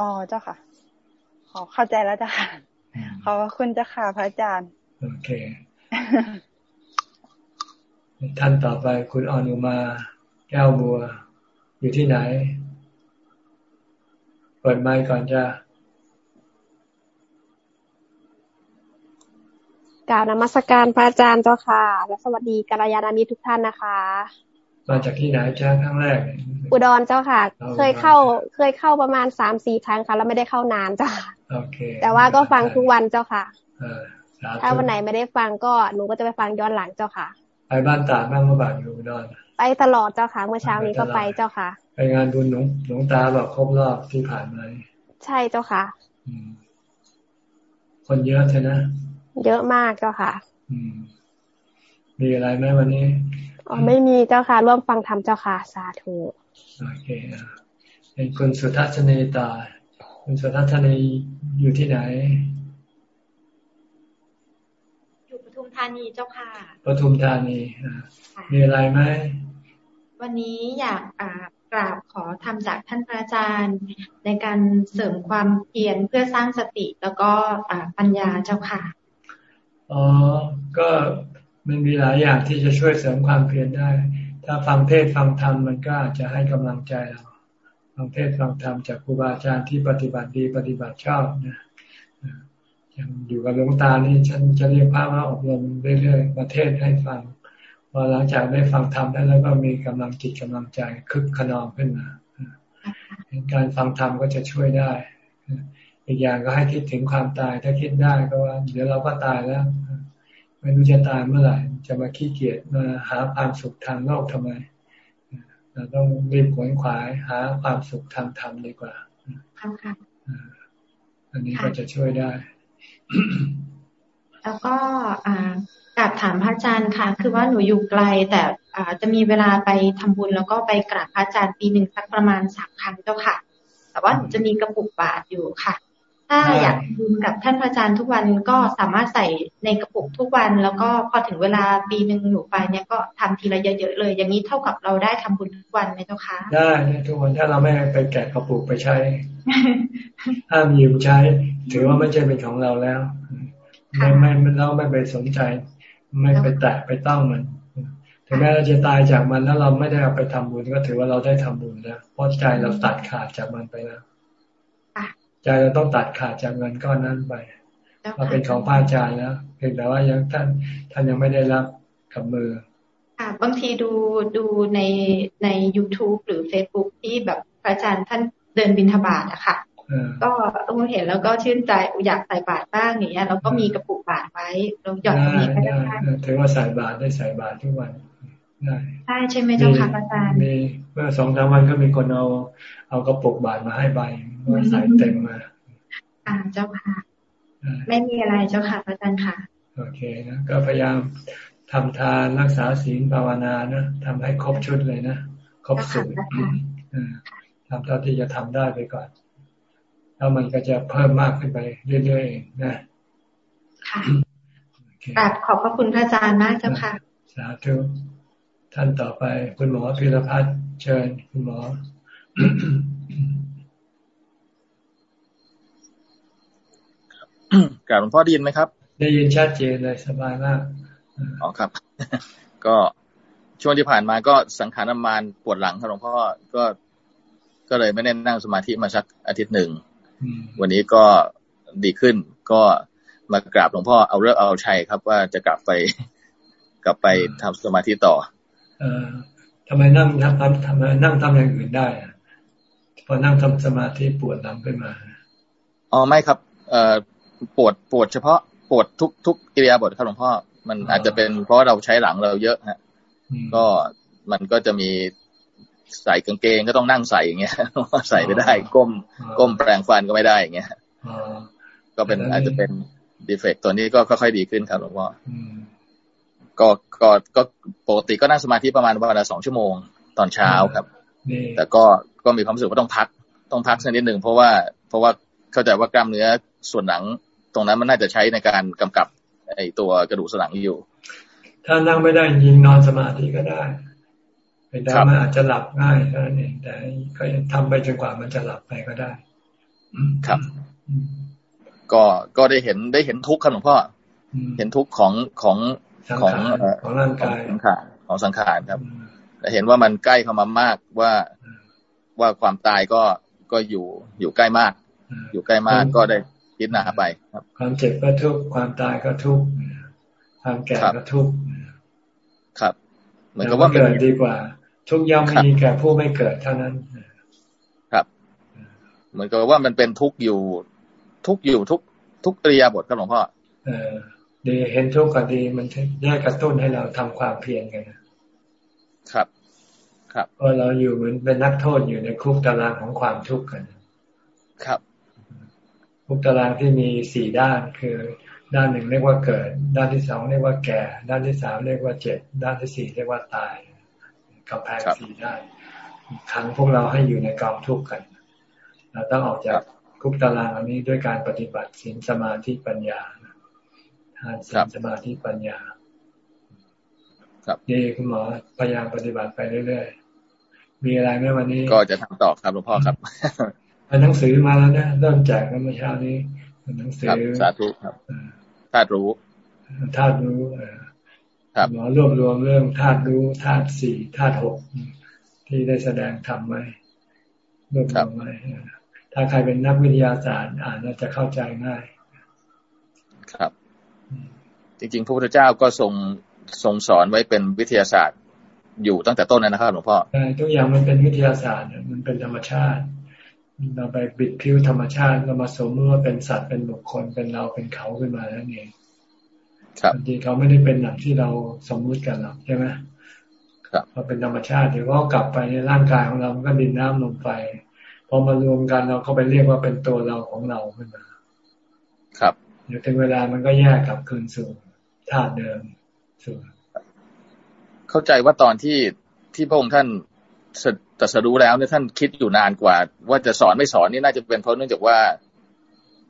อ๋อเจ้าค่ะขอเข้าใจแล้วจ้ะค่ะขอบคุณเจ้าค่ะพระอาจารย์โอเค ท่านต่อไปคุณอนุมาแก้วบัว อยู่ที่ไหน เปิดไมค์ก่อนจ้ะ กล่าวนมัสการพระอาจารย์เจ้าค่ะ และสวัสดีกัลยาณมิตรทุกท่านนะคะ มาจากที่ไหนจ้าครั้งแรก อุดรเจ้าค่ะ เคยเข้าเคยเข้าประมาณสามสี่ครั้งค่ะ แล้วไม่ได้เข้านานจ้าโอเค แต่ว่าก็ฟังทุกวันเจ้าค่ะถ้าวันไหนไม่ได้ฟังก็หนูก็จะไปฟังย้อนหลังเจ้าค่ะ ไปบ้านตาบ้างเมื่อบ่ายอยู่ดอนไปตลอดเจ้าค่ะ เมื่อเช้านี้ก็ไปเจ้าค่ะ ไปงานบุญหลวงหลวงตาแบบครบรอบที่ผ่านมาใช่เจ้าค่ะคนเยอะใช่ไหม เยอะมากเจ้าค่ะมีอะไรไหมวันนี้อ๋อไม่มีเจ้าค่ะ ร่วมฟังธรรมเจ้าค่ะ สาธุโอเคเป็นคุณสุทัศนีตาคุณสุทัศนีอยู่ที่ไหนทุมธานีเจ้าค่ะปทุมธานีมีอะไรไหมวันนี้อยากกราบขอทำจากท่านพระอาจารย์ ในการเสริมความเพียรเพื่อสร้างสติแล้วก็ปัญญาเจ้าค่ะ อ๋อ ก็มันมีหลายอย่างที่จะช่วยเสริมความเพียรได้ ถ้าฟังเทศฟังธรรมมันก็อาจจะให้กำลังใจเราฟังเทศฟังธรรมจากครูบาอาจารย์ที่ปฏิบัติดีปฏิบัติชอบนะอย่างอยู่กับหลวงตานี่ฉันจะเรียกพระมาอบรมเรื่อยๆประเทศให้ฟังพอหลังจากได้ฟังธรรมได้แล้วก็มีกำลังจิตกำลังใจคึกขนองขึ้นมาการฟังธรรมก็จะช่วยได้ อีกอย่างก็ให้คิดถึงความตายถ้าคิดได้ก็ว่า เดี๋ยวเราก็ตายแล้ว ไม่รู้จะตายเมื่อไหร่ จะมาขี้เกียจมาหาความสุขทางโลกทำไมเราต้องรีบขวนขวายหาความสุขทางธรรมดีกว่าอันนี้ก็จะช่วยได้ แล้วก็กราบถามพระอาจารย์ค่ะ คือว่าหนูอยู่ไกลแต่จะมีเวลาไปทำบุญแล้วก็ไปกราบพระอาจารย์ปีหนึ่งสักประมาณสามครั้งเจ้าค่ะ แต่ว่าหนูจะมีกระปุกบาทอยู่ค่ะ ถ้าอยากบุญกับท่านพระอาจารย์ทุกวันก็สามารถใส่ในกระปุกทุกวัน แล้วก็พอถึงเวลาปีหนึ่งหนูไปเนี่ยก็ทำทีละเยอะๆเลย อย่างนี้เท่ากับเราได้ทำบุญทุกวันไหมเจ้าคะได้ทุกวันถ้าเราไม่ไปแกะกระปุกไปใช้ห้ามยืมใช้ ถือว่าไม่ใช่เป็นของเราแล้ว ไม่ไม่เราไม่ไปสนใจ ไม่ไปแตะไปต้องมันถึงแม้เราจะตายจากมันแล้วเราไม่ได้เอาไปทำบุญก็ถือว่าเราได้ทำบุญแล้วเพราะใจเราตัดขาดจากมันไปแล้ว ใจเราต้องตัดขาดจากเงินก้อนนั้นไปมาเป็นของพระอาจารย์แล้วเพียงแต่ว่ายังท่านท่านยังไม่ได้รับกับมือ ค่ะ บางทีดูดูในใน youtube หรือ facebook ที่แบบพระอาจารย์ท่านเดินบินทบาทอะค่ะก็ต้องเห็นแล้วก็ชื่นใจอยากใส่บาตรบ้างอย่างเงี้ยเราก็มีกระปุกบาตรไว้เราหย่อนตรงนี้ก็ได้ถือว่าใส่บาตรได้ใส่บาตรทุกวันได้ใช่ใช่ไหมเจ้าค่ะอาจารย์มีเมื่อสองสามวันก็มีคนเอา เอากระปุกบาตรมาให้ใบว่าใส่เต็มมาอ่าเจ้าค่ะ ไม่มีอะไรเจ้าค่ะอาจารย์ค่ะ โอเคนะก็พยายามทำทานรักษาศีลภาวนานะทำให้ครบชุดเลยนะครบสูตรทำเท่าที่จะทำได้ไปก่อน แล้วมันก็จะเพิ่มมากขึ้นไปเรื่อยๆนะค่ะกราบขอบพระคุณพระอาจารย์มากเจ้าค่ะ สาธุ ท่านต่อไปคุณหมอพิรพัฒน์เชิญคุณหมอ กราบหลวงพ่อดีนไหมครับ ได้ยินชัดเจนเลยสบายมากอ๋อครับ ก็ช่วงที่ผ่านมาก็สังขารน้ำมันปวดหลังครับหลวงพ่อก็ก็เลยไม่ได้นั่งสมาธิมาสักอาทิตย์หนึ่ง วันนี้ก็ดีขึ้น ก็มากราบหลวงพ่อเอาเลิกเอาชัยครับ ว่าจะกลับไปกลับไปทำสมาธิต่อ เออทำไมนั่งทำทำไมนั่งทำอย่างอื่นได้พ อนั่งทำสมาธิปวดหลังขึ้นมาอ๋อไม่ครับ เอ่อปวดปวดเฉพาะปวดทุกทุกอิริยาบถครับหลวงพ่อมันอาจจะเป็นเพราะเราใช้หลังเราเยอะฮะ ก็มันก็จะมีใส่กางเกงก็ต้องนั่งใส่อย่างเงี้ยใส่ไม่ได้ ก้ม ก้มแปรงฟันก็ไม่ได้อย่างเงี้ยก็เป็นอาจจะเป็นดีเฟกตัวนี้ก็ค่อยๆดีขึ้นครับหลวงพ่อก็ก็ก็ปกติก็นั่งสมาธิประมาณวันละสองชั่วโมงตอนเช้าครับแต่ก็ ก็มีความรู้สึกว่าต้องพัก ต้องพักสักนิดหนึ่งเพราะว่าเพราะว่าเข้าใจว่ากล้ามเนื้อส่วนหนัง ตรงนั้นมันน่าจะใช้ในการกำกับไอตัวกระดูกสันหลังอยู่ ถ้านั่งไม่ได้ยิงนอนสมาธิก็ได้เป็นได้มันอาจจะหลับง่ายเท่านั้นเองแต่ก็ทำไปจนกว่ามันจะหลับไปก็ได้ครับ ก็ก็ได้เห็นได้เห็นทุกข์ครับหลวงพ่อเห็นทุกข์ของของของของร่างกายสังขารของสังขารครับแต่เห็นว่ามันใกล้เข้ามามากว่า ว่าความตายก็ก็อยู่อยู่ใกล้มาก อยู่ใกล้มากก็ได้พิจารณาไปครับ ความเจ็บก็ทุกข์ความตายก็ทุกข์ความแก่ก็ทุกข์ครับ เหมือนกับว่าเกิดดีกว่า ทุกย่อมมีแก่ผู้ไม่เกิดเท่านั้นครับ เหมือนกับว่ามันเป็นทุกข์อยู่ ทุกข์อยู่ทุกทุกตริยาบทครับหลวงพ่อเออดีเห็นทุกข์ก็ดีมันแยกกระตุ้นให้เราทำความเพียรกันครับ ครับเพราะเราอยู่เหมือนเป็นนักโทษอยู่ในคุกตารางของความทุกข์กัน ครับ คุกตารางที่มีสี่ด้านคือ ด้านหนึ่งเรียกว่าเกิด ด้านที่สองเรียกว่าแก่ ด้านที่สามเรียกว่าเจ็บ ด้านที่สี่เรียกว่าตายกับแพงสี่ด้านขังพวกเราให้อยู่ในกองทุกข์กัน เราต้องออกจากคุกตารางอันนี้ด้วยการปฏิบัติศีลสมาธิปัญญาทานศีลสมาธิปัญญาครับดีคุณหมอพยายามปฏิบัติไปเรื่อยๆ มีอะไรไหมวันนี้ ก็จะทำต่อครับหลวงพ่อครับหนังสือมาแล้วนะเริ่มแจกเมื่อเช้านี้หนังสือสาธุครับธาตุรู้ธาตุรู้หมอรวบรวมเรื่องธาตุรู้ธาตุสี่ธาตุหกที่ได้แสดงทำไว้รวบรวมไว้ถ้าใครเป็นนักวิทยาศาสตร์ อ่านจะเข้าใจง่าย ครับ จริงๆพระพุทธเจ้าก็ทรงทรงสอนไว้เป็นวิทยาศาสตร์ อยู่ตั้งแต่ต้นนะครับหลวงพ่อใช่ทุกอย่างมันเป็นวิทยาศาสตร์มันเป็นธรรมชาติ เราไปบิดพิ้วธรรมชาติเรามาสมมติว่าเป็นสัตว์เป็นบุคคลเป็นเราเป็นเขาขึ้นมาแล้วเองบางทีเขาไม่ได้เป็นหนังที่เราสมมุติกันหรอกใช่ไหมครับเราเป็นธรรมชาติเดี๋ยวก็กลับไปในร่างกายของเรามันก็ดินน้ำลมไฟพอมารวมกันเราก็ไปเรียกว่าเป็นตัวเราของเราขึ้นมา ครับ เดี๋ยวถึงเวลามันก็แยกกลับคืนสู่ธาตุเดิมสู่ เข้าใจว่าตอนที่ที่พระองค์ท่านแต่สรู้แล้วเนี่ยท่านคิดอยู่นานกว่า ว่าจะสอนไม่สอนนี่น่าจะเป็นเพราะเนื่องจากว่า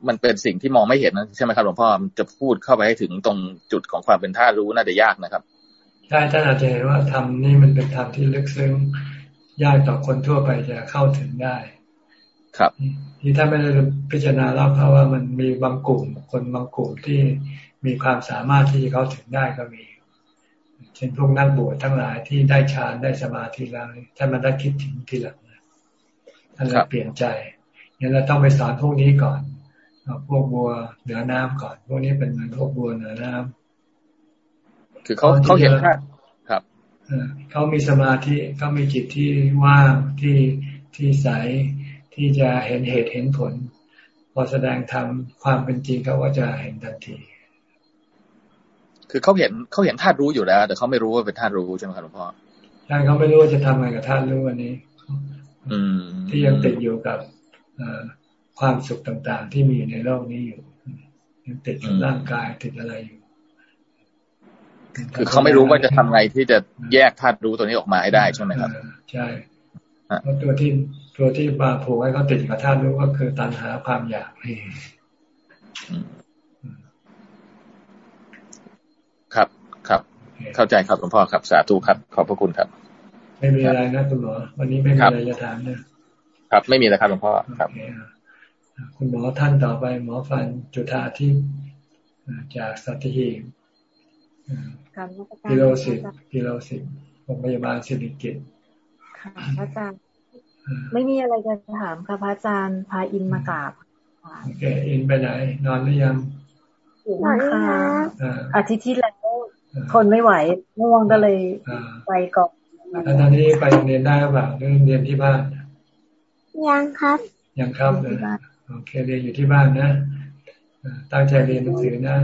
มันเป็นสิ่งที่มองไม่เห็นใช่ไหมครับหลวงพ่อจะพูดเข้าไปให้ถึงตรงจุดของความเป็นท่ารู้น่าจะยากนะครับใช่ท่านอาจจะเห็นว่าธรรมนี่มันเป็นธรรมที่ลึกซึ้งยากต่อคนทั่วไปจะเข้าถึงได้ ครับที่ท่านไม่ได้พิจารณาเล่าเพราะว่ามันมีบางกลุ่มคนบางกลุ่มที่มีความสามารถที่จะเข้าถึงได้ก็มีเช่นพวกนักบวชทั้งหลายที่ได้ฌานได้สมาธิแล้วท่านมาได้คิดถึงทีหลังท่านเลยเปลี่ยนใจงั้นเราต้องไปสอนพวกนี้ก่อนพวกบัวเหนือน้ำก่อน พวกนี้เป็นเหมือนพวกบัวเหนือน้ำคือเขาเขาเห็นแค่ครับเขามีสมาธิเขามีจิตที่ว่างที่ที่ใสที่จะเห็นเหตุเห็นผล พอแสดงธรรมความเป็นจริงเขาก็จะเห็นทันที คือเขาเห็นเขาเห็นธาตุรู้อยู่แล้ว แต่เขาไม่รู้ว่าเป็นธาตุรู้ใช่ไหมครับหลวงพ่อใช่เขาไม่รู้ว่าจะทำอะไรกับธาตุรู้อันนี้ อืม ที่ยังติดอยู่กับความสุขต่างๆ ที่มีอยู่ในโลกนี้อยู่ยังติดกับร่างกายติดอะไรอยู่คือเขาไม่รู้ว่าจะทำไงที่จะแยกธาตุรู้ตัวนี้ออกมาให้ได้ใช่ไหมครับใช่เพราะตัวที่ตัวที่มาผูกให้เขาติดกับธาตุรู้ก็คือตัณหาความอยากนี่ครับ ครับ เข้าใจครับหลวงพ่อครับสาธุครับ ขอบพระคุณครับ ไม่มีอะไรนะคุณหมอวันนี้ไม่มีอะไรจะถามนะครับ ไม่มีแล้วครับหลวงพ่อครับคุณหมอท่านต่อไป หมอฟันจุธาที่จากสัตหีบกิโลสิบกิโลสิบโรงพยาบาลสิริกิตค่ะพระอาจารย์ไม่มีอะไรจะถามค่ะพระอาจารย์พาอินมากราบโอเคอินไปไหนนอนหรือยังนอนค่ะอาทิตย์ที่แล้ว ทนไม่ไหวง่วงก็เลยไปก่อนแล้วตอนนี้ไปโรงเรียนได้หรือเปล่าเรียนที่บ้าน ยังครับ ยังครับเลยโอเคเรียนอยู่ที่บ้านนะตั้งใจเรียนหนังสือนะ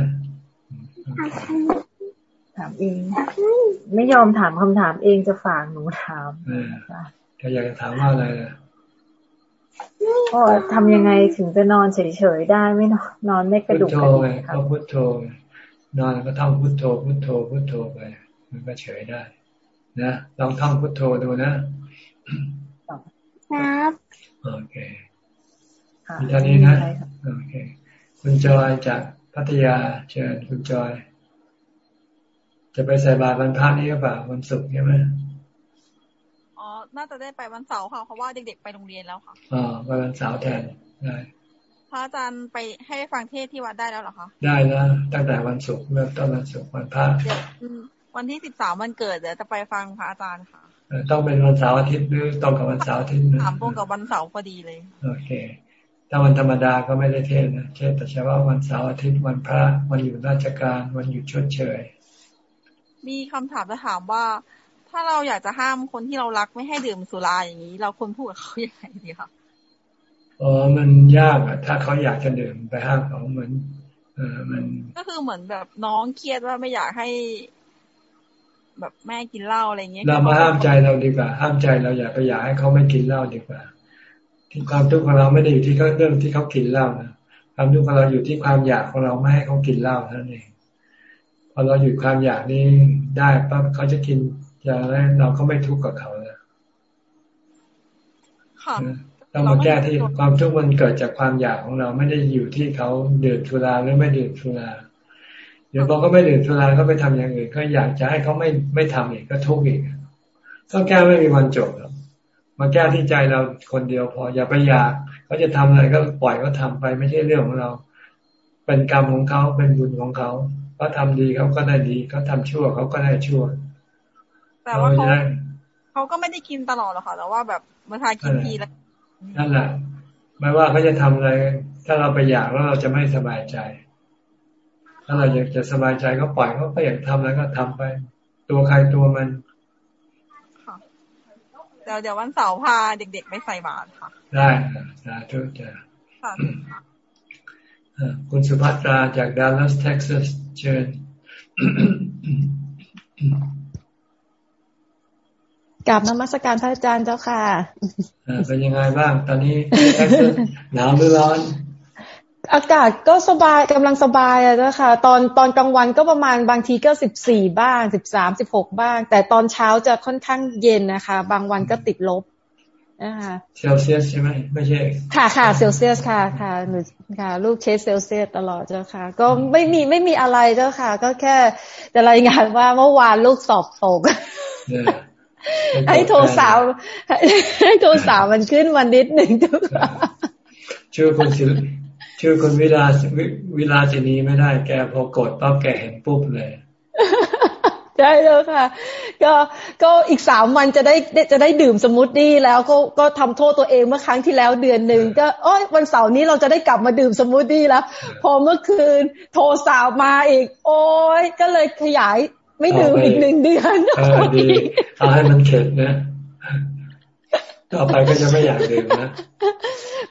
ถามเอง ไม่ยอมถามคำถามเองจะฝากหนูถามก็อยากจะถามว่าอะไรล่ะก็ทำยังไงถึงจะนอนเฉยๆได้ไม่นอนนอนไม่กระดุกกระดิกครับพุทโธ นอนก็ท่องพุทโธพุทโธพุทโธไป มันก็เฉยได้ นะลองท่องพุทโธดูนะครับโอเคมีท่านี้นะโอเค คุณจอยจากพัทยาเชิญคุณจอย จะไปใส่บาตรวันพระนี้หรือเปล่าวันศุกร์ใช่ไหมอ๋อ น่าจะได้ไปวันเสาร์ค่ะ เพราะว่าเด็กๆไปโรงเรียนแล้วค่ะอ๋อไปวันเสาร์แทนได้ พระอาจารย์ไปให้ฟังเทศที่วัดได้แล้วเหรอคะได้แล้วตั้งแต่วันศุกร์เริ่มต้นวันศุกร์วันพระวันที่สิบสามวันเกิดเดี๋ยวจะไปฟังพระอาจารย์ค่ะต้องเป็นวันเสาร์อาทิตย์หรือตรงกับวันเสาร์อาทิตย์ถามตรงกับวันเสาร์พอดีเลย โอเค ถ้าวันธรรมดาก็ไม่ได้เทศนะเทศแต่เฉพาะวันเสาร์อาทิตย์วันพระวันหยุดราชการวันหยุดชดเชย มีคำถามจะถามว่า ถ้าเราอยากจะห้ามคนที่เรารักไม่ให้ดื่มสุราอย่างนี้ เราควรพูดกับเขาอย่างไรดีคะ อ๋อ มันยากอะถ้าเขาอยากจะดื่มไปห้ามเขาเหมือน เออมัน ก็คือเหมือนแบบน้องเครียดว่าไม่อยากให้ แบบแม่กินเหล้าอะไรเงี้ย เรามาห้ามใจเราดีกว่า ห้ามใจเราอย่าไปอยากให้เขาไม่กินเหล้าดีกว่า ที่ความทุกข์ของเราไม่ได้อยู่ที่เรื่องที่เขากินเหล้านะความทุกข์ของเราอยู่ที่ความอยากของเราไม่ให้เขากินเหล้าเท่านั้นเองพอเราหยุดความอยากนี้ได้ปั๊บเขาจะกินอย่างไรเราก็ไม่ทุกข์กับเขาแล้ว ต้องมาแก้ที่ความทุกข์มันเกิดจากความอยากของเราไม่ได้อยู่ที่เขาดื่มสุราหรือไม่ดื่มสุราเดี๋ยวพอเขาไม่ดื่มสุราก็ไปทำอย่างอื่นก็อยากจะให้เขาไม่ไม่ทำอีกก็ทุกข์อีกก็แก้ไม่มีวันจบหรอกมาแก้ที่ใจเราคนเดียวพออย่าไปอยากเขาจะทำอะไรก็ปล่อยเขาทาไปไม่ใช่เรื่องของเรา เป็นกรรมของเขาเป็นบุญของเขาเขาทาดีเขาก็ได้ดีเขาทาชั่วเขาก็ได้ชั่ว แต่ว่าเขาเขาก็ไม่ได้กินตลอดหรอกค่ะแต่ว่าแบบเมื่อทากินทีแล้ว นั่นแหละไม่ว่าเขาจะทำอะไร ถ้าเราไปอยากแล้วเราจะไม่สบายใจ ถ้าเราอยากจะสบายใจก็ปล่อยเขาไปอยากทำแล้วก็ทำไป ตัวใครตัวมันเดี๋ยวเดี๋ยววันเสาร์พาเด็กๆไปใส่บาตรค่ะ ได้สาธุจ้ะคุณสุภัตราจากดัลลัสเท็กซัสเชิญ กลับนมัสการพระอาจารย์เจ้าค่ะเป็นยังไงบ้าง ตอนนี้หนาวหรือร้อน อากาศก็สบายกำลังสบายอะเจ้าค่ะตอนตอนกลางวันก็ประมาณบางทีก็สิบสี่บ้างสิบสามสิบหกบ้าง แต่ตอนเช้าจะค่อนข้างเย็นนะคะ บางวันก็ติดลบนะคะเซลเซียสใช่ไหมไม่ใช่ ค่ะค่ะเซลเซียสค่ะค่ะหนูค่ะ ลูกเชสเซลเซียสตลอดเจ้าค่ะ ก็ไม่มีไม่มีอะไรเจ้าค่ะ ก็แค่จะรายงานว่าเมื่อวานลูกสอบตก ให้โทรสาวให้โทรสาวมันขึ้นมานิดหนึ่งทุกชื่อคนชื่อชื่อคนวิลาวิลาสินีไม่ได้แกพอกดปั๊บแกเห็นปุ๊บเลยใช่แล้วค่ะ ก็ก็อีกสามวันจะได้จะได้ดื่มสมูทตี้แล้วก็ก็ทำโทษตัวเองเมื่อครั้งที่แล้วเดือนหนึ่งก็โอ้ยวันเสาร์นี้เราจะได้กลับมาดื่มสมูทตี้แล้ว พอเมื่อคืนโทรสาวมาอีก โอ้ยก็เลยขยาย ไม่ดื่มอีกหนึ่งเดือนดีเอาให้มันเข็ดนะต่อไปก็จะไม่อยากดื่มนะ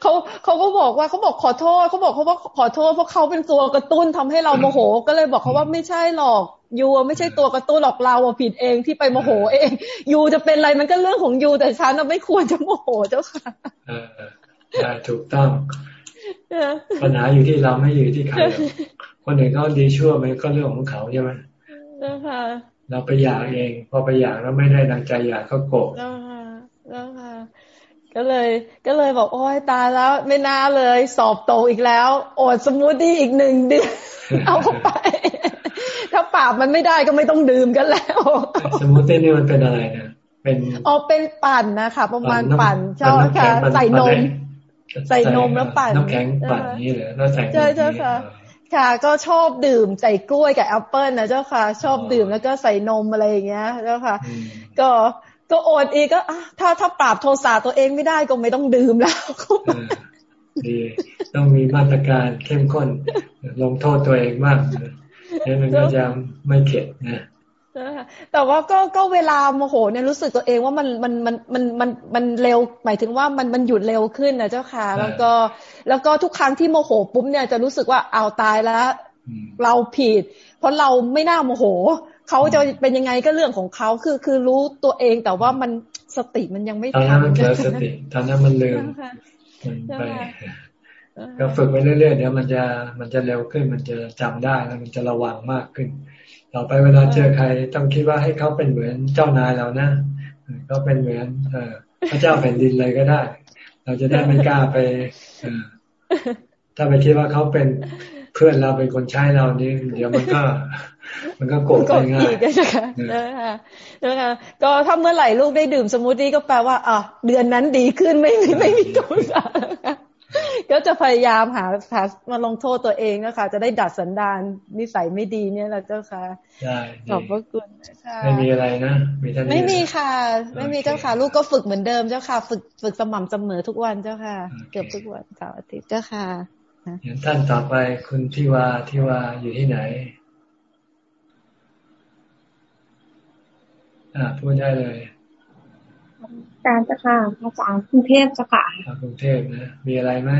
เขาเขาก็บอกว่าเขาบอกขอโทษเขาบอกเขาว่าขอโทษเพราะเขาเป็นตัวกระตุ้นทำให้เราโมโห ก็เลยบอกเขาว่าไม่ใช่หรอกยูไม่ใช่ตัวกระตุ้นหรอกเราผิดเองที่ไปโมโหเองยูจะเป็นอะไรมันก็เรื่องของยูแต่ฉันไม่ควรจะโมโหเจ้าค่ะใช่ถูกต้องปัญหาอยู่ที่เราไม่อยู่ที่ใครคนอื่นเขาดีชั่วมันก็เรื่องของเขาใช่ไหมนะคะ เราไปอยากเอง พอไปอยากแล้วไม่ได้ดังใจอยากก็โกรธนะคะนะคะก็เลย ก็เลยบอกโอ้ยตายแล้ว ไม่น่าเลย สอบตกอีกแล้วอดสมูทตี้อีกหนึ่งเดือนเอาเข้าไป ถ้าปราบมันไม่ได้ก็ไม่ต้องดื่มกันแล้ว สมูทตี้นี่มันเป็นอะไรนะเป็นอ๋อเป็นปั่นนะคะประมาณปั่นชอบค่ะใส่นม ใส่นมแล้วปั่นน้ำแข็งปั่นนี่เลยแล้วใส่ใช่ใช่ค่ะ ค่ะ ก็ชอบดื่มใส่กล้วยกับแอปเปิลนะเจ้าค่ะ ชอบดื่มแล้วก็ใส่นมอะไรอย่างเงี้ย เจ้าค่ะ ก็ก็อดอีกก็ถ้าถ้าปราบโทสะตัวเองไม่ได้ก็ไม่ต้องดื่มแล้วดีต้องมีมาตรการเข้มข้น ลงโทษตัวเองมากเนี่ยมันก็จะไม่เข็ดนะ แต่ว่าก็ก็เวลาโมโหเนี่ยรู้สึกตัวเองว่ามันมันมันมันมันมันเร็วหมายถึงว่ามันมันหยุดเร็วขึ้นนะเจ้าค่ะ แล้วก็แล้วก็ทุกครั้งที่โมโหปุ๊บเนี่ยจะรู้สึกว่าเอาตายแล้ว เราผิด เพราะเราไม่น่าโมโหเขาจะเป็นยังไงก็เรื่องของเขาคือคือรู้ตัวเองแต่ว่ามันสติมันยังไม่ทันตอนนั้นมันเจอสติตอนนั้นมันลืมมันไปก็ฝึกไปเรื่อยๆเดี๋ยวมันจะมันจะเร็วขึ้นมันจะจำได้แล้วมันจะระวังมากขึ้น ต่อไปเวลาเจอใครต้องคิดว่าให้เขาเป็นเหมือนเจ้านายเรานะเขาเป็นเหมือนพระเจ้าแผ่นดินเลยก็ได้ เราจะได้ไม่กล้าไปถ้าไปคิดว่าเขาเป็นเพื่อนเราเป็นคนใช้เรานี่เดี๋ยวมันก็ มันก็โกรธง่ายนะคะนะคะนะคะก็ถ้าเมื่อไหร่ลูกได้ดื่มสมูทตี้ก็แปลว่าอะเดือนนั้นดีขึ้นไม่ไม่ไม่มีโทษ ก็จะพยายามหาหามาลงโทษตัวเองนะคะ จะได้ดัดสันดานนิสัยไม่ดีเนี่ยแหละเจ้าค่ะใช่ขอบพระคุณค่ะไม่มีอะไรนะมีท่านไม่มีค่ะ ไม่มีเจ้าค่ะ ลูกก็ฝึกเหมือนเดิมเจ้าค่ะ ฝึกฝึกสม่ำเสมอทุกวันเจ้าค่ะ เกือบทุกวันเสาร์อาทิตย์เจ้าค่ะอย่างท่านต่อไปคุณทิวาทิวาอยู่ที่ไหนอ่าพูดได้เลย การเจ้าค่ะอาจารย์กรุงเทพเจ้าค่ะกรุงเทพนะมีอะไรไหม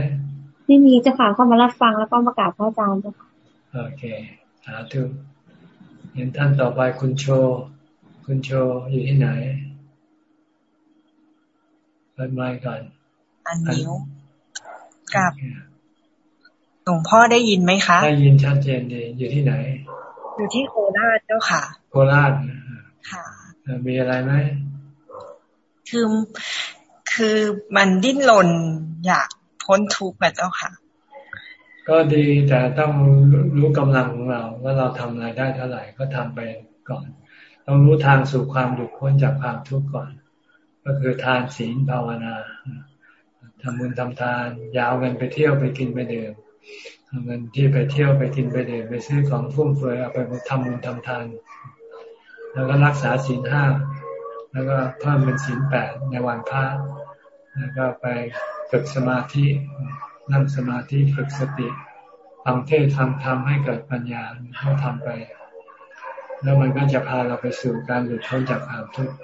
ไม่มีเจ้าค่ะเข้ามารับฟังแล้วก็มากราบพระอาจารย์เจ้าค่ะโอเคสาธุเห็นท่านต่อไปคุณโช คุณโชอยู่ที่ไหนเปิดไมค์ก่อน อันนิ้วกับหลวงพ่อได้ยินไหมคะได้ยินชัดเจนดีอยู่ที่ไหน อยู่ที่โคราชเจ้าค่ะ โคราชค่ะมีอะไรไหม คือคือมันดิ้นรนอยากพ้นทุกข์แบบเจ้าค่ะ ก็ดีแต่ต้องรู้กำลังของเราว่าเราทำอะไรได้เท่าไหร่ก็ทำไปก่อน ต้องรู้ทางสู่ความหลุดพ้นจากความทุกข์ก่อน ก็คือทานศีลภาวนาทำบุญทำทานยาวเงินไปเที่ยวไปกินไปดื่มเอาเงินที่ไปเที่ยวไปกินไปดื่มไปซื้อของฟุ่มเฟือยเอาไปทำบุญทำทาน แล้วก็รักษาศีลห้า แล้วก็เพิ่มเป็นศีลแปดในวันพระแล้วก็ไปฝึกสมาธินั่งสมาธิฝึกสติฟังเทศทำทำให้เกิดปัญญาเขาทำไป แล้วมันก็จะพาเราไปสู่การหลุดพ้นจากความทุกข์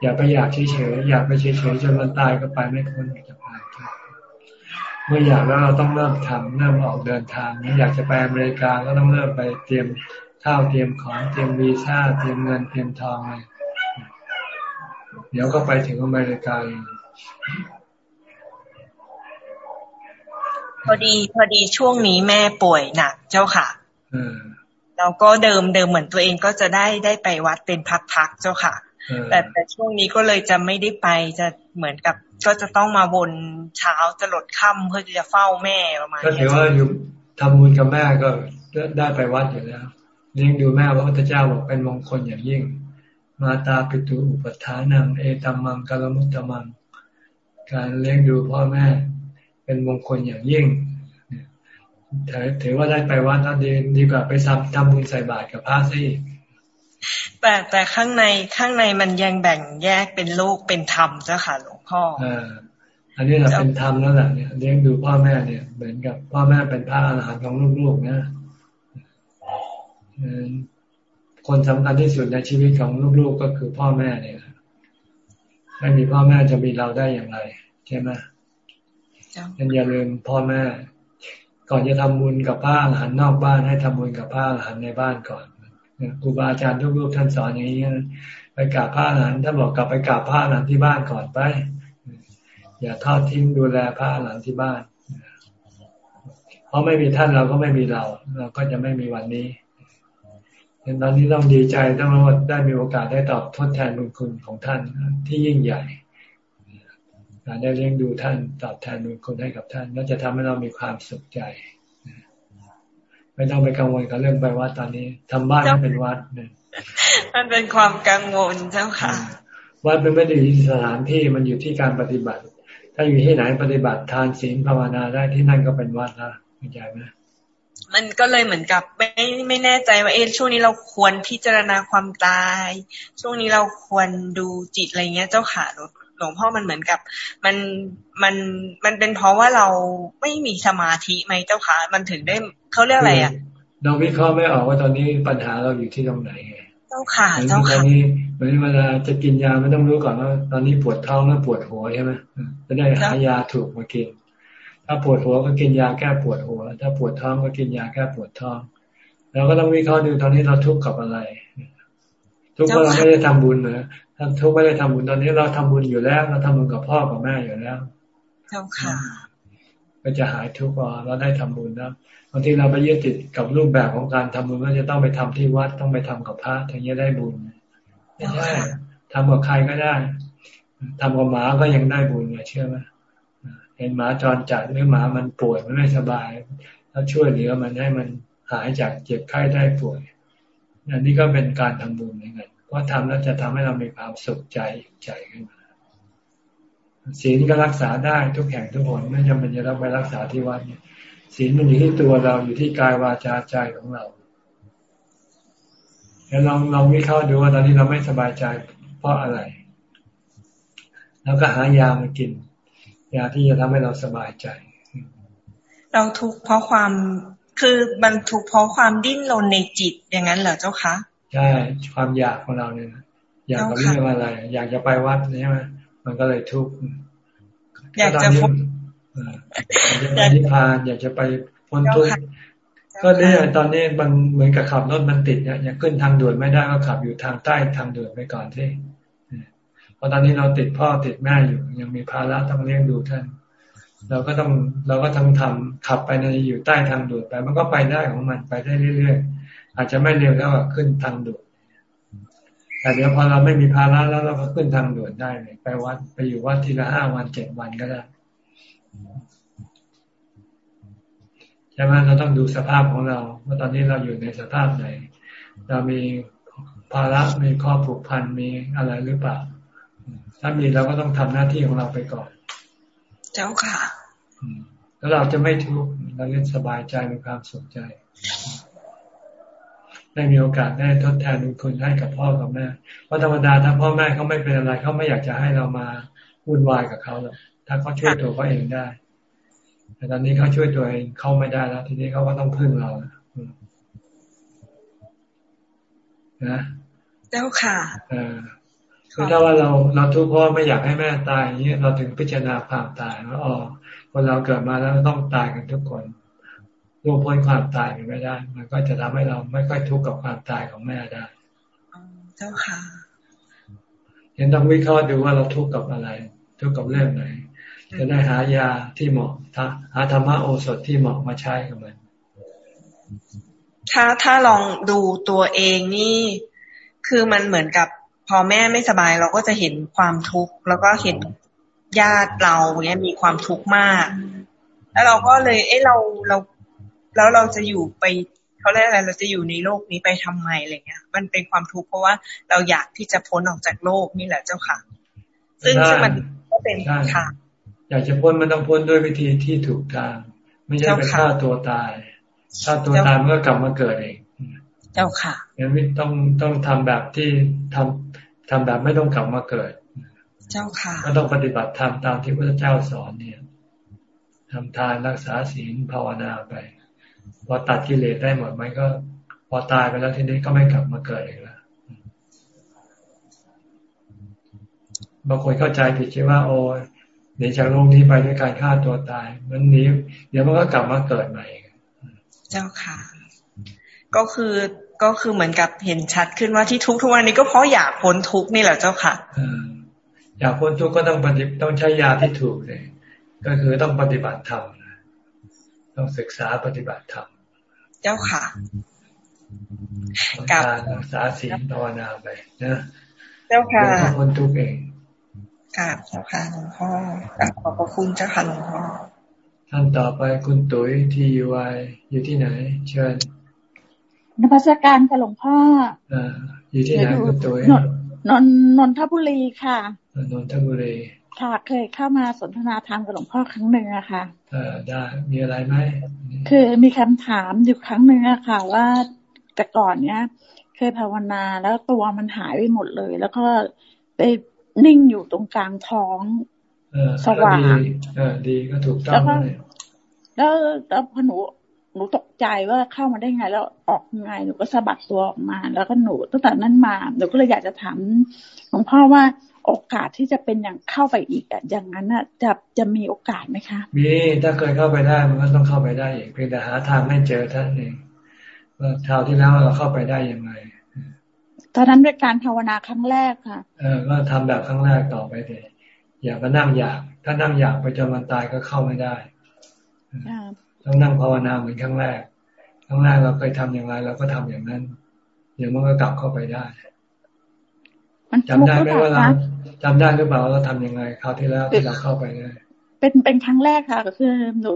อย่าไปอยากเฉยๆอยากไปเฉยๆจนมันตายก็ไปไม่พ้นจากความทุกข์เมื่ออยากแล้วเราต้องเริ่มทำเริ่มออกเดินทางอยากจะไปอเมริกาก็ต้องเริ่มไปเตรียมข้าวเตรียมของเตรียมวีซ่าเตรียมเงินเตรียมทองเลย เดี๋ยวก็ไปถึงอเมริกาพอดีพอดีช่วงนี้แม่ป่วยหนักเจ้าค่ะแล้วก็เดิมเดิมเหมือนตัวเองก็จะได้ได้ไปวัดเป็นพักๆเจ้าค่ะ แต่แต่ช่วงนี้ก็เลยจะไม่ได้ไปจะเหมือนกับก็จะต้องมาวนเช้าจะหลดค่ำเพื่อจะเฝ้าแม่ประมาณนี้ก็ถือว่าอยู่ทำบุญกับแม่ก็ได้ไปวัดอยู่แล้วเลี้ยงดูแม่พระพุทธเจ้าบอกเป็นมงคลอย่างยิ่ง มาตาปิตุอุปทานังเอตัมมังกลมุตตมัง การเลี้ยงดูพ่อแม่ เป็นมงคลอย่างยิ่งถือว่าได้ไปวัดแล้วดีดีกว่าไปทำทำบุญใส่บาตรกับพระสิแต่แต่ข้างในข้างในมันยังแบ่งแยกเป็นโลกเป็นธรรมเจ้าค่ะหลวงพ่ออันนี้เราเป็นธรรมแล้วแหละเนี่ยเลี้ยงดูพ่อแม่เนี่ย เหมือนกับพ่อแม่เป็นพระอรหันต์ของลูกๆนะ คนสำคัญที่สุดในชีวิตของลูกๆก็คือพ่อแม่เนี่ยไม่มีพ่อแม่จะมีเราได้อย่างไรใช่ไหมยังอย่าลืมพ่อแม่ ก่อนจะทำบุญกับพระอรหันต์นอกบ้านให้ทำบุญกับพระอรหันต์ในบ้านก่อนครูบาอาจารย์ทุกรูปท่านสอนอย่างนี้ไปกราบพระอรหันต์ท่านบอกกลับไปกราบพระอรหันต์ที่บ้านก่อนไป อย่าทอดทิ้งดูแลพระอรหันต์ที่บ้าน เพราะไม่มีท่านเราก็ไม่มีเรา เราก็จะไม่มีวันนี้ ตอนนี้ต้องดีใจต้องได้มีโอกาสได้ตอบทดแทนบุญคุณของท่านที่ยิ่งใหญ่การได้เลี้ยงดูท่านตอบแทนบุญคุณให้กับท่านแล้วจะทำให้เรามีความสุขใจ ไม่ต้องไปกังวลกับเรื่องไปวัดตอนนี้ทำบ้านให้เป็นวัดเนี่ยมันเป็นความกังวลเจ้าค่ะ วัดมันไม่ได้อยู่ที่สถานที่มันอยู่ที่การปฏิบัติ ถ้าอยู่ที่ไหนปฏิบัติทานศีลภาวนาได้ที่นั่นก็เป็นวัดละเข้าใจไหม มันก็เลยเหมือนกับไม่ไม่แน่ใจว่าเอ๊ะช่วงนี้เราควรพิจารณาความตาย ช่วงนี้เราควรดูจิตอะไรเงี้ยเจ้าค่ะหลวงพ่อมันเหมือนกับ มันมันมันเป็นเพราะว่าเราไม่มีสมาธิไหมเจ้าค่ะมันถึงได้เขาเรียกอะไรอะเราวิเคราะห์ไม่ออกว่าตอนนี้ปัญหาเราอยู่ที่ตรงไหนไงเจ้าค่ะเจ้าค่ะตอนนี้เหมือนเวลาจะกินยาไม่ต้องรู้ก่อนว่า ตอนนี้ปวดท้องแล้วปวดหัวใช่ไหมจะได้หายาถูกมากิน ถ้าปวดหัวก็กินยาแก้ปวดหัว ถ้าปวดท้องก็กินยาแก้ปวดท้องเราก็ต้องวิเคราะห์ดูตอนนี้เราทุกข์กับอะไร ทุกข์เพราะเราไม่ได้ทำบุญนะถ้าทุกข์ไม่ได้ทำบุญตอนนี้เราทำบุญอยู่แล้ว เราทำบุญกับพ่อกับแม่อยู่แล้ว เจ้าค่ะก็จะหายทุกข์พอเราได้ทำบุญแล้วบางทีเราไปยึดติดกับรูปแบบของการทำบุญก็จะต้องไปทำที่วัดต้องไปทำกับพระถึงจะได้บุญไม่ใช่ทำกับใครก็ได้ทำกับหมาก็ยังได้บุญเชื่อไหม เห็นหมาจรจัดหรือหมามันป่วยมันไม่สบาย แล้วช่วยเหลือมันให้มันหายจากเจ็บไข้ได้ป่วยอันนี้ก็เป็นการทำบุญเหมือนกันเพราะทำแล้วจะทำให้เรามีความสุขใจใจขึ้นมาศีลก็รักษาได้ทุกแห่งทุกคนไม่จำเป็นจะต้องไปรักษาที่วัดศีลมันอยู่ที่ตัวเราอยู่ที่กายวาจาใจของเราแล้วลองลองวิเคราะห์ดูว่าตอนนี้เราไม่สบายใจเพราะอะไร แล้วก็หายามากิน ยาที่จะทำให้เราสบายใจ เราทุกข์เพราะความคือมันทุกข์เพราะความดิ้นรนในจิตอย่างนั้นเหรอเจ้าคะใช่ความอยากของเราเนี่ยอยากกับเรื่องอะไร อยากจะไปวัดใช่ไหมมันก็เลยทุกข์อยากจะพ้นอยากจะไปนิพพานอยากจะไปพ้นทุกข์ก็เนี่ยตอนนี้มันเหมือนกับขับรถมันติดเนี่ยอยากขึ้นทางด่วนไม่ได้ก็ขับอยู่ทางใต้ทางด่วนไปก่อนที่ เพราะตอนนี้เราติดพ่อติดแม่อยู่ ยังมีภาระต้องเลี้ยงดูท่าน เราก็ต้องเราก็ต้องทำขับไปในอยู่ใต้ทางด่วนไป มันก็ไปได้ของมันไปได้เรื่อยๆอาจจะไม่เร็วแล้วขึ้นทางด่วนแต่เดี๋ยวพอเราไม่มีภาระแล้วเราก็ขึ้นทางด่วนได้เลยไปวัดไปอยู่วัดทีละห้าวันเจ็ดวันก็ได้ใช่ไหมเราต้องดูสภาพของเราว่าตอนนี้เราอยู่ในสภาพไหน เรามีภาระมีข้อผูกพันมีอะไรหรือเปล่า ถ้ามีเราก็ต้องทำหน้าที่ของเราไปก่อน เจ้าค่ะแล้วเราจะไม่ทุกข์เราจะสบายใจมีความสุขใจ ได้มีโอกาสได้ทดแทนบุญคุณให้กับพ่อกับแม่เพราะธรรมดาถ้าพ่อแม่เขาไม่เป็นอะไรเขาไม่อยากจะให้เรามาวุ่นวายกับเขาหรอกถ้าเขาช่วยตัวเขาเองได้ แต่ตอนนี้เขาช่วยตัวเองเขาไม่ได้แล้ว ทีนี้เขาก็ต้องพึ่งเรานะเจ้าค่ะ คือถ้าว่าเราเราทุกข์เพราะไม่อยากให้แม่ตายอย่างนี้เราถึงพิจารณาความตายว่าอ๋อคนเราเกิดมาแล้วต้องตายกันทุกคนร่วมพ้นความตายกันไม่ได้ มันก็จะทำให้เราไม่ค่อยทุกข์กับความตายของแม่ได้เจ้าค่ะยังต้องวิเคราะห์ดูว่าเราทุกข์กับอะไร ทุกข์กับเรื่องไหน จะได้หายาที่เหมาะหาธรรมะโอสถที่เหมาะมาใช้กับมันถ้าถ้าลองดูตัวเองนี่ คือมันเหมือนกับ พอแม่ไม่สบายเราก็จะเห็นความทุกข์แล้วก็เห็นญาติเราเนี้ยมีความทุกข์มาก แล้วเราก็เลย เอ้เราเรา แล้วเราจะอยู่ไปเขาเรียกอะไรเราจะอยู่ในโลกนี้ไปทำไมอะไรเงี้ย มันเป็นความทุกข์เพราะว่าเราอยากที่จะพ้นออกจากโลกนี่แหละเจ้าค่ะ ซึ่งซึ่งมันก็เป็นค่ะ อยากจะพ้นมันต้องพ้นด้วยวิธีที่ถูกทาง ไม่ใช่ไปฆ่าตัวตายฆ่าตัวตายมันก็กลับมาเกิดเอง เจ้าค่ะงั้นต้องต้องทำแบบที่ทำ ทำแบบไม่ต้องกลับมาเกิด เจ้าค่ะ ก็ต้องปฏิบัติธรรมตามที่พระเจ้าสอนเนี่ยทำทานรักษาศีลภาวนาไปพอตัดกิเลสได้หมดมันก็ พอตายไปแล้วทีนี้ก็ไม่กลับมาเกิดอีกแล้วบางคนเข้าใจผิดคิดว่า โอ้หนีจากโลกนี้ไปด้วยการฆ่าตัวตาย มันนี้เดี๋ยวมันก็กลับมาเกิดใหม่เจ้าค่ะ ก็คือ ก็คือเหมือนกับเห็นชัดขึ้นว่าที่ทุกทุกวันนี้ก็เพราะอยากพ้นทุกนี่แหละเจ้าค่ะอยากพ้นทุกก็ต้องปฏิต้องใช้ยาที่ถูกเลยก็คือต้องปฏิบัติธรรมต้องศึกษาปฏิบัติธรรมเจ้าค่ะการรักษาศีลภาวนาไปนะเจ้าค่ะพ้นทุกเองกราบเจ้าค่ะหลวงพ่อกราบขอบพระคุณเจ้าค่ะหลวงพ่อท่านต่อไปคุณตุ๋ยที่อยู่ไวอยู่ที่ไหน เชิญ นภัสการกับหลวงพ่ออยู่ที่ไหนคุณตุ้ยนนนนทบุรีค่ะนนทบุรีค่ะเคยเข้ามาสนทนาธรรมกับหลวงพ่อครั้งหนึ่งอะค่ะเออได้มีอะไรไหมคือมีคำถามอยู่ครั้งหนึ่งอะค่ะ ว่าแต่ก่อนเนี้ย เคยภาวนาแล้วตัวมันหายไปหมดเลย แล้วก็ไปนิ่งอยู่ตรงกลางท้องสว่างเออดีก็ถูกต้องเลยแล้วแล้วพอหนู หนูตกใจว่าเข้ามาได้ไง แล้วออกไงหนูก็สะบัดตัวออกมา แล้วก็หนูตั้งแต่นั้นมาหนูก็เลยอยากจะถามหลวงพ่อว่าโอกาสที่จะเป็นอย่างเข้าไปอีกอะอย่างนั้นอะจะจะมีโอกาสไหมคะ มีถ้าเคยเข้าไปได้มันก็ต้องเข้าไปได้อีกเพียงแต่หาทางไม่เจอท่านเองว่าคราวที่แล้วเราเข้าไปได้ยังไงตอนนั้นเป็นการภาวนาครั้งแรกค่ะ เออก็ทำแบบครั้งแรกต่อไปเลยอย่ามานั่งอยาก ถ้านั่งอยากไปจนมันตายก็เข้าไม่ได้ ต้องนั่งภาวนาเหมือนครั้งแรกครั้งแรกเราเคยทำอย่างไรเราก็ทำอย่างนั้น เดี๋ยวมันก็กลับเข้าไปได้จำได้ไหมว่าเราจำได้หรือเปล่าเราทำยังไงคราวที่แล้วที่เราเข้าไปเนี่ยเป็นเป็นครั้งแรกค่ะก็คือหนู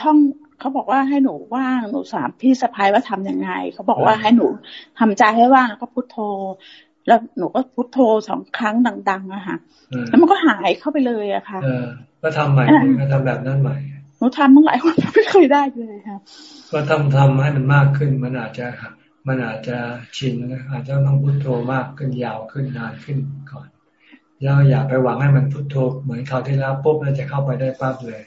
ท่องเขาบอกว่าให้หนูว่างหนูสามพี่สะพายว่าทํำยังไง เขาบอกว่าให้หนูทำใจให้ว่างแล้วก็พุทโธ แล้วหนูก็พุทโธสองครั้งดัง ๆอะค่ะแล้วมันก็หายเข้าไปเลยอะค่ะก็ทำใหม่ก็ทำแบบนั้นใหม่ห นูทำเมื่อไหร่ไม่เคยได้เลยค่ะก็ทำทำให้มันมากขึ้น มันอาจจะมันอาจจะชินนะอาจจะต้องพุทโธมากขึ้นยาวขึ้นนานขึ้นก่อนแล้วอย่าไปหวังให้มันพุทโธเหมือนคราวที่แล้วปุ๊บแล้วจะเข้าไปได้ปั๊บเลย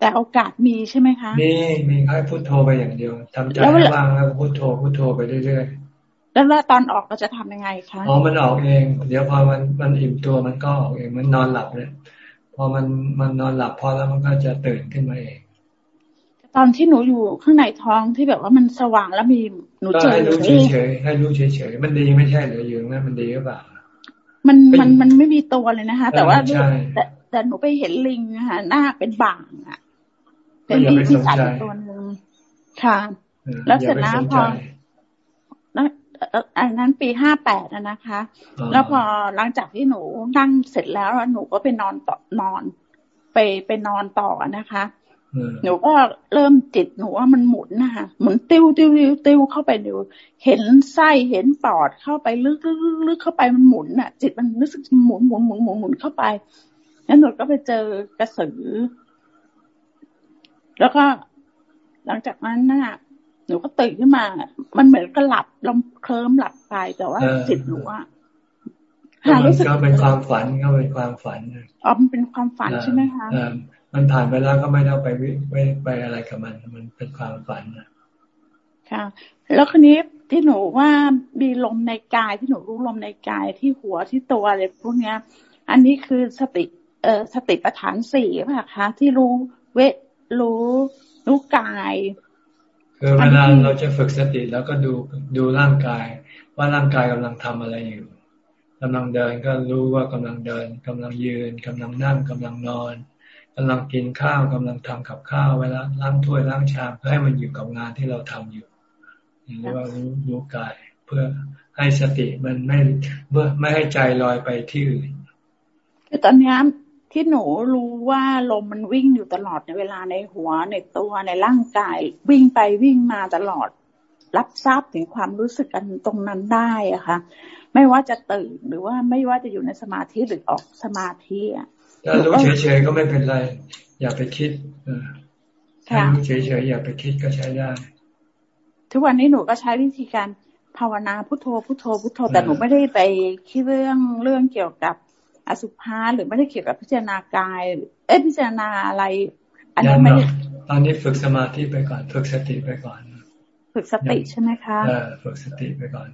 แต่โอกาสมีใช่ไหมคะมีมีแค่พุทโธไปอย่างเดียวทำใจให้ว่างแล้วพุทโธพุทโธไปเรื่อยๆแล้วตอนออกเราจะทำยังไงคะอ๋อมันออกเอง เดี๋ยวพอมันมันอิ่มตัวมันก็ออกเองมันนอนหลับเลย พอมันมันนอนหลับพอแล้วมันก็จะตื่นขึ้นมาเอง ตอนที่หนูอยู่ข้างในท้องที่แบบว่ามันสว่างแล้วมีหนูเจอให้รู้เฉยๆให้รู้เฉยๆมันดีไม่ใช่หรืออยู่นั่นมันดีหรือเปล่ามันมันมันไม่มีตัวเลยนะคะ แต่ว่าแต่แต่หนูไปเห็นลิงนะคะหน้าเป็นบางอะเป็นลิงที่สัตว์ตัวหนึ่งค่ะ แล้วเสร็จแล้วพอ อันนั้นปีห้าแปดนะคะ แล้วพอหลังจากที่หนูนั่งเสร็จแล้วหนูก็ไปนอนต่อนอน ไปไปนอนต่อนะคะหนูก็เริ่มจิตหนูว่ามันหมุนนะคะหมุนติ้วติ้วติ้วติ้วเข้าไปดูเห็นไส้เห็นปอดเข้าไปลึกลึกลึกเข้าไปมันหมุนอะ จิตมันรู้สึกหมุนหมุนหมุนหมุนหมุนเข้าไปแล้วหนูก็ไปเจอกระสือ แล้วก็หลังจากนั้นน่ะ หนูก็ตื่นขึ้นมา มันเหมือนก็หลับลมเคลิ้มหลับไปแต่ว่าจิตหนูอะก็เป็นความฝันก็เป็นความฝันอ๋อมันเป็นความฝันใช่ไหมคะมันผ่านไปแล้วก็ไม่ต้องไปวิไปไปอะไรกับมัน มันเป็นความฝันนะค่ะ แล้วคนนี้ที่หนูว่ามีลมในกายที่หนูรู้ลมในกายที่หัวที่ตัวอะไรพวกเนี้ย อันนี้คือสติเอ่อสติปัฏฐานสี่ป่ะคะที่รู้เวทรู้รู้กาย คือเวลาเราจะฝึกสติแล้วก็ดูดูร่างกาย ว่าร่างกายกำลังทำอะไรอยู่กำลังเดินก็รู้ว่ากำลังเดินกำลังยืนกำลังนั่งกำลังนอนกำลังกินข้าวกำลังทำกับข้าวเวลาล้างถ้วยล้างชามเพื่อให้มันอยู่กับงานที่เราทำอยู่เรียกว่ารู้รู้กาย เพื่อให้สติมันไม่เมื่อไม่ให้ใจลอยไปที่อื่นคือตอนนี้ ที่หนูรู้ว่าลมมันวิ่งอยู่ตลอดในเวลาในหัวในตัวในร่างกาย วิ่งไปวิ่งมาตลอด รับทราบถึงความรู้สึกกันตรงนั้นได้อะค่ะ ไม่ว่าจะตื่นหรือว่าไม่ว่าจะอยู่ในสมาธิหรือออกสมาธิอะถ้ารู้เฉยๆก็ไม่เป็นไร อย่าไปคิดถ้ารู้เฉยๆอย่าไปคิดก็ใช้ได้ ทุกวันนี้หนูก็ใช้วิธีการภาวนาพุทโธพุทโธพุทโธแต่หนูไม่ได้ไปคิดเรื่องเรื่องเกี่ยวกับ อสุภะหรือไม่ได้เกี่ยวกับพิจารณากาย เอ๊ะพิจารณาอะไร อันนี้ไม่ตอนนี้ฝึกสมาธิไปก่อน ฝึกสติไปก่อน ฝึกสติใช่ไหมคะเออฝึกสติไปก่อน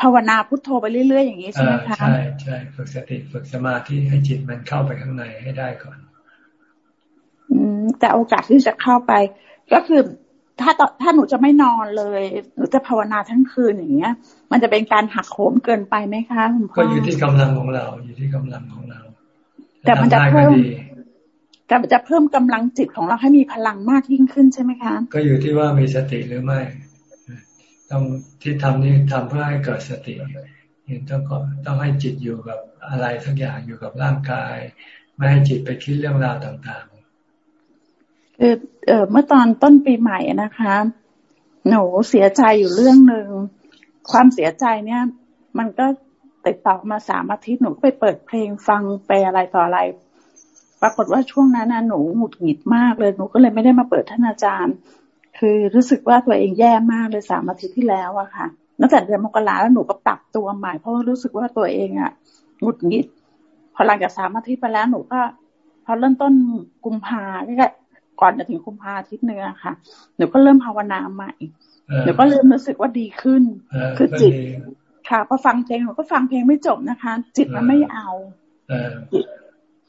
ภาวนาพุทโธไปเรื่อยๆอย่างนี้ใช่ไหมคะใช่ใช่ฝึกสติฝึกสมาธิให้จิตมันเข้าไปข้างในให้ได้ก่อน อืมแต่โอกาสที่จะเข้าไป ก็คือ ถ้าตถ้าหนูจะไม่นอนเลย หนูจะภาวนาทั้งคืนอย่างเงี้ย มันจะเป็นการหักโหมเกินไปไหมคะคุณพ่อก็อยู่ที่กำลังของเรา อยู่ที่กำลังของเรา แต่มันจะเพิ่มแต่จะเพิ่มกำลังจิตของเราให้มีพลังมากยิ่งขึ้นใช่ไหมคะ ก็อยู่ที่ว่ามีสติหรือไม่ต้องที่ทำนี่ทำเพื่อให้เกิดสติเห็นต้องต้องให้จิตอยู่กับอะไรทั้งอย่างอยู่กับร่างกาย ไม่ให้จิตไปคิดเรื่องราวต่างๆ เออเออเมื่อตอนต้นปีใหม่นะคะ หนูเสียใจอยู่เรื่องหนึ่งความเสียใจเนี่ย มันก็ติดต่อมาสามอาทิตย์หนูไปเปิดเพลงฟังไปอะไรต่ออะไร ปรากฏว่าช่วงนั้นนะหนูหงุดหงิดมากเลยหนูก็เลยไม่ได้มาเปิดท่านอาจารย์ คือรู้สึกว่าตัวเองแย่มากเลยสามอาทิตย์ที่แล้วอะค่ะตั้งแต่เดือนมกราแล้วหนูก็ปรับตัวใหม่เพราะรู้สึกว่าตัวเองอะหงุดหงิดพอหลังจากสามอาทิตย์ไปแล้วหนูก็พอเริ่มต้นกุมภาแค่ ก่อนจะถึงกุมภาอาทิตย์เนื้อค่ะหนูก็เริ่มภาวนาใหม่หนูก็เริ่มรู้สึกว่าดีขึ้น คือจิต ค่ะพอฟังเพลงหนูก็ฟังเพลงไม่จบนะคะ จิตมันไม่เอา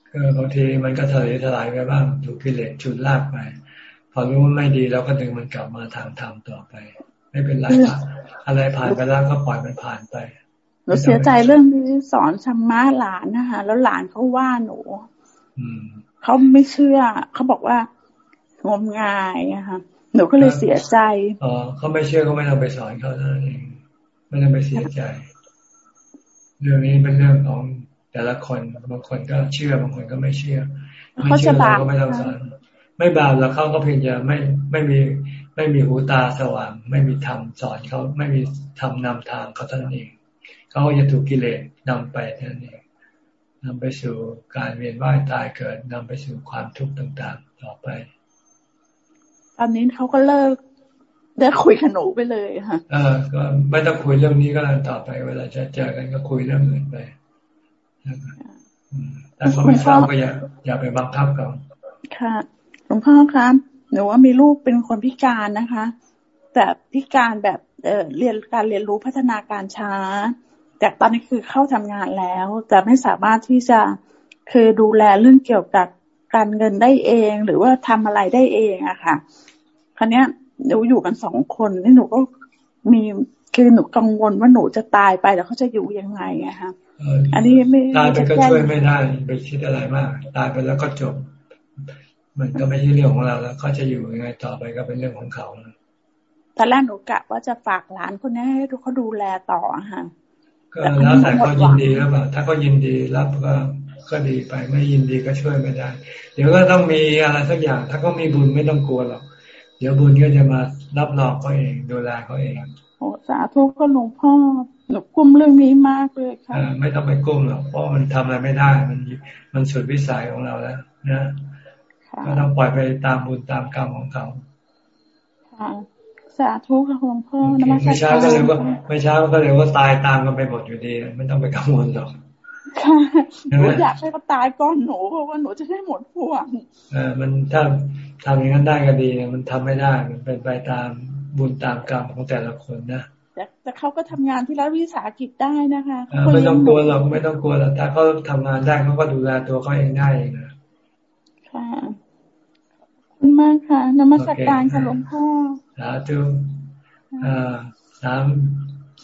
คือบางทีมันก็ทะเลทลายไปบ้างถูกกิเลสชุดลากไป พอรู้ว่าไม่ดีแล้วก็ดึงมันกลับมาทางธรรมต่อไป ไม่เป็นไรอะไรผ่านไปแล้วก็ปล่อยมันผ่านไปหนูเสียใจเรื่องที่สอนธรรมะหลานนะคะแล้วหลานเขาว่าหนูเขาไม่เชื่อเขาบอกว่า งมงายอะค่ะหนูก็เลยเสียใจอ๋อเขาไม่เชื่อก็ไม่ต้องไปสอนเขาเท่านั้นเองไม่ต้องไปเสียใจ เรื่องนี้เป็นเรื่องของแต่ละคนบางคนก็เชื่อบางคนก็ไม่เชื่อไม่เชื่อเราก็ไม่ต้องสอนไม่บาปแล้วเขาก็เพียงจะไม่ไม่มีไม่มีหูตาสว่าง ไม่มีธรรมสอนเขาไม่มีธรรมนำทางเขาเท่านั้นเองเขาจะถูกกิเลสนำไปเท่านั้นเองนำไปสู่การเวียนว่ายตายเกิดนำไปสู่ความทุกข์ต่าง ๆ ต่อไป ตอนนี้เขาก็เลิกได้คุยกับหนูไปเลยค่ะ เออ ก็ไม่ต้องคุยเรื่องนี้ก็แล้วต่อไปเวลาจะเจอกันก็คุยเรื่องอื่นไปแต่เขาไม่ชอบก็อย่าอย่าไปบังคับเขาค่ะหลวงพ่อครับหนูว่ามีลูกเป็นคนพิการนะคะ แต่พิการแบบเออเรียนการเรียนรู้พัฒนาการช้า แต่ตอนนี้คือเข้าทำงานแล้ว แต่ไม่สามารถที่จะคือดูแลเรื่องเกี่ยวกับการเงินได้เอง หรือว่าทำอะไรได้เองอะค่ะ ครั้นี้หนูอยู่กันสองคนนี่หนูก็มีคือหนูกังวลว่าหนูจะตายไปแล้วเขาจะอยู่ยังไงอะคะอันนี้ไม่ตายไปก็ช่วยไม่ได้ไปคิดอะไรมาก ตายไปแล้วก็จบ มันก็ไม่ใช่เรื่องของเราแล้วเขาจะอยู่ยังไงต่อไปก็เป็นเรื่องของเขาตอนแรกหนูกะว่าจะฝากหลานคนนี้ให้ทุกเขาดูแลต่อค่ะก็แล้วแต่เขายินดีแล้วป่ะถ้าเขายินดีรับก็ก็ดีไปไม่ยินดีก็ช่วยไม่ได้ เดี๋ยวก็ต้องมีอะไรสักอย่าง ถ้าเขามีบุญไม่ต้องกลัวหรอก เดี๋ยวบุญก็จะมารับรองเขาเอง ดูแลเขาเองโอ้สาธุก็หลวงพ่อหนูกุ้มเรื่องนี้มากเลยค่ะไม่ต้องไปกุ้มหรอกเพราะมันทำอะไรไม่ได้ มันมันสุดวิสัยของเราแล้วนะก็ต้องปล่อยไปตามบุญตามกรรมของเขาค่ะสาธุค่ะหลวงพ่อนมัสการไม่ช้าก็เลยว่าไม่ช้าก็เลยว่าตายตามกันไปหมดอยู่ดี ไม่ต้องไปกังวลหรอก ค่ะหนูอยากให้เขาตายก่อนหนูเพราะว่าหนูจะได้หมดห่วงเออมันถ้าทำอย่างนั้นได้ก็ดีมันทำไม่ได้มันเป็นไปตามบุญตามกรรมของแต่ละคนนะแต่เขาก็ทำงานที่รัฐวิสาหกิจได้นะคะไม่ต้องกลัวหรอกไม่ต้องกลัวหรอกถ้าเขาทำงานได้เขาก็ดูแลตัวเขาเองได้นะค่ะคุณมากค่ะนมัสการค่ะหลวงพ่อสาธุอ่าสาม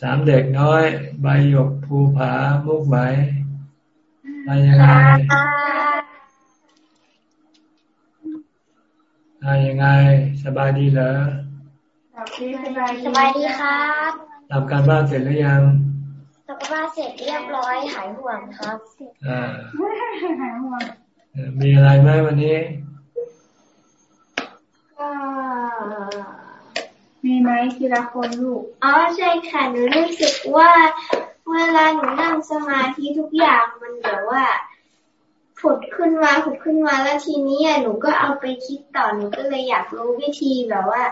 สามเด็กน้อย ใบหยกภูผามุกไหม ไปยังไงอะยังไง สบายดีเหรอสบายสบายดีครับทำการบ้านเสร็จหรือยังทำการบ้านเสร็จเรียบร้อยหายห่วงครับอ่าหายห่วงมีอะไรไหมวันนี้ก็มีไหมทีละคนลูก อ๋อใช่ค่ะ หนูรู้สึกว่า เวลาหนูนั่งสมาธิทุกอย่างมันแบบว่าผุดขึ้นมาผุดขึ้นมาแล้วทีนี้หนูก็เอาไปคิดต่อหนูก็เลยอยากรู้วิธีแบบว่า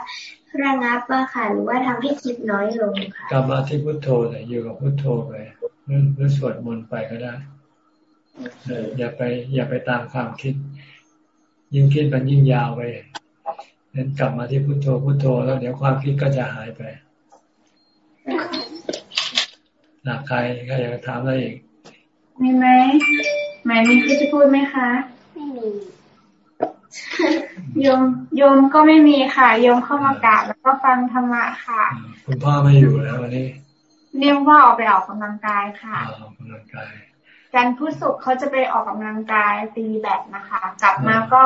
ระงับอะค่ะหรือว่าทำให้คิดน้อยลงค่ะกลับมาที่พุทโธเลยอยู่กับพุทโธไปหรือสวดมนต์ไปก็ได้อย่าไป อย่าไปตามความคิด ยิ่งคิดมันยิ่งยาวไปนั้นกลับมาที่พุทโธพุทโธแล้วเดี๋ยวความคิดก็จะหายไป หนักใครใครอยากถามอะไรอีกมีไหมหมายมีที่จะพูดไหมคะ ไม่มีโยมโยมก็ไม่มีค่ะโยมเข้ามากราบแล้วก็ฟังธรรมะค่ะ คุณพ่อไม่อยู่แล้ววันนี้ เรียกว่าออกไปออกกำลังกายค่ะออกกำลังกายการพุทสุขเขาจะไปออกกำลังกายตีแบดนะคะ กลับมาก็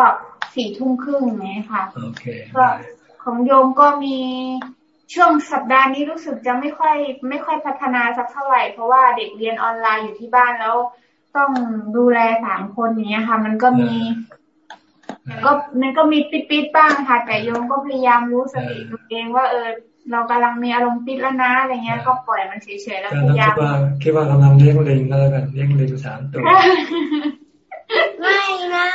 สี่ทุ่มครึ่งนี้ค่ะโอเคก็ของโยมก็มี ช่วงสัปดาห์นี้รู้สึกจะไม่ค่อย ไม่ค่อยพัฒนาสักเท่าไหร่ เพราะว่าเด็กเรียนออนไลน์อยู่ที่บ้านแล้ว ต้องดูแลสามคนนี้ค่ะ มันก็มีก็มันก็มีปิดปิดบ้างค่ะ แต่โยมก็พยายามรู้สติตัวเองว่าเออ เรากำลังมีอารมณ์ติดแล้วนะอะไรเงี้ยก็ปล่อยมันเฉยๆแล้วพยายามคิดว่าคิดว่ากำลังเลี้ยงลิงก็แล้วกันเลี้ยงลิงสามตัวไม่นะ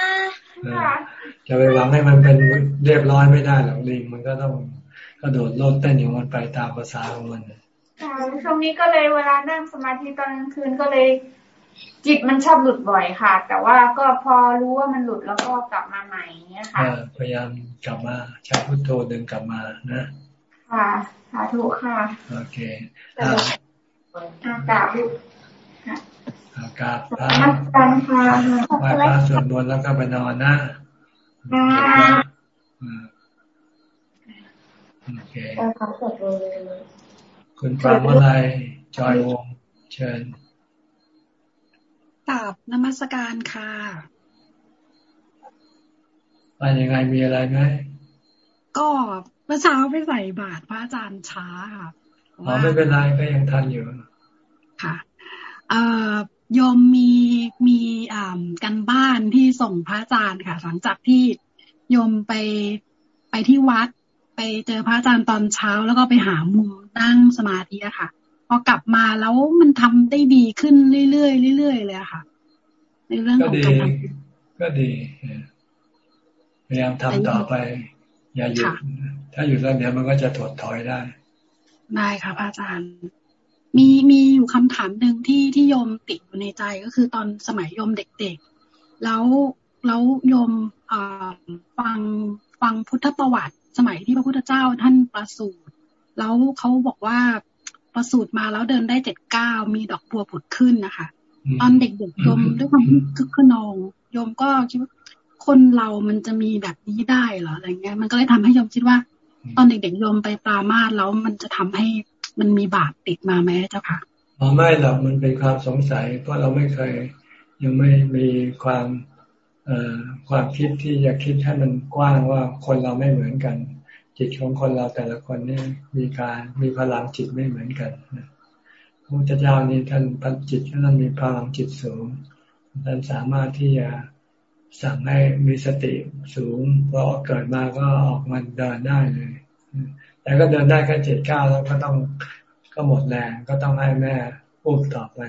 จะไปหวังให้มันเป็นเรียบร้อยไม่ได้หรอกลิงมันก็ต้อง กระโดดโลดเต้นอย่างมันไปตามภาษาของมันค่ะช่วงนี้ก็เลยเวลานั่งสมาธิตอนกลางคืนก็เลย จิตมันชอบหลุดบ่อยค่ะ แต่ว่าก็พอรู้ว่ามันหลุดแล้วก็กลับมาใหม่เนี้ยค่ะพยายามกลับมาใช้พุทโธดึงกลับมานะ ค่ะสาธุค่ะโอเคอากาศอากาศพระไหว้พระสวดมนต์แล้วก็ไปนอนนะ โอเคคุณปรามอะไรจอยวงเชิญตาบนมัสการค่ะไปยังไงมีอะไรไหมก็เมื่อเช้าไปใส่บาตรพระอาจารย์ช้าค่ะอ๋อไม่เป็นไรก็ยังทันอยู่ค่ะเอ่อยมมีมีอ่ากันบ้านที่ส่งพระอาจารย์ค่ะ หลังจากที่ยมไปไปที่วัดไป เจอพระอาจารย์ตอนเช้า แล้วก็ไปหามุมนั่งสมาธิอะค่ะ พอกลับมาแล้วมันทำได้ดีขึ้นเรื่อยๆเรื่อยๆเลยค่ะ ในเรื่องของการทำก็ดีพยายามทำต่อไป อย่าหยุดถ้าหยุดแล้วเดี๋ยวมันก็จะถดถอยได้ได้ค่ะพระอาจารย์ มีมีอยู่คำถามหนึ่งที่ที่โยมติดอยู่ในใจก็คือตอนสมัยโยมเด็กๆ แล้วแล้วโยมฟังฟังพุทธประวัติ สมัยที่พระพุทธเจ้าท่านประสูติแล้วเขาบอกว่าประสูติมาแล้วเดินได้เจ็ดเก้ามีดอกบัวผุดขึ้นนะคะ ตอนเด็กๆโยมด้วยความคึกขนองโยมก็คิดว่าคนเรามันจะมีแบบนี้ได้เหรออะไรเงี้ย มันก็เลยทำให้โยมคิดว่า ตอนเด็กๆโยมไปปรามาสแล้วมันจะทำให้มันมีบาปติดมาไหมเจ้าค่ะอ๋อไม่หรอกมันเป็นความสงสัย เพราะเราไม่เคยยังไม่มีความ ความคิดที่จะคิดให้มันกว้างว่าคนเราไม่เหมือนกัน จิตของคนเราแต่ละคนนี่มีการมีพลังจิตไม่เหมือนกันพระพุทธเจ้านี่ท่านพันจิตท่านมีพลังจิตสูงท่านสามารถที่จะสั่งให้มีสติสูงเพราะเกิดมาก็ออกมาเดินได้เลยแต่ก็เดินได้แค่เจ็ดเก้าแล้วก็ต้องก็หมดแรงก็ต้องให้แม่อุ้มต่อไป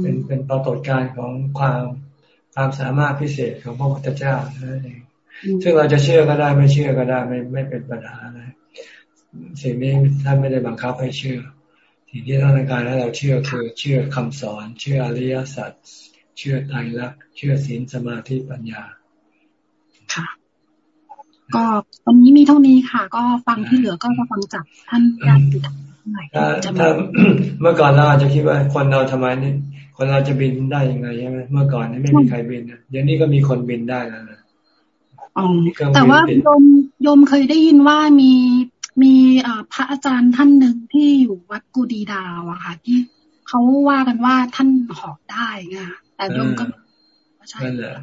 เป็นเป็นปรากฏการณ์ของความ ความสามารถพิเศษของพระพุทธเจ้านั่นเองซึ่งเราจะเชื่อก็ได้ไม่เชื่อก็ได้ไม่ไม่เป็นปัญหาเลยสิ่งนี้ท่านไม่ได้บังคับให้เชื่อ สิ่งที่ท่านการให้เราเชื่อคือเชื่อคำสอน เชื่ออริยสัจเชื่อไตรลักษณ์เชื่อศีลสมาธิปัญญาค่ะก็วันนี้มีเท่านี้ค่ะ ก็ฟังที่เหลือก็จะฟังจากท่านญาติธรรมถ้าเมื่อก่อนเราอาจจะคิดว่าคนเราทำไมนี่ คนเราจะบินได้ยังไงใช่ไหมเมื่อก่อนนี่ไม่มีใครบินนะเดี๋ยวนี้ก็มีคนบินได้แล้วนะอ๋อแต่ว่าโยมโยมเคยได้ยินว่ามีมีพระอาจารย์ท่านหนึ่งที่อยู่วัดกูดีดาวอะค่ะ ที่เขาว่ากันว่าท่านหอบได้ไงแต่โยมก็ใช่นั่นแหละ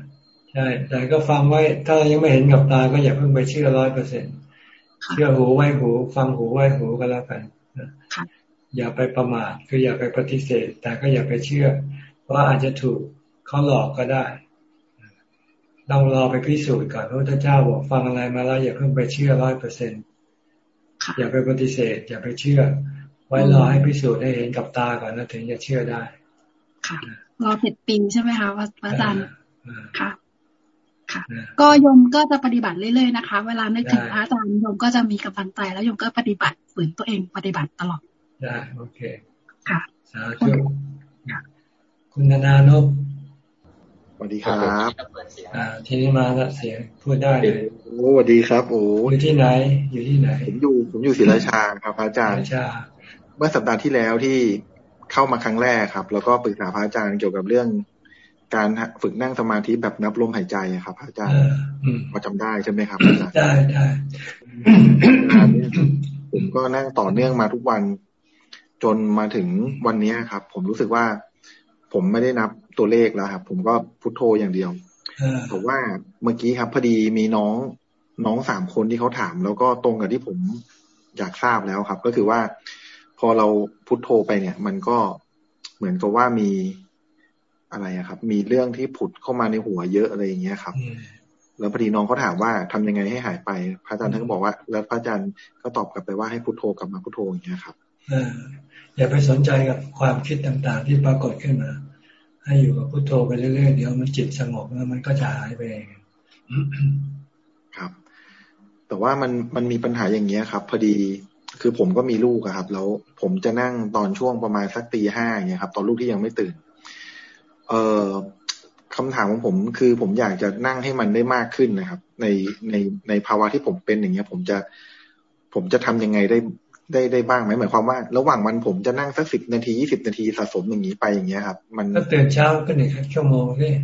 ใช่ แต่ก็ฟังไว้ ถ้ายังไม่เห็นกับตาก็อย่าเพิ่งไปเชื่อร้อยเปอร์เซ็นเชื่อหูไว้หู ฟังหูไว้หูก็แล้วกัน อย่าไปประมาทคืออย่าไปปฏิเสธ แต่ก็อย่าไปเชื่อเพราะอาจจะถูกเขาหลอกก็ได้ต้องรอไปพิสูจน์ก่อนพระพุทธเจ้าบอกฟังอะไรมาแล้วอย่าเพิ่งไปเชื่อร้อยเปอร์เซ็นอย่าไปปฏิเสธ อย่าไปเชื่อ ไว้รอให้พิสูจน์ให้เห็นกับตาก่อนแล้วถึงจะเชื่อได้ ค่ะรอเจ็ดปีใช่ไหมคะพระอาจารย์ค่ะค่ะ ก็โยมก็จะปฏิบัติเรื่อยๆนะคะ เวลานึกถึงพระอาจารย์โยมก็จะมีกำลังใจแล้วโยมก็ปฏิบัติฝืนตัวเองปฏิบัติตลอด ได้โอเคค่ะสาธุคุณนานพสวัสดีครับอ่าทีนี้มาแล้วเสียงพูดได้เลยโอ้สวัสดีครับ โอ้อยู่ที่ไหน อยู่ที่ไหน ผมอยู่ ผมอยู่ศรีราชาครับพระอาจารย์เมื่อสัปดาห์ที่แล้วที่เข้ามาครั้งแรกครับ แล้วก็ปรึกษาพระอาจารย์เกี่ยวกับเรื่องการฝึกนั่งสมาธิแบบนับลมหายใจครับพระอาจารย์พอจำได้ใช่ไหมครับอาจารย์ได้ได้ผมก็นั่งต่อเนื่องมาทุกวัน จนมาถึงวันนี้ครับ ผมรู้สึกว่า ผมไม่ได้นับตัวเลขแล้วครับ ผมก็พุทโธอย่างเดียวแต่ว่าเมื่อกี้ครับพอดีมีน้องน้องสามคนที่เขาถาม แล้วก็ตรงกับที่ผมอยากทราบแล้วครับ ก็คือว่าพอเราพุทโธไปเนี่ย มันก็เหมือนกับว่ามีอะไรอะครับ มีเรื่องที่ผุดเข้ามาในหัวเยอะอะไรอย่างเงี้ยครับ แล้วพอดีน้องเขาถามว่าทำยังไงให้หายไป พระอาจารย์ท่านก็บอกว่า แล้วพระอาจารย์ก็ตอบกลับไปว่าให้พุทโธกลับมาพุทโธอย่างเงี้ยครับ อย่าไปสนใจกับความคิดต่างๆ ที่ปรากฏขึ้นมา ให้อยู่กับพุทโธไปเรื่อยๆเดี๋ยวมันจิตสงบแล้วมันก็จะหายไปเองครับ แต่ว่ามันมันมีปัญหาอย่างเงี้ยครับ พอดีคือผมก็มีลูกครับ แล้วผมจะนั่งตอนช่วงประมาณสักตีห้าอย่างเงี้ยครับ ตอนลูกที่ยังไม่ตื่น เอ่อคำถามของผมคือผมอยากจะนั่งให้มันได้มากขึ้นนะครับ ในในในภาวะที่ผมเป็นอย่างเงี้ย ผมจะผมจะทำยังไงได้ ได้ได้บ้างไหมหมายความว่า ระหว่างวันผมจะนั่งสักสิบนาทียี่สิบนาทีสะสมอย่างนี้ไปอย่างเงี้ยครับ มันก็ตื่นเช้าก็หนึ่งชั่วโมงนี่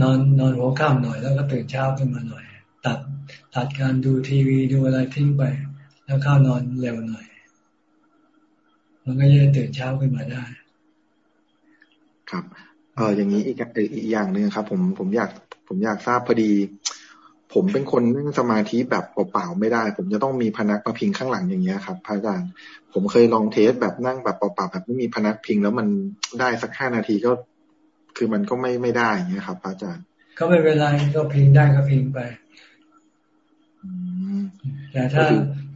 นอนนอนหัวค่ำหน่อยแล้วก็ตื่นเช้าขึ้นมาหน่อย ตัดตัดการดูทีวีดูอะไรทิ้งไป แล้วเข้านอนเร็วหน่อย มันก็จะตื่นเช้าขึ้นมาได้ ครับเอออย่างนี้อีกอีกอย่างหนึ่งครับ ผมผมอยากผมอยากทราบพอดี ผมเป็นคนนั่งสมาธิแบบเปล่าๆไม่ได้ ผมจะต้องมีพนักมาพิงข้างหลังอย่างเงี้ยครับพระอาจารย์ผมเคยลองเทสแบบนั่งแบบเปล่าๆแบบไม่มีพนักพิง แล้วมันได้สักห้านาทีก็ คือมันก็ไม่ไม่ได้อย่างเงี้ยครับพระอาจารย์ก็ไม่เป็นไรก็พิงได้ก็พิงไปแต่ถ้า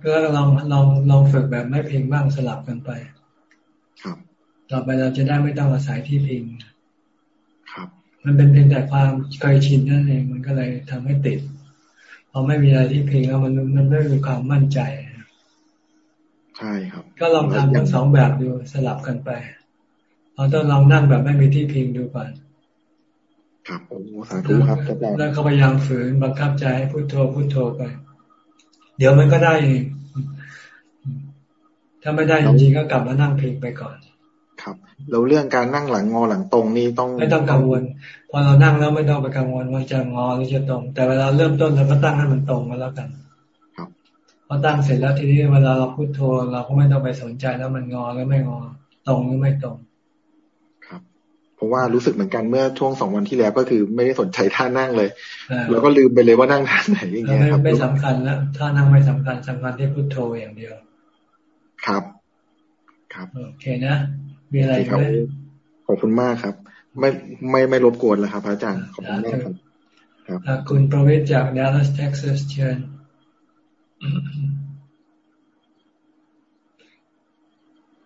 ก็ลองลองลองฝึกแบบไม่พิงบ้างสลับกันไป ครับ ต่อไปเราจะได้ไม่ต้องอาศัยที่พิงครับ มันเป็นเพียงแต่ความเคยชินนั่นเองมันก็เลยทำให้ติดพ อไม่มีอะไรที่พิงแล้วมันมันไม่มีความมั่นใจใช่ครับ ก็ลองทำทั้งสองแบบดูสลับกันไปเราต้องลองนั่งแบบไม่มีที่พิงดูก่อนครับโอ้สาธุครับแล้วก็พยายามฝืนบังคับใจให้พุโทโธพุโทโธไป เดี๋ยวมันก็ได้เองถ้าไม่ได้จริงๆก็กลับมานั่งพิงไปก่อน ครับแล้วเรื่องการนั่งหลังงอหลังตรงนี่ต้อง ไม่ต้องกังวล พอเรานั่งแล้วไม่ต้องไปกังวลว่าจะงอหรือจะตรง แต่เวลาเริ่มต้นเราก็ตั้งให้มันตรงมาแล้วกันครับพอตั้งเสร็จแล้วทีนี้เวลาเราพูดโทรเราก็ไม่ต้องไปสนใจแล้วมันงอหรือไม่งอตรงหรือไม่ตรงครับเพราะว่ารู้สึกเหมือนกันเมื่อช่วงสองวันที่แล้วก็คือไม่ได้สนใจท่านั่งเลย แล้วก็ลืมไปเลยว่านั่งท่าไหนอย่างเงี้ยครับไม่สำคัญแล้วท่านั่งไม่สำคัญสำคัญที่พูดโทรอย่างเดียว ครับ ครับโอเคนะ มีอะไรไหมขอบคุณมากครับ ไม่ไม่ไม่รบกวนแล้วครับพระอาจารย์ขอบคุณมากครับครับคุณประเวศจากดัลลัสเท็กซัสเชิญ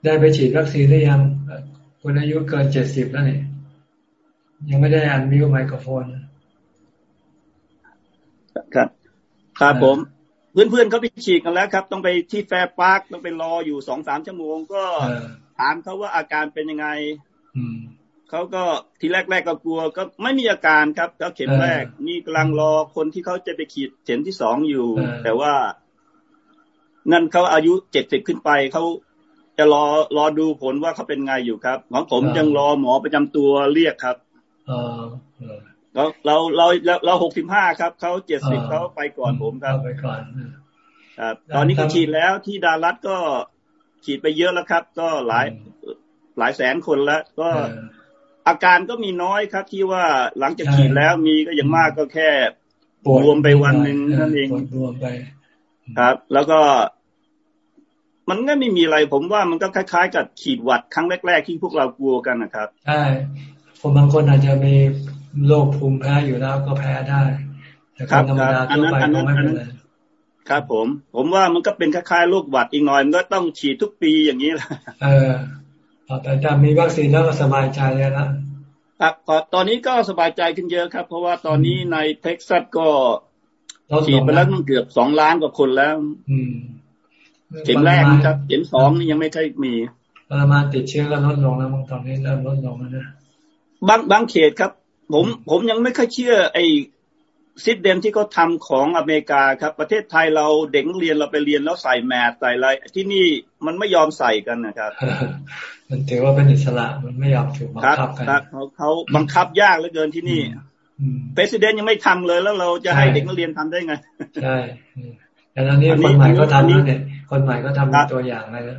ได้ไปฉีดวัคซีนหรือยังคุณอายุเกินเจ็ดสิบแล้วนี่ยังไม่ได้ unmute ไมโครโฟน ครับ ครับผม เพื่อนๆเขาไปฉีดกันแล้วครับ ต้องไปที่ Fair Park ต้องไปรออยู่สองสามชั่วโมงก็ ถามเขาว่าอาการเป็นยังไงเขาก็ทีแรกๆก็กลัว ก็ไม่มีอาการครับก็เข็มแรกนี่กำลังรอคนที่เขาจะไปขีดเข็มที่สองอยู่ แต่ว่า นั่นเขาอายุเจ็ดสิบขึ้นไปเขาจะรอรอดูผลว่าเขาเป็นไงอยู่ครับของผมยังรอหมอประจำตัวเรียกครับเราเราเราเราหกสิบห้าครับเขาเจ็ดสิบเขาไปก่อนผมครับไปก่อนครับ ตอนนี้ก็ฉีดแล้วที่ดารัตก็ ฉีดไปเยอะแล้วครับ ก็หลายหลายแสนคนแล้ว ก็อาการก็มีน้อยครับ ที่ว่าหลังจากฉีดแล้วมีก็อย่างมากก็แค่รวมไปวันหนึ่งนั่นเองรวมไป ครับ แล้วก็ มันก็ไม่มีอะไร ผมว่ามันก็คล้ายๆ กับฉีดหวัดครั้งแรก ๆ ที่พวกเรากลัวกันนะครับใช่คนบางคนอาจจะมีโรคภูมิแพ้อยู่แล้วก็แพ้ได้แต่คนธรรมดาทั่วไปก็ไม่เป็นไร ครับผม ผมว่ามันก็เป็นคล้ายๆโรคหวัดอีกหน่อยมันก็ต้องฉีดทุกปีอย่างนี้แหละเออแต่ถ้ามีวัคซีนแล้วก็สบายใจแล้วนะครับตอนนี้ก็สบายใจขึ้นเยอะครับ เพราะว่าตอนนี้ในเท็กซัสก็ฉีดไปแล้วมันเกือบสองล้านกว่าคนแล้วเข็มแรกครับ เข็มสองนี่ยังไม่ค่อยมีปริมาณติดเชื้อก็ลดลงแล้วตอนนี้เริ่มลดลงแล้วนะบางบางเขตครับ ผมผมยังไม่ค่อยเชื่อ ไอ้ ซิดเดมที่เขาทาของอเมริกาครับ ประเทศไทยเราเด็กเรียนเราไปเรียนแล้วใส่แมสใส่อะไรที่นี่มันไม่ยอมใส่กันนะครับ มันถือว่าเป็นอิสระมันไม่ยอมถูกบังคับกันเขาเขาบังคับยากเหลือเกินที่นี่ประธานยังไม่ทำเลยแล้วเราจะให้เด็กนักเรียนทำได้ไง ใช่แต่ตอนนี้คนใหม่ก็ทำแล้วเนี่ย คนใหม่ก็ทำตัวอย่างเลย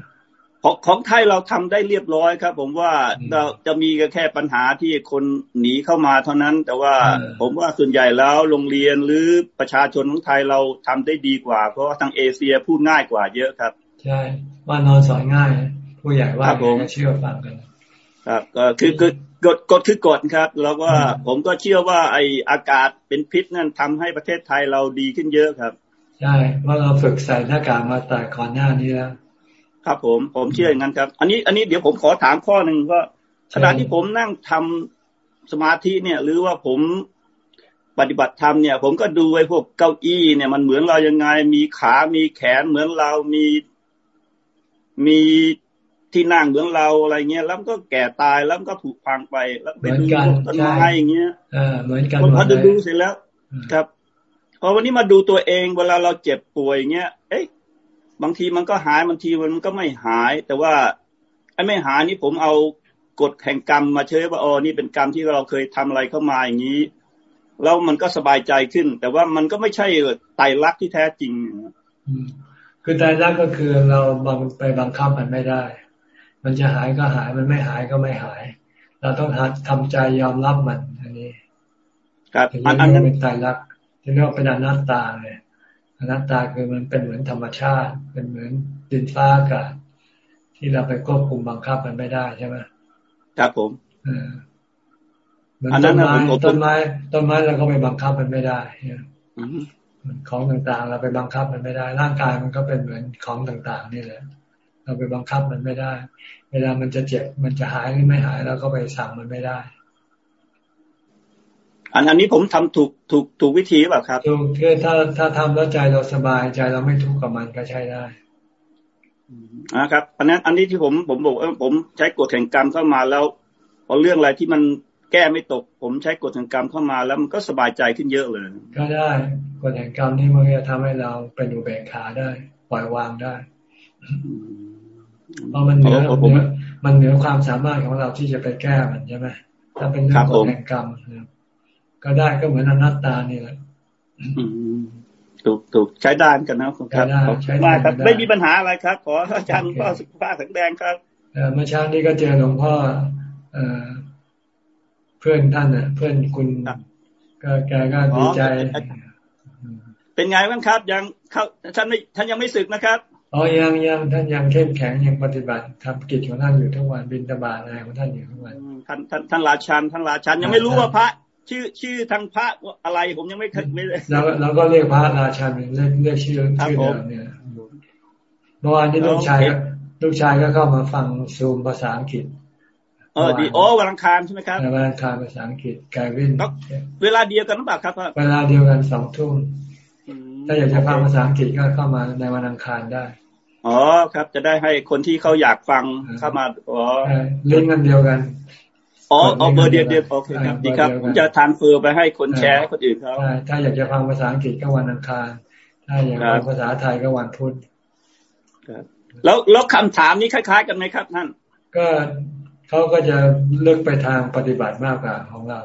ของของไทยเราทำได้เรียบร้อยครับ ผมว่าเราจะมีแค่ปัญหาที่คนหนีเข้ามาเท่านั้น แต่ว่าผมว่าส่วนใหญ่แล้วโรงเรียนหรือประชาชนของไทยเราทำได้ดีกว่า เพราะว่าทางเอเชียพูดง่ายกว่าเยอะครับ ใช่ว่านอนสอนง่าย ผู้ใหญ่ว่าผมเชื่อฟังกัน ครับก็คือคือกฎกฎคือกฎครับ แล้วว่าผมก็เชื่อว่าไออากาศเป็นพิษนั่นทำให้ประเทศไทยเราดีขึ้นเยอะครับ ใช่เพราะเราฝึกใส่หน้ากากมาแต่ก่อนหน้านี้แล้ว ครับผมผมเชื่ออย่างนั้นครับ อันนี้อันนี้เดี๋ยวผมขอถามข้อหนึ่งว่าขณะที่ผมนั่งทำสมาธิเนี่ย หรือว่าผมปฏิบัติธรรมเนี่ย ผมก็ดูไอ้พวกเก้าอี้เนี่ยมันเหมือนเรายังไง มีขามีแขนเหมือนเรามีมีที่นั่งเหมือนเราอะไรเงี้ยแล้วก็แก่ตายแล้วก็ผุพังไป แล้วไปดูต้นไม้อย่างเงี้ยเหมือนกันพอดูดูเสร็จแล้ว ครับพอวันนี้มาดูตัวเอง เวลาเราเจ็บป่วยเงี้ยเอ๊ะ บางทีมันก็หายบางทีมันก็ไม่หาย แต่ว่าไอ้ไม่หายนี่ผมเอากฎแห่งกรรมมาเชื่อว่าอ๋อนี่เป็นกรรมที่เราเคยทำอะไรเข้ามาอย่างนี้ แล้วมันก็สบายใจขึ้น แต่ว่ามันก็ไม่ใช่ไตรลักษณ์ที่แท้จริงคือไตรลักษณ์ก็คือเราบังไปบังคับมันไม่ได้ มันจะหายก็หายมันไม่หายก็ไม่หาย เราต้องทำใจยอมรับมันอันนี้ครับอันนั้นเป็นไตรลักษณ์ที่เรียกว่าเป็นอนัตตาเลย อนัตตาคือมันเป็นเหมือนธรรมชาติ เป็นเหมือนดินฟ้าอากาศ ที่เราไปควบคุมบังคับมันไม่ได้ใช่ไหมครับผมเหมือนต้นไม้ต้นไม้ต้นไม้เราก็ไปบังคับมันไม่ได้ของต่างๆ เราไปบังคับมันไม่ได้ ร่างกายมันก็เป็นเหมือนของต่างๆ นี่แหละ เราไปบังคับมันไม่ได้ เวลามันจะเจ็บมันจะหายหรือไม่หายเราก็ไปสั่งมันไม่ได้ อันอันนี้ผมทำถูกถูกถูกวิธีหรือเปล่าครับถูกคือถ้าถ้าทำแล้วใจเราสบายใจเราไม่ทุกข์กับมันก็ใช้ได้นะครับอันนั้นอันนี้ที่ผมผมบอกว่าผมใช้กฎแห่งกรรมเข้ามาแล้วพอเรื่องอะไรที่มันแก้ไม่ตก ผมใช้กฎแห่งกรรมเข้ามาแล้วมันก็สบายใจขึ้นเยอะเลย ก็ได้กฎแห่งกรรมนี่มันจะทำให้เราเป็นอุเบกขาได้ ปล่อยวางได้เพราะมันเหนือมันเหนือความสามารถของเราที่จะไปแก้มันใช่ไหมถ้าเป็นเรื่องกฎแห่งกรรม ก็ได้ก็เหมือนอนัตตานี่แหละถูกถูกใช้ได้านกันนะครับใช้ได้ครับ ไม่มีปัญหาอะไรครับ ขออาจารย์พ่อสุขภาพแข็งแรงครับเมื่อเช้านี้ก็เจอหลวงพ่อเพื่อนท่านเน่ะ เพื่อนคุณก็แกก็ดีใจ เป็นไงบ้างครับ ยังเขาท่านไม่ท่านยังไม่สึกนะครับอ๋อยังยังท่านยังเข้มแข็งยังปฏิบัติทำกิจของท่านอยู่ทุกวันบินตบาอะไรของท่านอยู่ทุกวันท่านท่านท่านราชันท่านราชันยังไม่รู้ว่าพระ ชื่อชื่อทางพระอะไรผมยังไม่เคยไม่เลยเราเราก็เรียกพระราชันเรียกเรียกชื่อชื่อเดิมเนี่ยเมื่อวานนี้ลูกชายลูกชายก็เข้ามาฟังซูมภาษาอังกฤษเออดีโอ้วันอังคารใช่ไหมครับวันอังคารภาษาอังกฤษกายวินเวลาเดียวกันหรือเปล่าครับเวลาเดียวกันสองทุ่มถ้าอยากจะฟังภาษาอังกฤษก็เข้ามาในวันอังคารได้อ๋อครับ จะได้ให้คนที่เขาอยากฟังเข้ามาอ๋อเล่นกันเดียวกัน อ๋ออ๋อเบอร์เดียวเดียวโอเคครับดีครับผมจะทานเฟอร์ไปให้คนแชร์คนอื่นเขาถ้าอยากจะฟังภาษาอังกฤษก็วันอังคาร ถ้าอยากฟังภาษาไทยก็วันพุธแล้วแล้วคำถามนี้คล้าย ๆ กันไหมครับท่านก็เขาก็จะเลือกไปทางปฏิบัติมากกว่าของเรา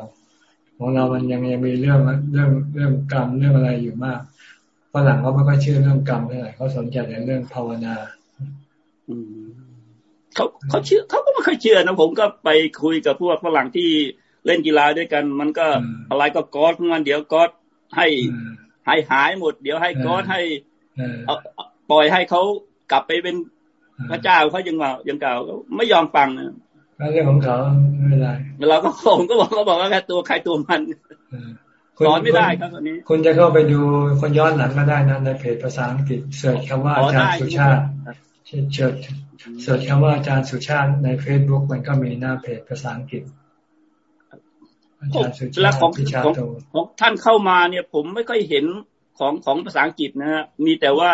ของเรามันยังยังมีเรื่องเรื่องเรื่องกรรมเรื่องอะไรอยู่มากฝรั่งเขาไม่ค่อยเชื่อเรื่องกรรมเท่าไหร่เขาสนใจในเรื่องภาวนา เขาเขาเชื่อเขาก็ไม่ค่อยเชื่อนะผมก็ไปคุยกับพวกฝรั่งที่เล่นกีฬาด้วยกัน มันก็อะไรก็กอดมันเดี๋ยวกอดให้ให้หายหมด เดี๋ยวให้กอดให้ปล่อยให้เขากลับไปเป็นพระเจ้าเขายังว่ายังเก่าไม่ยอมฟังนะเรื่องของเขาไม่เป็นไรเราก็ผมก็บอกเขาบอกว่าแค่ตัวใครตัวมันสอนไม่ได้ครับตอนนี้ คุณจะเข้าไปดูคนย้อนหลังก็ได้นะในเพจภาษาอังกฤษ search คำว่าอาจารย์สุชาติ เชิญ search คำว่าอาจารย์สุชาติในเฟซบุ๊กมันก็มีหน้าเพจภาษาอังกฤษอาจารย์สุชาติของของท่านเข้ามาเนี่ย ผมไม่ค่อยเห็นของของภาษาอังกฤษนะฮะมีแต่ว่า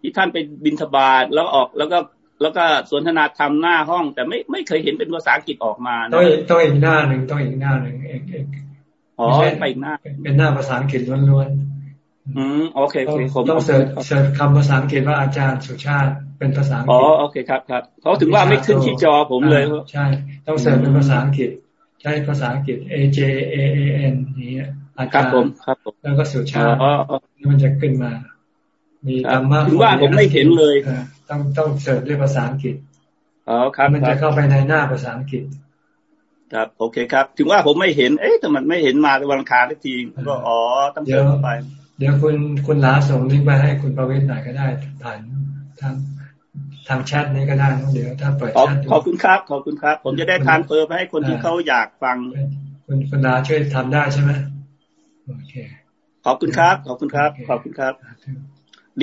ที่ท่านไปบิณฑบาตแล้วออกแล้วก็แล้วก็สนทนาธรรมหน้าห้อง แต่ไม่ไม่เคยเห็นเป็นภาษาอังกฤษออกมาต้องต้องอีกหน้าหนึ่งต้องอีกหน้าหนึ่งเอกเอกอ๋อไปอีกหน้า เป็นหน้าภาษาอังกฤษล้วนๆ อืมโอเคโอเคผมต้อง search search คำภาษาอังกฤษว่าอาจารย์สุชาติเป็นภาษาอังกฤษอ๋อโอเคครับครับเขาถึงว่าไม่ขึ้นที่จอผมเลยใช่ ต้อง search เป็นภาษาอังกฤษ ใช้ภาษาอังกฤษ A J A A N นี้อาจารย์แล้วก็สุชาติมันจะขึ้นมา มีธรรมะถึงว่าผมไม่เห็นเลยต้องต้องเสิร์ชด้วยภาษาอังกฤษอ๋อครับมันจะเข้าไปในหน้าภาษาอังกฤษครับโอเคครับ ถึงว่าผมไม่เห็น เอ๊ะแต่มันไม่เห็นมาในวันคาทุกทีก็อ๋อต้องเสิร์ชไป เดี๋ยวคุณคุณลาส่งลิงก์ไปให้คุณประวิทย์หน่อยก็ได้ผ่านทางทางแชทนี้ก็ได้เดี๋ยวถ้าเปิดแชทขอบคุณครับขอบคุณครับ ผมจะได้ทานเปิดไปให้คนที่เขาอยากฟัง คุณคุณนาช่วยทำได้ใช่ไหมโอเคขอบคุณครับ ขอบคุณครับ ขอบคุณครับ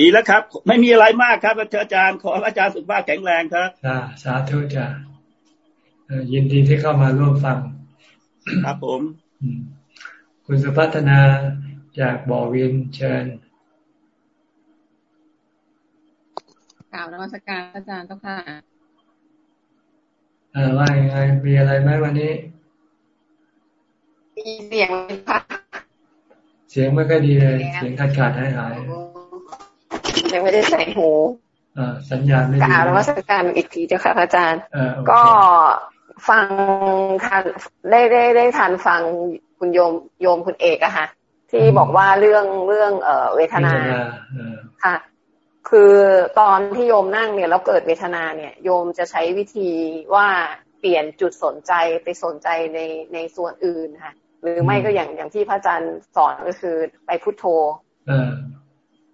ดีแล้วครับ ไม่มีอะไรมากครับ อาจารย์ ขออาจารย์สุขภาพแข็งแรงครับสาธุจ้ายินดีที่เข้ามาร่วมฟัง ครับผม คุณสุพัฒนา จากบ่อวินเชิญกล่าวนมัสการอาจารย์เจ้าค่ะอ่าว่ายังไงมีอะไรไหมวันนี้ มีเสียงไหมคะเสียงไม่ค่อยดีเลย เสียงขาดขาดหายหายยังไม่ได้ใส่หูอ่าสัญญาณไม่ดีกล่าวนมัสการอีกทีเจ้าค่ะอาจารย์ ก็ฟังทันได้ได้ได้ทันฟังคุณโยมโยมคุณเอกอะค่ะ ที่บอกว่าเรื่องเรื่องเอ่อเวทนาค่ะ คือตอนที่โยมนั่งเนี่ยแล้วเกิดเวทนาเนี่ย โยมจะใช้วิธีว่าเปลี่ยนจุดสนใจไปสนใจในในส่วนอื่นค่ะ หรือไม่ก็อย่างอย่างที่พระอาจารย์สอนก็คือไปพุโทโธ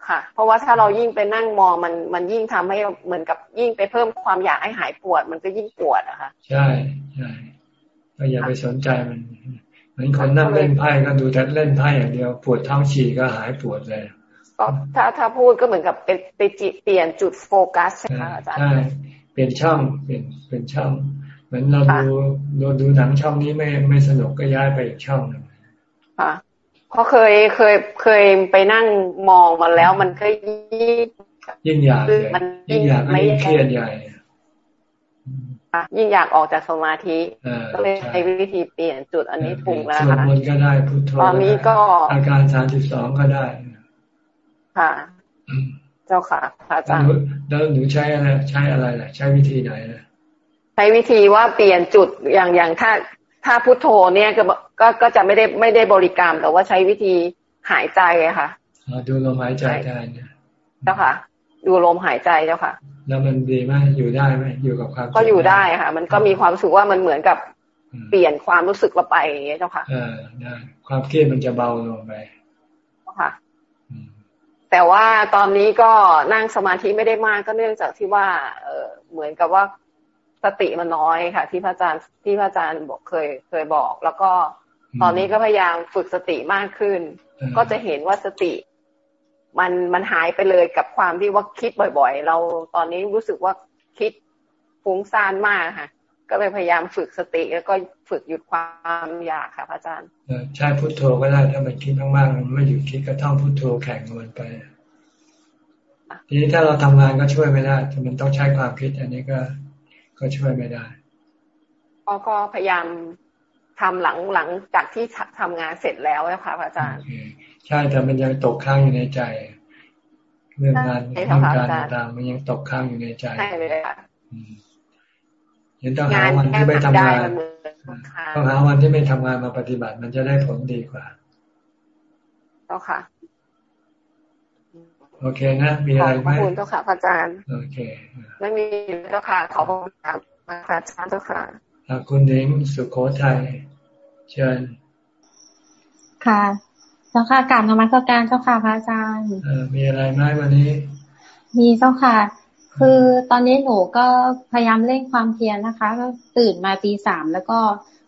ค่ะ เพราะว่าถ้าเรายิ่งไปนั่งมองมันมันยิ่งทำให้เหมือนกับยิ่งไปเพิ่มความอยากให้หายปวด มันก็ยิ่งปวดอะค่ะใช่ใช่ก็อย่าไปสนใจมัน เหมือนคนนั่งเล่นไพ่ก็ดูแต่เล่นไพ่อย่างเดียว ปวดท้องฉี่ก็หายปวดเลยก็ถ้าถ้าพูดก็เหมือนกับเป็นไปจิเปลี่ยนจุดโฟกัสใช่ไหมอาจารย์ใช่เปลี่ยนช่องเปลี่ยนเป็นช่อง เหมือนเราดูเราดูหนังช่องนี้ไม่ไม่สนุกก็ย้ายไปอีกช่องหนึ่งค่ะเพราะเคยเคยเคยไปนั่งมองมาแล้วมันก็ยิ่งยิ่งอยากมันยิ่งอยากไม่เครียดใหญ่ ยิ่งอยากออกจากสมาธิก็เลยใช้วิธีเปลี่ยนจุดอันนี้ถูกแล้วค่ะสวดมนต์ก็ได้พุทโธตอนนี้ก็อาการสามสิบสองก็ได้ ค่ะ เจ้าค่ะอาจารย์แล้วหนูใช้อะไรใช้อะไรล่ะ ใช้วิธีไหนนะใช้วิธีว่าเปลี่ยนจุดอย่างอย่างถ้าถ้าพุทโธเนี่ยก็ก็ก็จะไม่ได้ไม่ได้บริกรรม แต่ว่าใช้วิธีหายใจอะค่ะดูลมหายใจได้เนี่ยเจ้าค่ะ ดูลมหายใจเจ้าค่ะ แล้วมันดีไหมอยู่ได้ไหมอยู่กับความก็อยู่ได้ค่ะ มันก็มีความรู้สึกว่ามันเหมือนกับเปลี่ยนความรู้สึกเราไปอย่างเงี้ยเจ้าค่ะเออได้ความเครียดมันจะเบาลงไปค่ะ แต่ว่าตอนนี้ก็นั่งสมาธิไม่ได้มากก็เนื่องจากที่ว่า เออเหมือนกับว่าสติมันน้อยค่ะ ที่พระอาจารย์ที่พระอาจารย์บอกเคยเคยบอก แล้วก็ตอนนี้ก็พยายามฝึกสติมากขึ้น ก็จะเห็นว่าสติ มันมันหายไปเลยกับความที่ว่าคิดบ่อย ๆ เราตอนนี้รู้สึกว่าคิดฟุ้งซ่านมากค่ะ ก็เลยพยายามฝึกสติ แล้วก็ฝึกหยุดความอยากค่ะพระอาจารย์ใช่พุทโธก็ได้ถ้ามันคิดมากๆมันไม่หยุดคิดก็ท่องพุทโธแข่งมันไปทีนี้ถ้าเราทำงานก็ช่วยไม่ได้มันต้องใช้ความคิดอันนี้ก็ก็ช่วยไม่ได้ก็พยายามทำหลังหลังจากที่ทำงานเสร็จแล้วนะคะพระอาจารย์ ใช่แต่มันยังตกค้างอยู่ในใจ เรื่องงานเรื่องการต่างมันยังตกค้างอยู่ในใจใช่เลยค่ะยังต้องหาวันที่ไม่ทำงานต้องหาวันที่ไม่ทำงานมาปฏิบัติมันจะได้ผลดีกว่าก็ค่ะ โอเคนะ มีอะไรไหมขอบคุณเจ้าค่ะพระอาจารย์โอเค ไม่มีเจ้าค่ะ ขอบคุณครับพระอาจารย์เจ้าค่ะคุณเด้งสุโขทัยเชิญค่ะ เจ้าค่ะการนมัสการเจ้าค่ะพระอาจารย์มีอะไรไหมวันนี้ มีเจ้าค่ะ คือตอนนี้หนูก็พยายามเร่งความเพียรนะคะ ก็ตื่นมาตีสามแล้วก็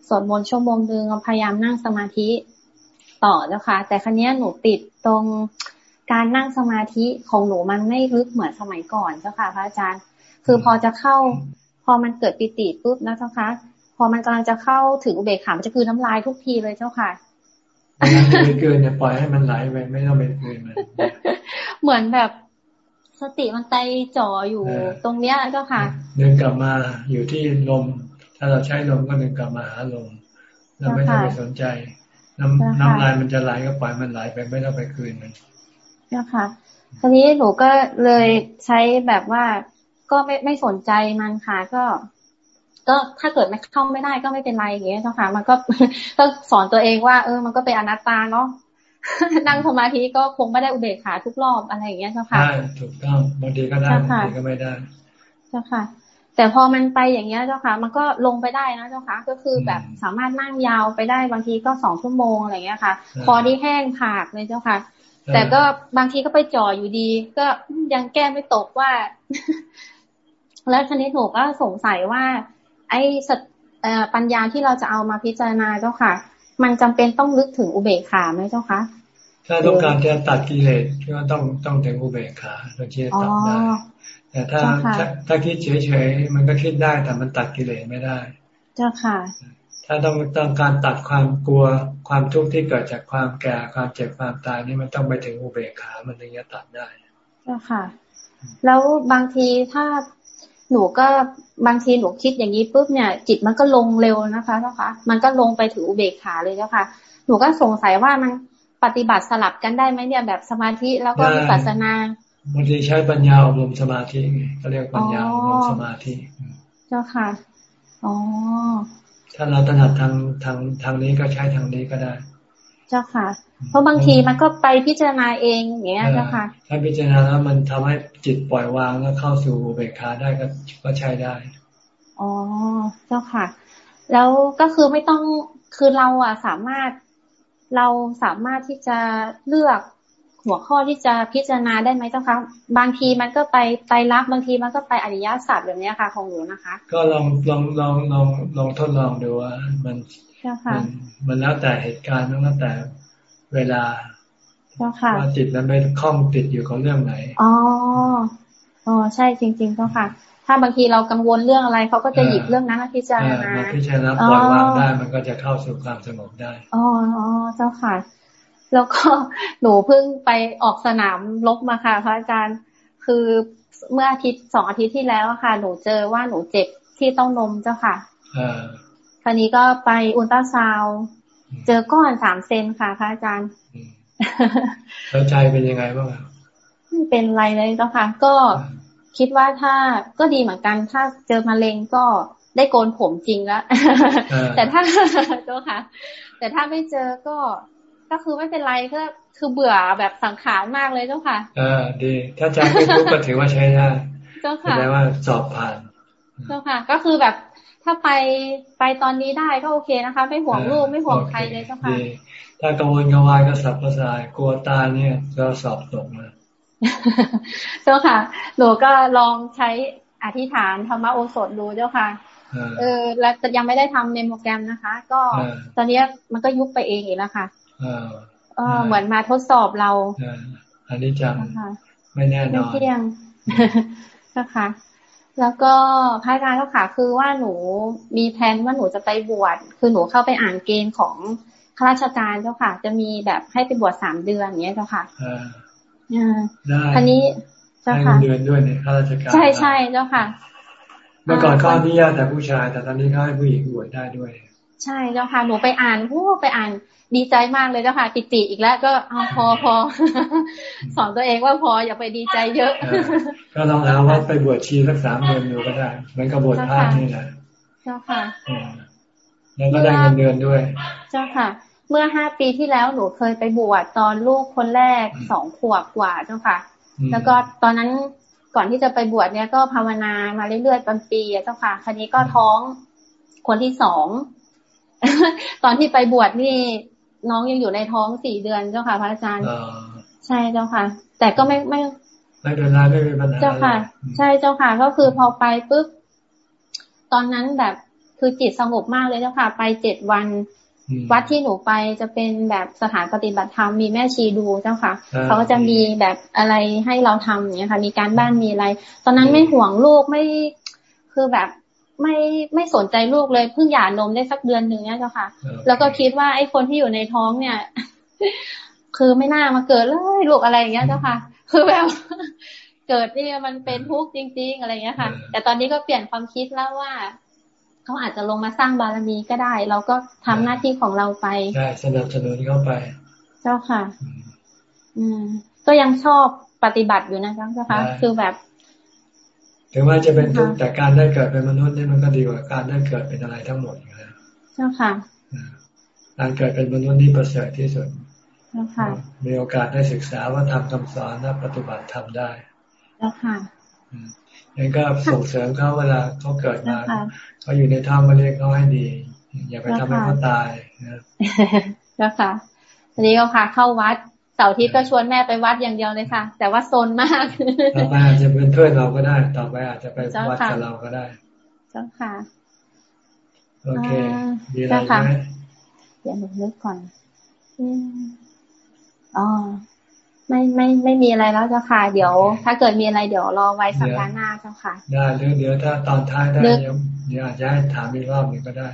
สวดมนต์ชั่วโมงนึงพยายามนั่งสมาธิต่อเจ้าค่ะ แต่ครั้นี้หนูติดตรงการนั่งสมาธิของหนูมันไม่ลึกเหมือนสมัยก่อนเจ้าค่ะพระอาจารย์ คือพอจะเข้า พอมันเกิดปิติปุ๊บนะเจ้าค่ะพอมันกำลังจะเข้าถึงอุเบกขามันจะคือน้ำลายทุกทีเลยเจ้าค่ะ ไม่เกินเนี่ยปล่อยให้มันไหลไปไม่ต้องไปเกินมันเหมือนแบบสติมันใจจ่ออยู่ตรงเนี้ยเจ้าค่ะเดินกลับมาอยู่ที่ลม ถ้าเราใช้ลมก็เดินกลับมาหาลมเราไม่ต้องไปสนใจ น้ำน้ำลายมันจะไหลก็ปล่อยมันไหลไปไม่ต้องไปคืนมันเจ้าค่ะทีนี้หนูก็เลยใช้แบบว่าก็ไม่ไม่สนใจมันค่ะก็ ก็ถ้าเกิดไม่เข้าไม่ได้ก็ไม่เป็นไรอย่างเงี้ยเจ้าค่ะ มันก็ก็สอนตัวเองว่า เออ มันก็เป็นอนัตตาเนาะนั่งสมาธิก็คงไม่ได้อุเบกขาทุกรอบอะไรอย่างเงี้ยเจ้าค่ะใช่ถูกต้องบางทีก็ได้บางทีก็ไม่ได้ เจ้าค่ะ แต่พอมันไปอย่างเงี้ยเจ้าค่ะ มันก็ลงไปได้นะเจ้าค่ะ ก็คือแบบสามารถนั่งยาวไปได้บางทีก็สองชั่วโมงอะไรเงี้ยค่ะ คอที่แห้งผากเลยเจ้าค่ะ แต่ก็บางทีก็ไปจ่ออยู่ดี ก็ยังแก้ไม่ตกว่า แล้วทีนี้หนูก็สงสัยว่า ไอ้ปัญญาที่เราจะเอามาพิจารณาเจ้าค่ะ มันจำเป็นต้องลึกถึงอุเบกขาไหมเจ้าคะถ้าต้องการจะตัดกิเลสก็ต้องต้องถึงอุเบกขาเราจะตัดได้แต่ถ้าถ้าคิดเฉยๆมันก็คิดได้แต่มันตัดกิเลสไม่ได้ เจ้าค่ะ ถ้าต้องต้องการตัดความกลัวความทุกข์ที่เกิดจากความแก่ความเจ็บความตายนี่มันต้องไปถึงอุเบกขามันถึงจะตัดได้ เจ้าค่ะ แล้วบางทีถ้า หนูก็บางทีหนูคิดอย่างนี้ปุ๊บเนี่ย จิตมันก็ลงเร็วนะคะเจ้าค่ะมันก็ลงไปถึงอุเบกขาเลยเจ้าค่ะ หนูก็สงสัยว่ามันปฏิบัติสลับกันได้ไหมเนี่ยแบบสมาธิแล้วก็วิปัสสนาบางทีใช้ปัญญาอบรมสมาธิเขาเรียกปัญญาอบรมสมาธิ เจ้าค่ะอ๋อถ้าเราถนัดทางทางทางนี้ก็ใช้ทางนี้ก็ได้ เจ้าค่ะ เพราะบางทีมันก็ไปพิจารณาเองอย่างเงี้ยเจ้าค่ะ ถ้าพิจารณาแล้วมันทำให้จิตปล่อยวางแล้วเข้าสู่เบกขาได้ก็ก็ใช้ได้ อ๋อเจ้าค่ะ แล้วก็คือไม่ต้องคือเราอะสามารถเราสามารถที่จะเลือกหัวข้อที่จะพิจารณาได้ไหมเจ้าคะบางทีมันก็ไปไปรักบางทีมันก็ไปอริยสัจแบบนี้ค่ะของหนูนะคะ ก็ลองลองลองลองลองทดลองดูว่ามัน มันมันแล้วแต่เหตุการณ์แล้วแต่เวลาว่าจิตมันไปคล้องติดอยู่กับเรื่องไหน อ๋อ อ๋อ ใช่จริง ๆ เจ้าค่ะ ถ้าบางทีเรากังวลเรื่องอะไรเขาก็จะหยิบเรื่องนั้นมาพิจารณาพิจารณาปล่อยวางได้มันก็จะเข้าสู่ความสงบได้ อ๋อ อ๋อ เจ้าค่ะ แล้วก็หนูเพิ่งไปออกสนามลบมาค่ะพระอาจารย์ คือเมื่ออาทิตย์สองอาทิตย์ที่แล้วค่ะ หนูเจอว่าหนูเจ็บที่เต้านมเจ้าค่ะ คราวนี้ก็ไปอุลตราซาวเจอก้อนสามเซนค่ะพระอาจารย์แล้วใจเป็นยังไงบ้างไม่เป็นไรเลยเจ้าค่ะ ก็คิดว่าถ้าก็ดีเหมือนกัน ถ้าเจอมะเร็งก็ได้โกนผมจริงแล้วแต่ถ้าเจ้าค่ะ แต่ถ้าไม่เจอก็ก็คือไม่เป็นไรก็คือเบื่อแบบสังขารมากเลยเจ้าค่ะอ่าดี ถ้าจำไม่รู้ก็ถือว่าใช้ได้เจ้าค่ะแสดงว่าสอบผ่าน เจ้าค่ะ ก็คือแบบ ถ้าไปไปตอนนี้ได้ก็โอเคนะคะ ไม่ห่วงลูกไม่ห่วงใครเลยเจ้าค่ะถ้ากังวลกังวายก็สับประสายกลัวตาเนี่ยก็สอบตกมาเจ้าค่ะหนูก็ลองใช้อธิษฐานธรรมโอสถดูเจ้าค่ะเออแล้วยังไม่ได้ทำเมโมแกรมนะคะ ก็ตอนนี้มันก็ยุบไปเองอีกแล้วค่ะเออเหมือนมาทดสอบเราอันนี้จังไม่แน่นอนไม่เที่ยงนะคะ แล้วก็พายการก็ค่ะ คือว่าหนูมีแผนว่าหนูจะไปบวชคือหนูเข้าไปอ่านเกณฑ์ของข้าราชการเจ้าค่ะ จะมีแบบให้ไปบวชสามเดือนอย่างเงี้ยเจ้าค่ะได้คันนี้เจ้าค่ะเดือนด้วยเนี่ยข้าราชการใช่ใช่เจ้าค่ะ เมื่อก่อนเขาอนุญาตแต่ผู้ชาย แต่ตอนนี้เขาให้ผู้หญิงบวชได้ด้วย ใช่เจ้าค่ะหนูไปอ่านผู้ไปอ่านดีใจมากเลยเจ้าค่ะปิติอีกแล้วก็เอาพอพอสอนตัวเองว่าพออย่าไปดีใจเยอะ ก็ลองหาว่าไปบวชชีสักสามเดือนดูก็ได้เหมือนกับบวชพระนี่แหละเจ้าค่ะแล้วก็ได้เงินเดือนด้วย เจ้าค่ะ เมื่อห้าปีที่แล้วหนูเคยไปบวชตอนลูกคนแรกสองขวบกว่าเจ้าค่ะ แล้วก็ตอนนั้นก่อนที่จะไปบวชเนี้ยก็ภาวนามาเรื่อยๆเป็นปีเจ้าค่ะคราวนี้ก็ท้องคนที่สอง ตอนที่ไปบวชนี่น้องยังอยู่ในท้องสี่เดือนเจ้าค่ะ พระอาจารย์ใช่เจ้าค่ะ แต่ก็ไม่ไม่ไม่เป็นไรไม่เป็นปัญหาเจ้าค่ะ ใช่เจ้าค่ะ ก็คือพอไปปุ๊บตอนนั้นแบบคือจิตสงบมากเลยเจ้าค่ะ ไปเจ็ดวัน วัดที่หนูไปจะเป็นแบบสถานปฏิบัติธรรมมีแม่ชีดูเจ้าค่ะ เขาก็จะมีแบบอะไรให้เราทำอย่างเงี้ยค่ะ มีการบ้านมีอะไร ตอนนั้นไม่ห่วงลูกไม่คือแบบ ไม่ไม่สนใจลูกเลยเพิ่งหย่านมได้สักเดือนหนึ่งเนี่ยเจ้าค่ะ แล้วก็คิดว่าไอ้คนที่อยู่ในท้องเนี่ย คือไม่น่ามาเกิดเลยลูกอะไรอย่างเงี้ยเจ้าค่ะ คือแบบเกิดนี่มันเป็นทุกข์จริง ๆ อะไรเงี้ยค่ะ แต่ตอนนี้ก็เปลี่ยนความคิดแล้วว่าเขาอาจจะลงมาสร้างบารมีก็ได้ เราก็ทำหน้าที่ของเราไปใช่สนับสนุนเข้าไป เจ้าค่ะ อืมก็ยังชอบปฏิบัติอยู่นะเจ้าค่ะ คือแบบ ถึงว่าจะเป็นทุกข์แต่การได้เกิดเป็นมนุษย์นี่มันก็ดีกว่าการได้เกิดเป็นอะไรทั้งหมดอยู่แล้วเจ้าค่ะการเกิดเป็นมนุษย์นี่ประเสริฐที่สุดเจ้าค่ะ มีโอกาสได้ศึกษาว่าทำคำสอนและปฏิบัติทำได้เจ้าค่ะนั่นก็ส่งเสริมเขาเวลาเขาเกิดมาเขาอยู่ในท้องมาเรียกเขาให้ดี อย่าไปทำให้เขาตายนะเจ้าค่ะทีนี้ก็พาเข้าวัด เสาร์อาทิตย์ก็ชวนแม่ไปวัดอย่างเดียวเลยค่ะ แต่ว่าโซนมากต่อไปอาจจะเป็นเพื่อนเราก็ได้ ต่อไปอาจจะไปวัดกับเราก็ได้เจ้าค่ะโอเคดีแล้วไหมเดี๋ยวหนูนึกก่อนอ๋อไม่ไม่ไม่มีอะไรแล้วเจ้าค่ะ เดี๋ยว ถ้าเกิดมีอะไรเดี๋ยวรอไว้สัปดาห์หน้าเจ้าค่ะ ได้เดี๋ยวเดี๋ยวถ้าตอนท้ายได้เดี๋ยวเดี๋ยวอาจจะให้ถามอีกรอบหนึ่งก็ได้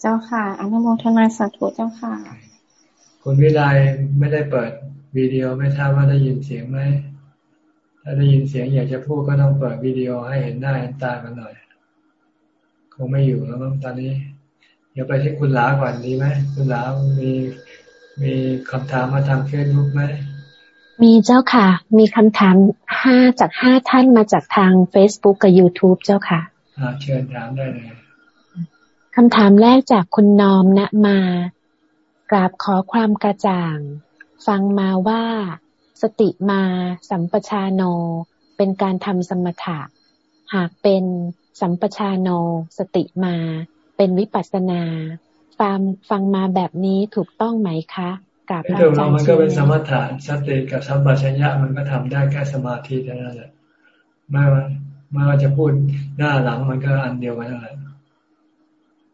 เจ้าค่ะอนุโมทนาสาธุเจ้าค่ะ คุณวิไลไม่ได้เปิด วิดีโอไม่ทราบว่าได้ยินเสียงไหม ถ้าได้ยินเสียงอยากจะพูดก็ต้องเปิดวิดีโอให้เห็นหน้าเห็นตากันหน่อย คงไม่อยู่แล้วมั้งตอนนี้ เดี๋ยวไปที่คุณหลาก่อนดีไหม คุณหลามีมีคำถามมาทางเฟซบุ๊กไหม มีเจ้าค่ะ มีคำถามห้าจากห้าท่านมาจากทาง Facebook กับ YouTube เจ้าค่ะเชิญถามได้เลยคำถามแรกจากคุณนอมณมากราบขอความกระจ่าง ฟังมาว่า สติมาสัมปชาโน เป็นการทำสมถะ หากเป็นสัมปชาโน สติมา เป็นวิปัสนาฟังฟังมาแบบนี้ถูกต้องไหมคะกับพระอาจารย์มันก็เป็นสมถะสติกับสัมปชัญญะมันก็ทำได้แค่สมาธิเท่านั้นแหละไม่ว่าไม่ว่าจะพูดหน้าหลังมันก็อันเดียวกันนั่นแหละ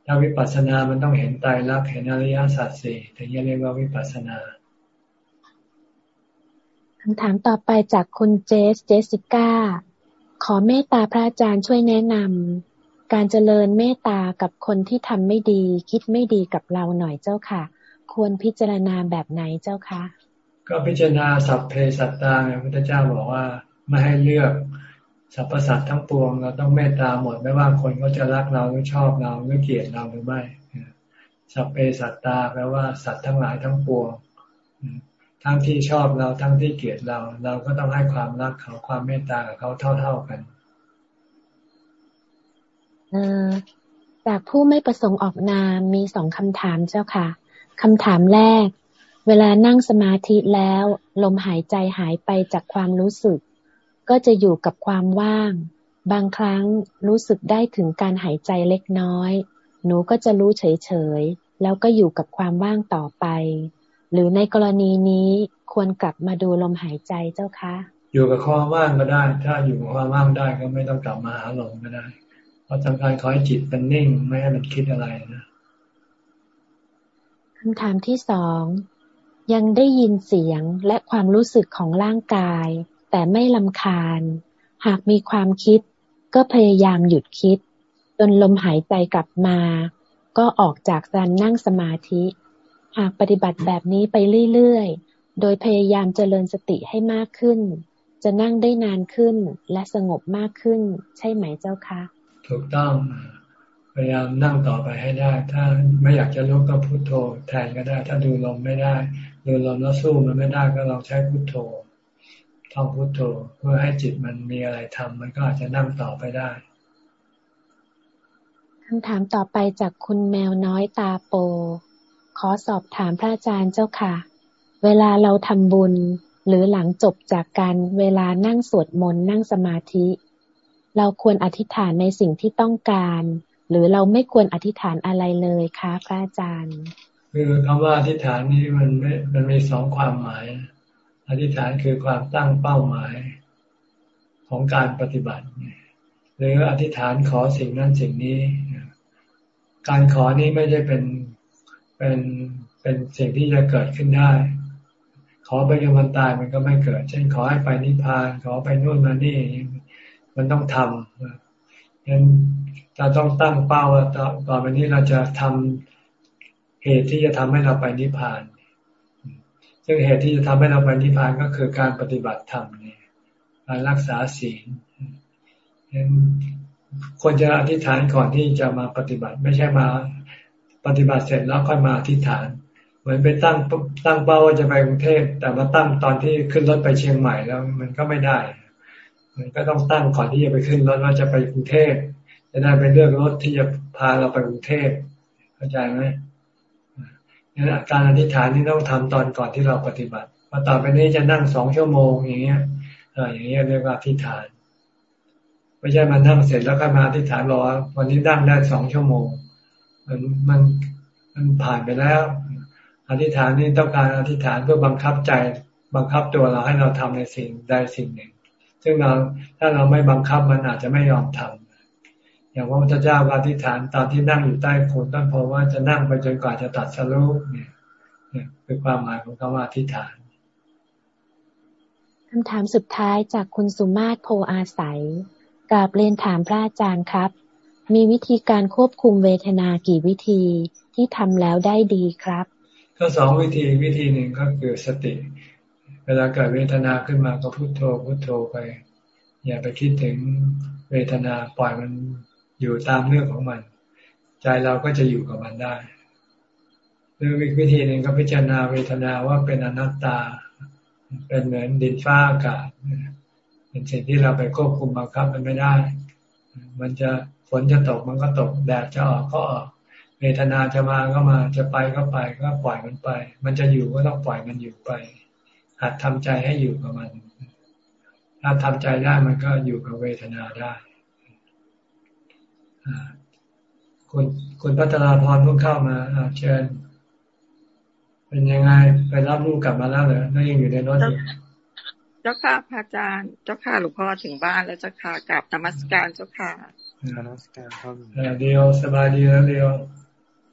ถ้าวิปัสสนา มันต้องเห็นตายรักเห็นอริยสัจสี่ถึงจะเรียกว่าวิปัสสนา คำถามต่อไปจากคุณเจสเจสิก้า ขอเมตตาพระอาจารย์ช่วยแนะนำการเจริญเมตตากับคนที่ทำไม่ดี คิดไม่ดีกับเราหน่อยเจ้าค่ะ ควรพิจารณาแบบไหนเจ้าคะก็พิจารณาสัพเพสัตตาไงพระพุทธเจ้าบอกว่าไม่ให้เลือกสรรพสัตว์ทั้งปวง เราต้องเมตตาหมดไม่ว่าคนเขาจะรักเราหรือชอบเราหรือเกลียดเราหรือไม่สัพเพสัตตาแปลว่าสัตว์ทั้งหลายทั้งปวง ทั้งที่ชอบเราทั้งที่เกลียดเรา เราก็ต้องให้ความรักเขาความเมตตากับเขาเท่า ๆกันเออจากผู้ไม่ประสงค์ออกนามมีสองคำถามเจ้าค่ะคำถามแรก เวลานั่งสมาธิแล้ว ลมหายใจหายไปจากความรู้สึก ก็จะอยู่กับความว่าง บางครั้งรู้สึกได้ถึงการหายใจเล็กน้อย หนูก็จะรู้เฉยๆ แล้วก็อยู่กับความว่างต่อไป หรือในกรณีนี้ควรกลับมาดูลมหายใจเจ้าคะอยู่กับความว่างก็ได้ ถ้าอยู่กับความว่างได้ก็ไม่ต้องกลับมาหาลมก็ได้ เพราะทำการคอยจิตมันนิ่งไม่ให้มันคิดอะไรนะคำถามที่สองยังได้ยินเสียงและความรู้สึกของร่างกาย แต่ไม่ลำคาญ หากมีความคิด ก็พยายามหยุดคิด จนลมหายใจกลับมา ก็ออกจากการนั่งสมาธิ หากปฏิบัติแบบนี้ไปเรื่อยๆ โดยพยายามเจริญสติให้มากขึ้น จะนั่งได้นานขึ้นและสงบมากขึ้น ใช่ไหมเจ้าคะ ถูกต้องพยายามนั่งต่อไปให้ได้ ถ้าไม่อยากจะลุกก็พุโทโธแทนก็ได้ ถ้าดูลมไม่ได้ดูลมแล้วสู้มันไม่ได้ก็ลองใช้พุโทโธท่องพุโทโธเพื่อให้จิตมันมีอะไรทำมันก็อาจจะนั่งต่อไปได้คำถามต่อไปจากคุณแมวน้อยตาโป ขอสอบถามพระอาจารย์เจ้าค่ะ เวลาเราทำบุญหรือหลังจบจากการเวลานั่งสวดมนต์นั่งสมาธิ เราควรอธิษฐานในสิ่งที่ต้องการ หรือเราไม่ควรอธิษฐานอะไรเลยคะพระอาจารย์คือคำว่าอธิษฐานนี้มันม,มันมีสองความหมาย อธิษฐานคือความตั้งเป้าหมายของการปฏิบัติ หรืออธิษฐานขอสิ่งนั้นสิ่งนี้ การขอนี้ไม่ใช่เป็น เป็นเป็นสิ่งที่จะเกิดขึ้นได้ ขอไปจนวันตายมันก็ไม่เกิด เช่นขอให้ไปนิพพาน ขอไปนู่นมานี่ มันต้องทำงั้นเราต้องตั้งเป้าว่าต่อไปนี้เราจะทำเหตุที่จะทำให้เราไปนิพพาน ซึ่งเหตุที่จะทำให้เราไปนิพพานก็คือการปฏิบัติธรรมนี่การรักษาศีลนั้นควรจะอธิษฐานก่อนที่จะมาปฏิบัติไม่ใช่มา ปฏิบัติเสร็จแล้วค่อยมาอธิษฐาน เหมือนไปตั้งตั้งเป้าว่าจะไปกรุงเทพแต่มาตั้งตอนที่ขึ้นรถไปเชียงใหม่แล้วมันก็ไม่ได้มันก็ต้องตั้งก่อนที่จะไปขึ้นรถว่าจะไปกรุงเทพจะได้ไปเลือกรถที่จะพาเราไปกรุงเทพเข้าใจไหมนี่การอธิษฐานนี่ต้องทำตอนก่อนที่เราปฏิบัติพอต่อไปนี้จะนั่งสองชั่วโมงอย่างเงี้ยเอออย่างเงี้ยเรียกว่าอธิษฐาน ไม่ใช่มานั่งเสร็จแล้วก็มาอธิษฐานรอวันนี้นั่งได้สองชั่วโมง มันมันมันผ่านไปแล้ว อธิษฐานนี่ต้องการอธิษฐานเพื่อบังคับใจ บังคับตัวเราให้เราทำในสิ่งใดสิ่งหนึ่ง ซึ่งเราถ้าเราไม่บังคับมันอาจจะไม่ยอมทำอย่างพระพุทธเจ้าอธิษฐานตอนที่นั่งอยู่ใต้โคนต้นโพว่าจะนั่งไปจนกว่าจะตัดสรุปเนี่ยคือความหมายของคำว่าอธิษฐานคำถามสุดท้ายจากคุณสุมาศโพอาศัยกราบเรียนถามพระอาจารย์ครับ มีวิธีการควบคุมเวทนากี่วิธีที่ทำแล้วได้ดีครับ ก็สองวิธีวิธีหนึ่งก็คือสติ เวลาเกิดเวทนาขึ้นมาก็พุโทโธพุโทโธไป อย่าไปคิดถึงเวทนาปล่อยมันอยู่ตามเรื่องของมัน ใจเราก็จะอยู่กับมันได้หรืออีกวิธีหนึ่งก็พิจารณาเวทนาว่าเป็นอนัตตา เป็นเหมือนดินฟ้าอากาศเป็นสิ่งที่เราไปควบคุมบังคับมันไม่ได้ มันจะ ฝนจะตกมันก็ตก แดดจะออกก็ออกเวทนาจะมาก็มาจะไปก็ไปก็ปล่อยมันไป มันจะอยู่ก็ต้องปล่อยมันอยู่ไป หัดทำใจให้อยู่กับมัน ถ้าทำใจได้มันก็อยู่กับเวทนาได้คุณคุณพัฒนาพรเพิ่งเข้ามาเชิญ เป็นยังไงไปรับลูกกลับมาแล้วเหรอแล้วยังอยู่ในรถอยู่เจ้าค่ะพระอาจารย์ เจ้าค่ะหลวงพ่อถึงบ้านแล้วเจ้าค่ะกลับธรรมสการเจ้าค่ะ ธรรมสการครับเดียวสบายดีแล้วเดียว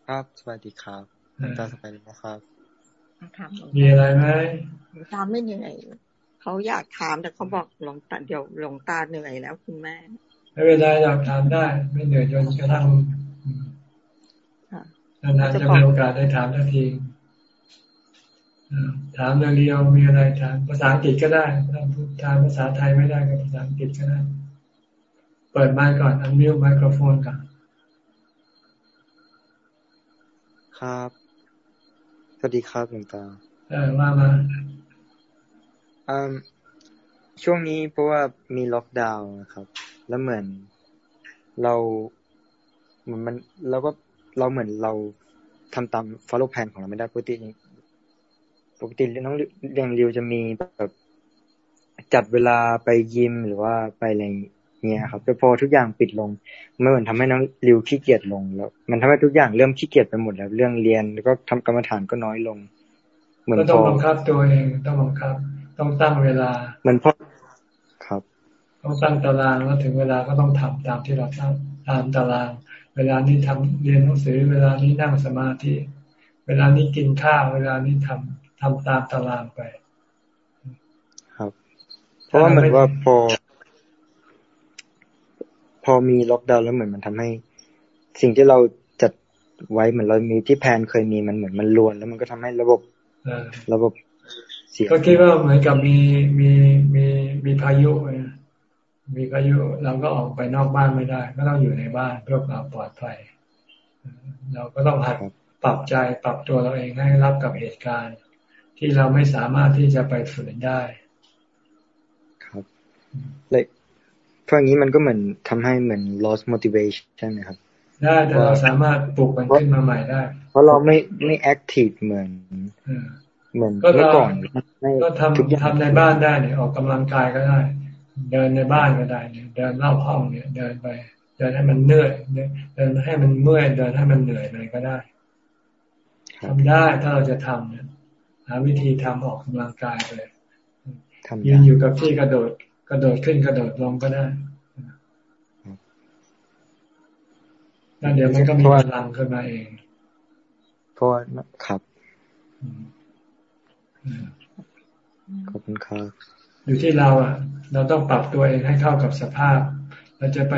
ครับสบายดีครับตาสบายดีนะครับมีอะไรไหมตามไม่เหนื่อยเขาอยากถามแต่เขาบอกหลงตาเดี๋ยวหลงตาเหนื่อยแล้วคุณแม่ไม่เป็นไรอยากถามได้ ไม่เหนื่อยจนกระทั่งนานๆจะมีโอกาสได้ถามทันทีถามเรียวมีอะไรถามภาษาอังกฤษก็ได้ถ้าพูดถามภาษาไทยไม่ได้ก็ภาษาอังกฤษก็ได้ เปิดไมค์ก่อนอันมิวไมโครโฟนก่อนครับ สวัสดีครับหลวงตา เออมามาอืมช่วงนี้เพราะว่ามีล็อกดาวน์นะครับ แล้วเหมือนเราเหมือนมันเราก็เราเหมือนเราทำตาม follow plan ของเราไม่ได้ปกติปกติน้องเรียงริวจะมีแบบจัดเวลาไปยิมหรือว่าไปอะไร เงี้ยครับแต่พอทุกอย่างปิดลงมันเหมือนทำให้น้องริวขี้เกียจลงแล้ว มันทำให้ทุกอย่างเริ่มขี้เกียจไปหมดแล้วเรื่องเรียนแล้วก็ทำกรรมฐานก็น้อยลง เหมือนต้องบังคับตัวเองต้องบังคับ ต้องตั้งเวลาเหมือนพอครับ ต้องตั้งตารางแล้วถึงเวลาก็ต้องทำตามที่เราตั้งตามตาราง เวลานี้ทำเรียนหนังสือ เวลานี้นั่งสมาธิ เวลานี้กินข้าวเวลานี้ทำทำตามตารางไป ครับ เพราะว่าเหมือนว่าพอ พอมีล็อกดาวน์แล้วเหมือนมันทำให้ สิ่งที่เราจัดไว้เหมือนเรามีที่แพนเคยมีมันเหมือนมันรวน แล้วมันก็ทำให้ระบบระบบเสียก็คิดว่าเหมือนกับมีมีมีมีพายุมีพายุเราก็ออกไปนอกบ้านไม่ได้ ก็ต้องอยู่ในบ้านเพื่อความปลอดภัยเราก็ต้องหัดปรับใจปรับตัวเราเองให้รับกับเหตุการณ์ ที่เราไม่สามารถที่จะไปฝืนได้ ครับเลยเพราะงี้มันก็เหมือนทำให้เหมือน lost motivation ใช่ไหมครับ ได้แต่เราสามารถปลุกมันขึ้นมาใหม่ได้ เพราะเราไม่ไม่ active เหมือนเหมือนเมื่อก่อนก็ทำทำในบ้านได้เนี่ยออกกำลังกายก็ได้ เดินในบ้านก็ได้เนี่ยเดินรอบห้องเนี่ย เดินไป เดินให้มันเหนื่อยเดินให้มันเมื่อยเดินให้มันเหนื่อยอะไรก็ได้ทำได้ถ้าเราจะทำเนี่ยาวิธีทำออกกำลังกายเลยยืนอยู่กับที่กระโดด กระโดดขึ้นกระโดดลงก็ได้แล้วเดี๋ยวมันก็มีพลังขึ้นมาเองก็ครับขอบคุณครับอยู่ที่เราอะ เราต้องปรับตัวเองให้เข้ากับสภาพ เราจะไป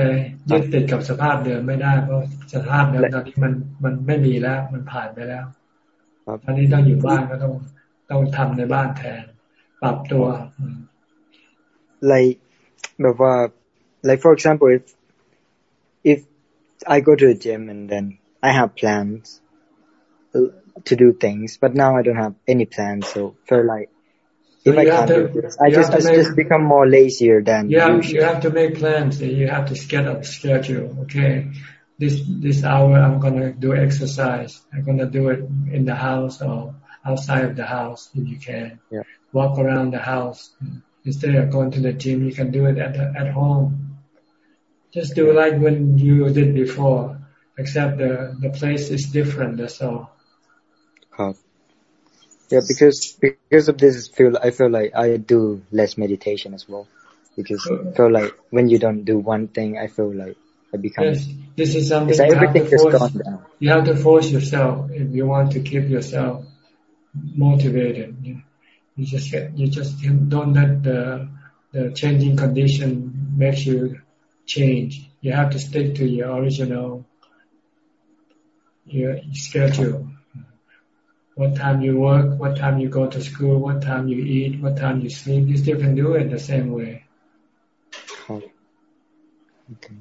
ยึดติดกับสภาพเดิมไม่ได้ เพราะสภาพเดิมตอนนี้มันมันไม่มีแล้ว มันผ่านไปแล้วตอนนี้ต้องอยู่บ้านก็ต้องต้องทำในบ้านแทน ปรับตัว like, uh, like for example, if, if I go to a gym and then I have plans to do things, but now I don't have any plans. So for like so if I can't to, do this, I just, I just become more lazier than you you have to make plans. You have to schedule schedule. Okay, this this hour I'm gonna do exercise. I'm gonna do it in the house or outside of the house if you can. Yeah. Walk around the house. Instead of going to the gym, you can do it at, at home. Just do like when you did before, except the, the place is different, that's all. Huh. Yeah, because because of this, feel I feel like I do less meditation as well. Because I feel like when you don't do one thing, I feel like I become. Yes, this is something. Everything is gone down. You have to force yourself if you want to keep yourself motivated. Yeah you just you just don't let the the changing condition makes you change. You have to stick to your original your schedule what time you work, what time you go to school, what time you eat, what time you sleep. You still can do it the same way. Okay.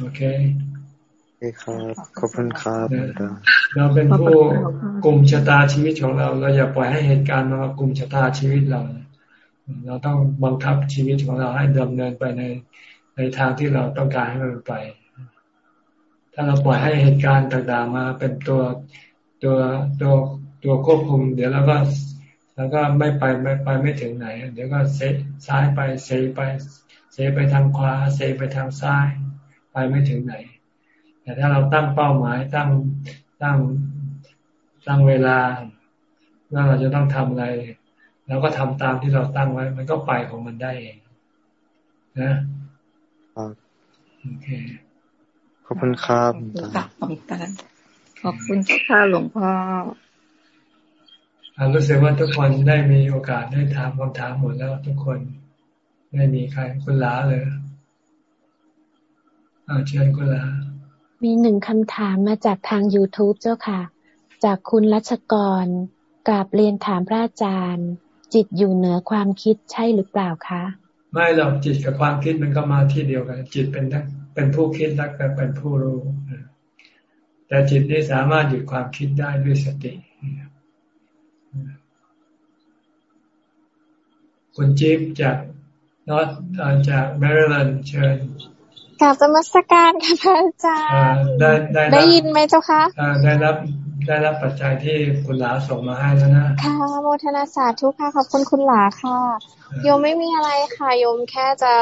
Okay. ครับ ขอบคุณครับเราเป็นผู้กลุ่มชะตาชีวิตของเรา เราอย่าปล่อยให้เหตุการณ์มากลุ่มชะตาชีวิตเรา เราต้องบังคับชีวิตของเราให้ดำเนินไปในในทางที่เราต้องการให้มันไป ถ้าเราปล่อยให้เหตุการณ์ต่างๆมาเป็นตัวตัวตัวตัวควบคุม เดี๋ยวเราก็แล้วก็ไม่ไปไม่ไปไม่ถึงไหน เดี๋ยวก็เซซ้ายไปเซไปเซไปทางขวาเซไปทางซ้าย ไปไม่ถึงไหน แต่ถ้าเราตั้งเป้าหมายตั้งตั้งตั้งเวลาว่าเราจะต้องทำอะไรเราก็ทำตามที่เราตั้งไว้ มันก็ไปของมันได้เองนะโอเคขอบคุณครับขอบคุณขอบคุณค่ะหลวงพ่อรู้สึกว่าทุกคนได้มีโอกาสได้ถามคำถามหมดแล้วทุกคนไม่มีใครคุณลาเลยอาเชิญคุณลา มีหนึ่งคำถามมาจากทาง YouTube เจ้าค่ะ จากคุณรัชกร กราบเรียนถามพระอาจารย์ จิตอยู่เหนือความคิดใช่หรือเปล่าคะ ไม่หรอกจิตกับความคิดมันก็มาที่เดียวกัน จิตเป็นทั้งเป็นผู้คิดแล้วก็เป็นผู้รู้แต่จิตนี้สามารถหยุดความคิดได้ด้วยสติคุณจิ๊บจากนอตจากแมริแลนด์เชิญ กลับมรสการค่ะพระอาจารย์ได้ได้ได้ยินไหมเจ้าคะได้รับได้รับปัจจัยที่คุณหลาส่งมาให้แล้วนะ ค่ะโมทนาสาธุค่ะ ขอบคุณคุณหลาค่ะ โยมไม่มีอะไรค่ะ โยมแค่จะ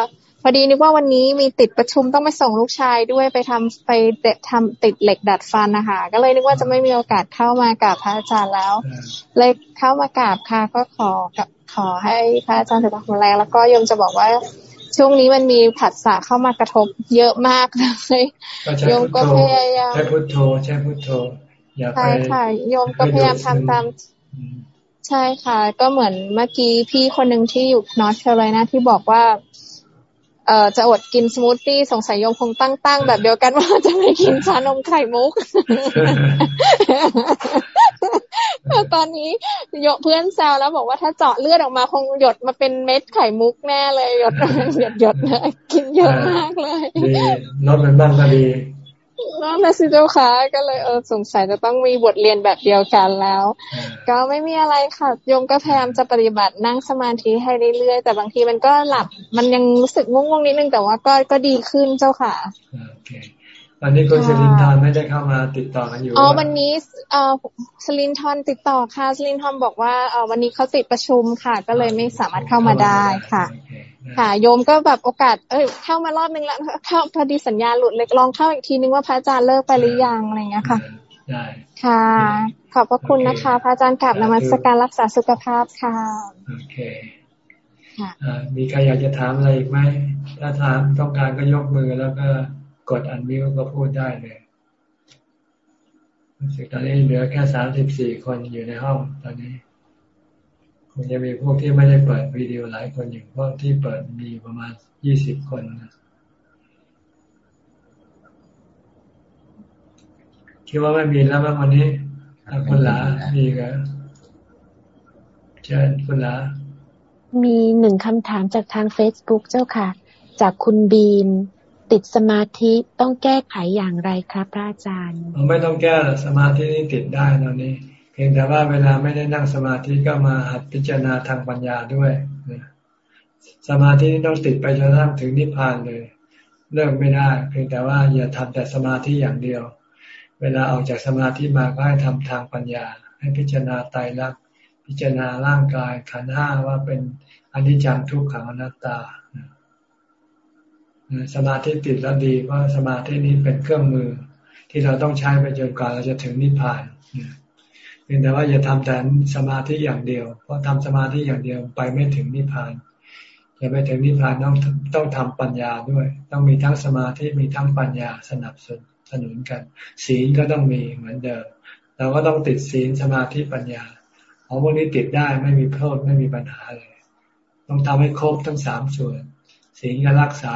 พอดีนึกว่าวันนี้มีติดประชุมต้องไปส่งลูกชายด้วยไปทำไปเดทำติดเหล็กดัดฟันนะคะก็เลยนึกว่าจะไม่มีโอกาสเข้ามากราบพระอาจารย์แล้ว เลยเข้ามากราบค่ะ ก็ขอกับขอให้พระอาจารย์สุขภาพแรงแล้วก็ยมจะบอกว่า ช่วงนี้มันมีผัสสะเข้ามากระทบเยอะมากเลยโยมก็พยายามใช้พุทโธใช้พุทโธอย่าไปใช่ค่ะโยมก็พยายามทำตามใช่ค่ะ ก็เหมือนเมื่อกี้พี่คนหนึ่งที่อยู่นอร์ทแคโรไลนาที่บอกว่า เอ่อจะอดกินสมูทตี้สงสัยโยมคงตั้งตั้งแบบเดียวกันว่าจะไม่กินชานมไข่มุก ตอนนี้โยเพื่อนแซวแล้วบอกว่าถ้าเจาะเลือดออกมาคงหยดมาเป็นเม็ดไข่มุกแน่เลยหยดหยดหยดเลยกินเยอะมากเลยดีลดมันบ้างก็ดีน้องนาซิโจค่ะก็เลยเออสงสัยจะต้องมีบทเรียนแบบเดียวกันแล้ว ก็ไม่มีอะไรค่ะโยมก็พยายามจะปฏิบัตินั่งสมาธิให้เรื่อยๆแต่บางทีมันก็หลับมันยังรู้สึกง่วงๆนิดนึงแต่ว่าก็ก็ดีขึ้นเจ้าค่ะโอเค วันนี้คุณสลินทอนไม่ได้เข้ามาติดต่อกันอยู่อ๋อวันนี้เอ่อสลินทอนติดต่อค่ะสลินทอนบอกว่าเอ่อวันนี้เขาติดประชุมค่ะ ก็เลยไม่สามารถเข้ามาได้ค่ะ ค่ะ โยมก็แบบโอกาส เอ้ยเข้ามารอบนึงแล้วเข้าพอดีสัญญาหลุดเล็กลองเข้าอีกทีนึงว่าพระอาจารย์เลิกไปหรือยังอะไรเงี้ยค่ะได้ค่ะ ขอบพระคุณนะคะ พระอาจารย์กลับนมัสการรักษาสุขภาพค่ะโอเคค่ะมีใครอยากจะถามอะไรอีกไหมถ้าถามต้องการก็ยกมือแล้วก็ กดอันมิวก็พูดได้เลยรู้สึกตอนนี้เหลือแค่สามสิบสี่คนอยู่ในห้องตอนนี้คงจะมีพวกที่ไม่ได้เปิดวิดีโอหลายคนอยู่พวกที่เปิดมีประมาณยี่สิบคนนะคิดว่าไม่มีแล้วบ้างวันนี้คุณหลามีกันเชิญคุณหลามีหนึ่งคำถามจากทางเฟซบุ๊กเจ้าค่ะ จากคุณบีน ติดสมาธิต้องแก้ไขอย่างไรครับพระอาจารย์ ไม่ต้องแก้สมาธินี่ติดได้ตอนนี้พียงแต่ว่าเวลาไม่ได้นั่งสมาธิก็มาหัดพิจารณาทางปัญญาด้วยสมาธินี่ต้องติดไปจนทั้งถึงนิพพานเลยเลิกไม่ได้ เพียงแต่ว่าอย่าทำแต่สมาธิอย่างเดียว เวลาออกจากสมาธิมาก็ให้ทำทางปัญญา ให้พิจารณาไตรลักษณ์พิจารณาร่างกายขันห้าว่าเป็นอนิจจังทุกขังอนัตตา สมาธิติดแล้วดีว่าสมาธินี้เป็นเครื่องมือ ที่เราต้องใช้ไปจนกว่าเราจะถึงนิพพานเพียงแต่ว่าอย่าทำแต่สมาธิอย่างเดียว เพราะทำสมาธิอย่างเดียวไปไม่ถึงนิพพานจะไปถึงนิพพานต้องต้องทำปัญญาด้วย ต้องมีทั้งสมาธิมีทั้งปัญญาสนับสนุนกัน ศีลก็ต้องมีเหมือนเดิมเราก็ต้องติดศีลสมาธิปัญญาเอาพวกนี้ติดได้ไม่มีโทษไม่มีปัญหาเลย ต้องทำให้ครบทั้งสามส่วน ศีลก็รักษา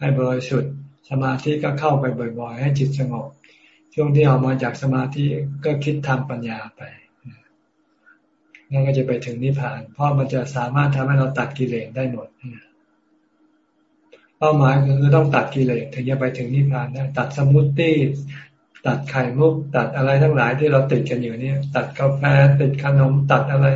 ให้บริสุทธิ์ สมาธิก็เข้าไปบ่อย ๆ ให้จิตสงบ ช่วงที่ออกมาจากสมาธิก็คิดทางปัญญาไปนั่นก็จะไปถึงนิพพาน เพราะมันจะสามารถทำให้เราตัดกิเลสได้หมดเป้าหมายคือต้องตัดกิเลสถึงจะไปถึงนิพพานได้ตัดสมุติตัดไข่มุกตัดอะไรทั้งหลายที่เราติดกันอยู่เนี่ย ตัดกาแฟติดขนมตัดอะไร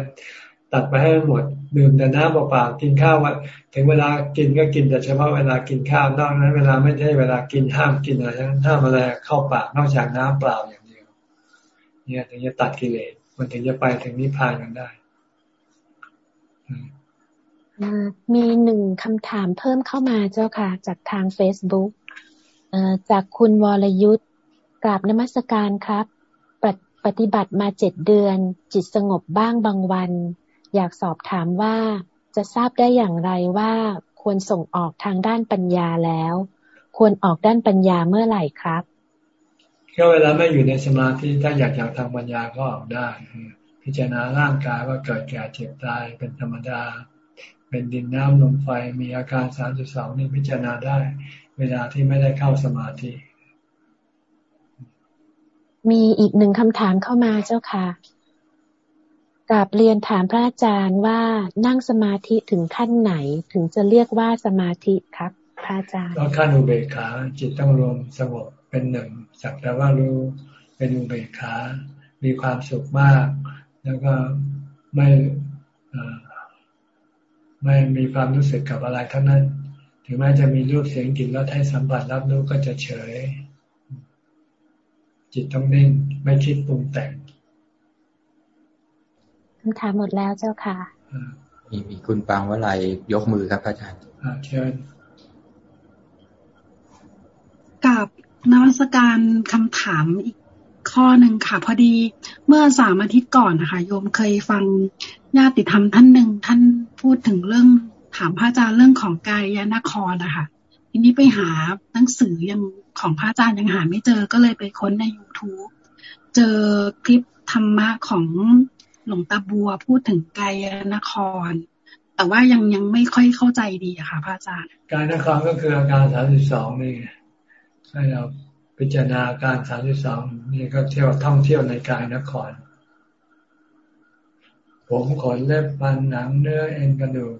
ตัดไปให้หมดดื่มแต่น้ำเปล่าๆกินข้าวว่าถึงเวลากินก็กินแต่เฉพาะเวลากินข้าวนอกนั้น เวลาไม่ใช่เวลากินห้ามกินอะไรทั้งห้ามอะไรเข้าปากนอกจากน้ำเปล่าอย่างเดียว เนี่ยถึงจะตัดกิเลสมันถึงจะไปถึงนิพพานกันได้มีหนึ่งคำถามเพิ่มเข้ามาเจ้าค่ะ จากทางเฟซบุ๊กจากคุณวรยุทธ์กราบนมัสการครับ ปฏิบัติมาเจ็ดเดือน จิตสงบบ้างบางวัน อยากสอบถามว่าจะทราบได้อย่างไรว่าควรส่งออกทางด้านปัญญาแล้ว ควรออกด้านปัญญาเมื่อไหร่ครับก็เวลาไม่อยู่ในสมาธิถ้าอยากอยากทางปัญญาก็ออกได้ พิจารณาร่างกายว่าเกิดแก่เจ็บตายเป็นธรรมดา เป็นดินน้ำลมไฟมีอาการสามจุดสองนี่พิจารณาได้ เวลาที่ไม่ได้เข้าสมาธิ มีอีกหนึ่งคำถามเข้ามาเจ้าค่ะก ราบเรียนถามพระอาจารย์ว่านั่งสมาธิถึงขั้นไหนถึงจะเรียกว่าสมาธิครับ พระอาจารย์ก็ขั้นอุเบกขาจิตต้องรวมสงบเป็นหนึ่งสักแต่ว่ารู้เป็นอุเบกขา มีความสุขมาก แล้วก็ไม่ไม่มีความรู้สึกกับอะไรทั้งนั้น ถึงแม้จะมีรูปเสียงกลิ่นรสให้สัมผัสรับรู้ก็จะเฉย จิตต้องนิ่งไม่คิดปรุงแต่ง คำถามหมดแล้วเจ้าค่ะมีมีคุณปางวลัยยกมือครับอาจารย์เชิญกับนวัตการคำถามอีกข้อหนึ่งค่ะ พอดีเมื่อสามอาทิตย์ก่อนนะคะโยมเคยฟังญาติธรรมท่านหนึ่งท่านพูดถึงเรื่องถามพระอาจารย์เรื่องของกายนครนะคะทีนี้ไปหาหนังสือยังของพระอาจารย์ยังหาไม่เจอก็เลยไปค้นใน youtube เจอคลิปธรรมะของ หลวงตาบัวพูดถึงกายนคร แต่ว่ายังยังไม่ค่อยเข้าใจดีอะค่ะพระอาจารย์กายนครก็คืออาการสามสิบสองนี่ให้เราพิจารณาการสามสิบสองนี่ก็เที่ยวท่องเที่ยวในกายนคร ผมขนเล็บฟันหนังเนื้อเอ็นกระดูก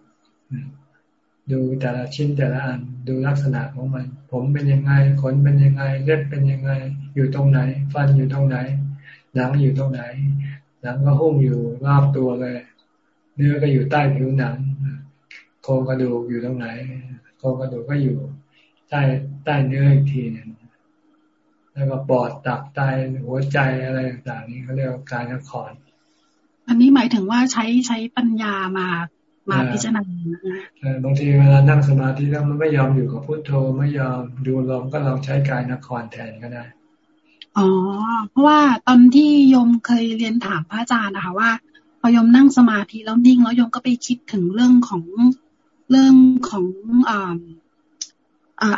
ดูแต่ละชิ้นแต่ละอันดูลักษณะของมัน ผมเป็นยังไงขนเป็นยังไง เล็บเป็นยังไง อยู่ตรงไหน ฟันอยู่ตรงไหน หนังอยู่ตรงไหน หนังก็หุ้มอยู่รอบตัวเลย เนื้อก็อยู่ใต้ผิวหนังโครงกระดูกอยู่ตรงไหนโครงกระดูกก็อยู่ใต้ใต้เนื้ออีกทีหนึ่งแล้วก็ปอดตับไตหัวใจอะไรต่างๆนี้เขาเรียกว่าการนครอันนี้หมายถึงว่าใช้ใช้ปัญญามามาพิจารณาบางทีเวลานั่งสมาธิแล้วมันไม่ยอมอยู่กับพุทโธไม่ยอมดูลมก็ลองใช้กายนครแทนก็ได้ อ๋อ เพราะว่าตอนที่โยมเคยเรียนถามพระอาจารย์นะคะว่าพอโยมนั่งสมาธิแล้วนิ่งแล้วโยมก็ไปคิดถึงเรื่องของเรื่องของอ่า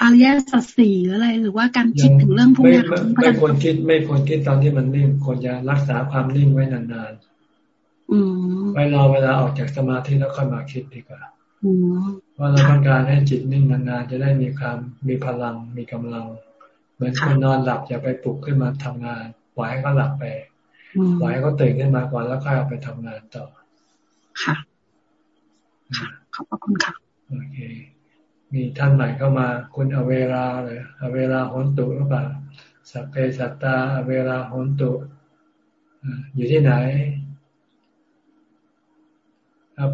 อริยสัจสี่หรืออะไร หรือว่าการคิดถึงเรื่องพวกนี้ไม่ควรคิดไม่ควรคิดตอนที่มันนิ่งควรจะรักษาความนิ่งไว้นานๆไว้รอเวลาออกจากสมาธิแล้วค่อยมาคิดดีกว่าว่าเราต้องการให้จิตนิ่งนานๆจะได้มีความมีพลังมีกำลัง เหมือนคนนอนหลับอย่าไปปลุกขึ้นมาทำงานปล่อยให้เขาหลับไปปล่อยให้เขาตื่นขึ้นมาก่อนแล้วค่อยเอาไปทำงานต่อ ค่ะค่ะขอบพระคุณค่ะโอเคมีท่านใหม่เข้ามาคุณอเวลาเลยอเวลาหนตุหรือเปล่าสัพเพสัตตาอเวลาหนตุอยู่ที่ไหน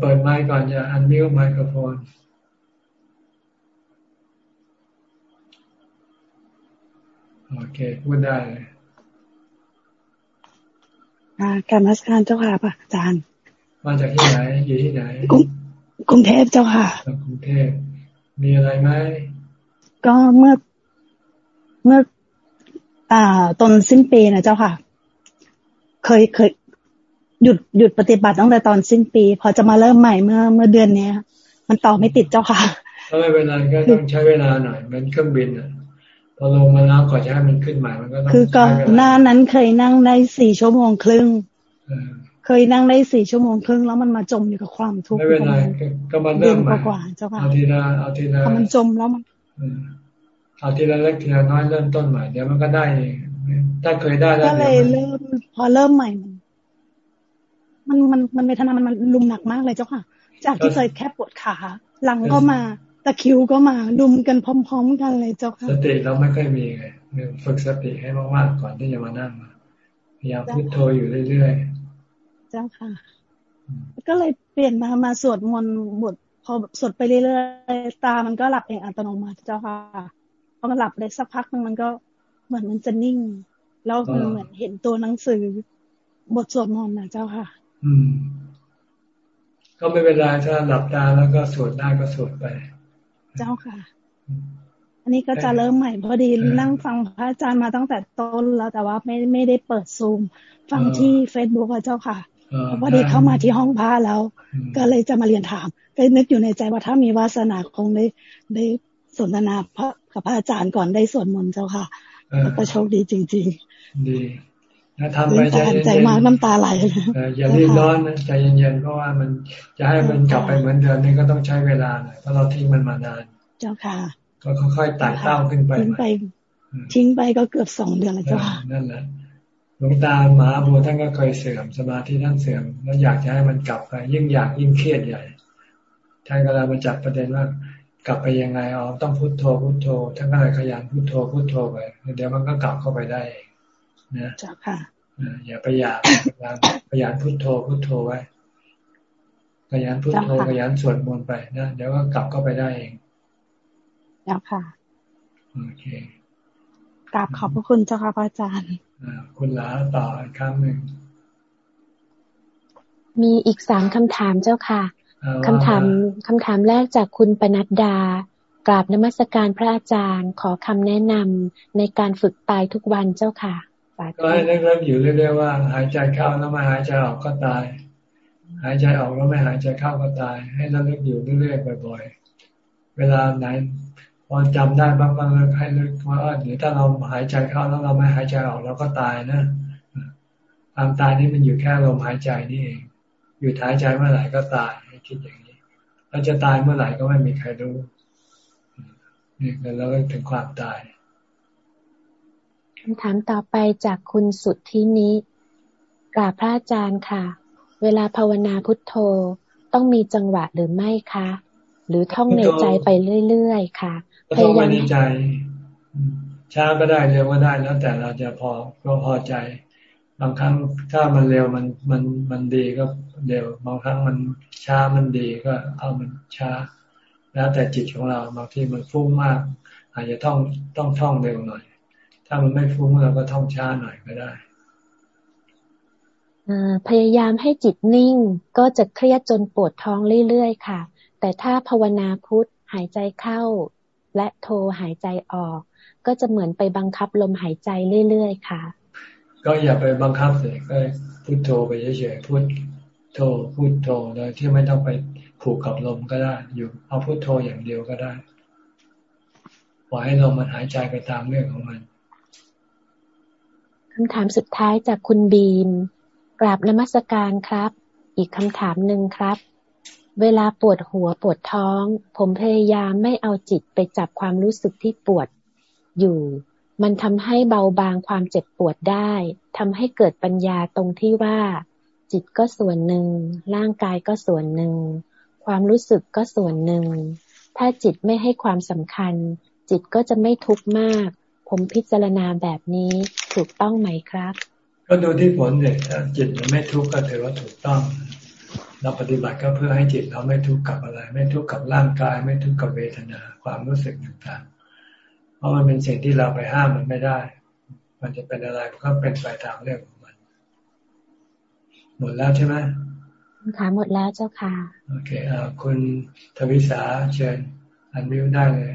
เปิดไมค์ก่อนจะอันมิวไมโครโฟน โอเคพูดได้เลยการมัสการเจ้าค่ะอาจารย์ มาจากที่ไหน อยู่ที่ไหน กรุงเทพเจ้าค่ะกรุงเทพมีอะไรไหม ก็เมื่อเมื่อ อ่าตอนสิ้นปีนะเจ้าค่ะ เคยเคยหยุดหยุดปฏิบัติตั้งแต่ตอนสิ้นปี พอจะมาเริ่มใหม่เมื่อเมื่อเดือนเนี้ย มันต่อไม่ติดเจ้าค่ะถ้าไม่เป็นไรก็ต้องใช้เวลาหน่อยมันเครื่องบินอะพ อลงมาแล้วก่อนจะให้มันขึ้นใหม่มันก็ต้องคือก่อนหน้านั้นเคยนั่งได้สี่ชั่วโมงครึ่งเคยนั่งได้สี่ชั่วโมงครึ่งแล้วมันมาจมอยู่กับความทุกข์ไม่เป็นไรก็มาเริ่มใหม่เจ้าค่ะเอาทีละเอาทีละพอมันจมแล้วมันเอาทีละเล็กทีละน้อยเริ่มต้นใหม่เดี๋ยวมันก็ได้เองถ้าเคยได้แล้วก็เลยเริ่มพอเริ่มใหม่ มันมันมันเวทนามันมันลุมหนักมากเลยเจ้าค่ะ จากที่เคยแค่ปวดขาหลังก็มา ตะคิวก็มาดุมกันพร้อม ๆ กันเลยเจ้าค่ะสติเราไม่ค่อยมีไงฝึกสติให้มากๆก่อนที่จะมานั่งพยายามพุทโธอยู่เรื่อยๆเจ้าค่ะ ก็เลยเปลี่ยนมามาสวดมนต์บทพอสวดไปเรื่อยๆตามันก็หลับเองอัตโนมัติเจ้าค่ะพอมันหลับได้สักพักนึงมันก็เหมือนมันจะนิ่ง แล้วมันเหมือนเห็นตัวหนังสือบทสวดมนต์นะเจ้าค่ะ อืม ก็ไม่เป็นไรถ้าหลับตาแล้วก็สวดได้ก็สวดไป เจ้าค่ะ อันนี้ก็จะเริ่มใหม่พอดีนั่งฟังพระอาจารย์มาตั้งแต่ต้นแล้วแต่ว่าไม่ไม่ได้เปิดซูม ฟังที่เฟซบุ๊กเจ้าค่ะพอดีเข้ามาที่ห้องพระแล้ว ก็เลยจะมาเรียนถามก็นึกอยู่ในใจว่าถ้ามีวาสนาคงได้ได้สนทนาพระกับพระอาจารย์ก่อนได้สวดมนต์เจ้าค่ะก็โชคดีจริง ๆ ดีนะ ทำไปใจใจมากน้ำตาไหลอย่ารีบร้อนนะใจเย็นๆเพราะว่ามันจะให้มันกลับไปเหมือนเดิมนี่ก็ต้องใช้เวลาหน่อยเพราะเราทิ้งมันมานาน เจ้าค่ะ ก็ค่อยๆไต่เต้าขึ้นไปทิ้งไปทิ้งไปก็เกือบสองเดือนแล้วเจ้าค่ะนั่นแหละหลวงตาหมาบัวท่านก็เคยเสื่อมสมาธิท่านเสื่อมแล้วอยากจะให้มันกลับไป ยิ่งอยากยิ่งเครียดใหญ่ท่านก็เลยมาจับประเด็นว่ากลับไปยังไงอ๋อต้องพุโทโธพุโทโธท่านก็เลยขยันพุโทโธพุโทโธไปเดี๋ยวมันก็กลับเข้าไปได้ นะจ้าค่ะอย่าไปอยากขยันพุโทโธพุโทโธไว้ขยันพุโทโธขยันสวดมนต์ไปนะเดี๋ยวก็กลับเข้าไปได้เองแล้วค่ะโอเคกราบขอบพระคุณเจ้าค่ะพระอาจารย์คุณลาต่ออีกครั้งหนึ่งมีอีกสามคำถามเจ้าค่ะคำถามคำถามแรกจากคุณปนัดดากราบนมัสการพระอาจารย์ ขอคำแนะนำในการฝึกตายทุกวันเจ้าค่ะ ก็ให้เลิกๆอยู่เรื่อยๆว่า หายใจเข้าแล้วไม่หายใจออกก็ตาย หายใจออกแล้วไม่หายใจเข้าก็ตาย ให้เลิกๆอยู่เรื่อยๆบ่อย ๆ เวลาไหนพอจำได้บ้างๆให้เลิกว่าเดี๋ยวถ้าเราหายใจเข้าแล้วเราไม่หายใจออกเราก็ตายนะความตายนี่มันอยู่แค่ลมหายใจนี่เองอยู่หายใจเมื่อไหร่ก็ตายให้คิดอย่างนี้เราจะตายเมื่อไหร่ก็ไม่มีใครรู้นี่เราเลิกถึงความตาย คำถามต่อไปจากคุณสุดที่นี้กราบพระอาจารย์ค่ะ เวลาภาวนาพุทโธต้องมีจังหวะหรือไม่คะ หรือท่องในใจไปเรื่อยๆค่ะพยายามในใจ ช้าก็ได้เร็วก็ได้แล้วแต่เราจะพอก็พอใจ บางครั้งถ้ามันเร็วมันมันมันดีก็เร็ว บางครั้งมันช้ามันดีก็เอามันช้า แล้วแต่จิตของเราบางทีมันฟุ้งมาก อาจจะต้องต้องท่องเร็วหน่อย ถ้ามันไม่ฟุ้งเราก็ท่องช้าหน่อยก็ได้พยายามให้จิตนิ่งก็จะเครียดจนปวดท้องเรื่อยๆค่ะ แต่ถ้าภาวนาพุทธหายใจเข้า และโทหายใจออก ก็จะเหมือนไปบังคับลมหายใจเรื่อยๆค่ะ ก็อย่าไปบังคับเลยก็พุทโธไปเฉยๆพุทโธพุทโธโดยที่ไม่ต้องไปผูกกับลมก็ได้ อยู่เอาพุทโธอย่างเดียวก็ได้ปล่อยให้ลมมันหายใจไปตามเรื่องของมัน คำถามสุดท้ายจากคุณบีม กราบนมัสการครับ อีกคำถามหนึ่งครับ เวลาปวดหัวปวดท้อง ผมพยายามไม่เอาจิตไปจับความรู้สึกที่ปวดอยู่ มันทำให้เบาบางความเจ็บปวดได้ทำให้เกิดปัญญาตรงที่ว่า จิตก็ส่วนหนึ่ง ร่างกายก็ส่วนหนึ่ง ความรู้สึกก็ส่วนหนึ่ง ถ้าจิตไม่ให้ความสำคัญ จิตก็จะไม่ทุกข์มาก ผมพิจารณาแบบนี้ถูกต้องไหมครับ ก็ดูที่ผลเนี่ยถ้าจิตมันไม่ทุกข์ก็ถือว่าถูกต้อง เราปฏิบัติก็เพื่อให้จิตเราไม่ทุกข์กับอะไร ไม่ทุกข์กับร่างกาย ไม่ทุกข์กับเวทนา ความรู้สึกต่างๆ เพราะมันเป็นสิ่งที่เราไปห้ามมันไม่ได้ มันจะเป็นอะไรก็เป็นไปตามเรื่องของมัน หมดแล้วใช่ไหมค่ะหมดแล้วเจ้าค่ะ โอเคอ่าคุณทวิสาเชิญอันวิวได้เลย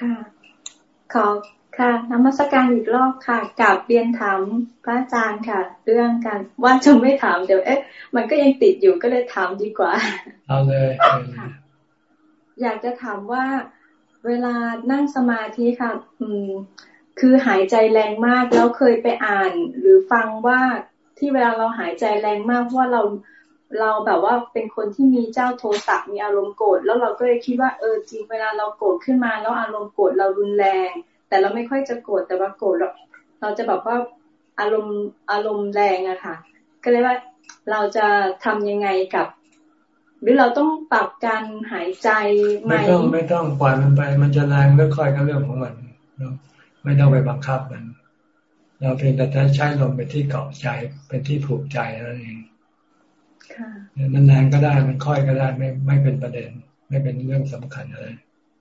ค่ะ ขอค่ะนมัสการอีกรอบค่ะกลับเรียนถามพระอาจารย์ค่ะ เรื่องการว่าจะไม่ถามเดี๋ยวเอ๊ะ มันก็ยังติดอยู่ก็เลยถามดีกว่า เอาเลย อยากจะถามว่าเวลานั่งสมาธิค่ะ อืม คือหายใจแรงมากแล้วเคยไปอ่าน หรือฟังว่าที่เวลาเราหายใจแรงมากเพราะว่าเรา เราแบบว่าเป็นคนที่มีเจ้าโทสะมีอารมณ์โกรธแล้วเราก็เลยคิดว่าเออจริงเวลาเราโกรธขึ้นมาแล้วอารมณ์โกรธเรารุนแรง แต่เราไม่ค่อยจะโกรธแต่ว่าโกรธเราเราจะแบบว่าอารมณ์อารมณ์แรงอะค่ะ ก็เลยว่าเราจะทำยังไงกับ หรือเราต้องปรับการหายใจไหมไม่ต้องไม่ต้องปล่อยมันไป มันจะแรงก็ค่อยก็เรื่องของมันไม่ต้องไปบังคับมัน เราเพียงแต่ใช้ลมเป็นที่เกาะใจเป็นที่ผูกใจนั่นเอง มันแรงก็ได้มันค่อยก็ได้ไม่ไม่เป็นประเด็น ไม่เป็นเรื่องสำคัญอะไร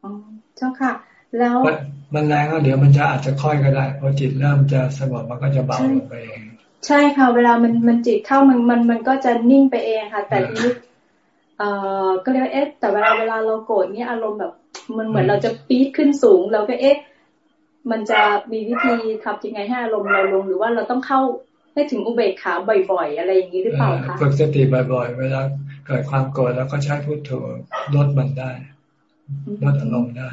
อ๋อเจ้าค่ะ แล้วมันแรงก็เดี๋ยวมันจะอาจจะค่อยก็ได้พอจิตเริ่มจะสงบมันก็จะเบาลงไปเองใช่ค่ะ เวลามันมันจิตเข้ามันมันมันก็จะนิ่งไปเองค่ะ แต่ทีนี้เอ่อก็เรียกเอ๊ะแต่เวลาเวลาเราโกรธนี่อารมณ์แบบ มันเหมือนเราจะปี๊ดขึ้นสูง เราก็เอ๊ะมันจะมีวิธีทำยังไงให้อารมณ์เราลง หรือว่าเราต้องเข้า ให้ถึงอุเบกขาบ่อย ๆ อะไรอย่างนี้หรือเปล่าคะฝึกสติบ่อย ๆ เวลาเกิดความโกรธแล้วก็ใช้พุทโธลดมันได้ลดอารมณ์ได้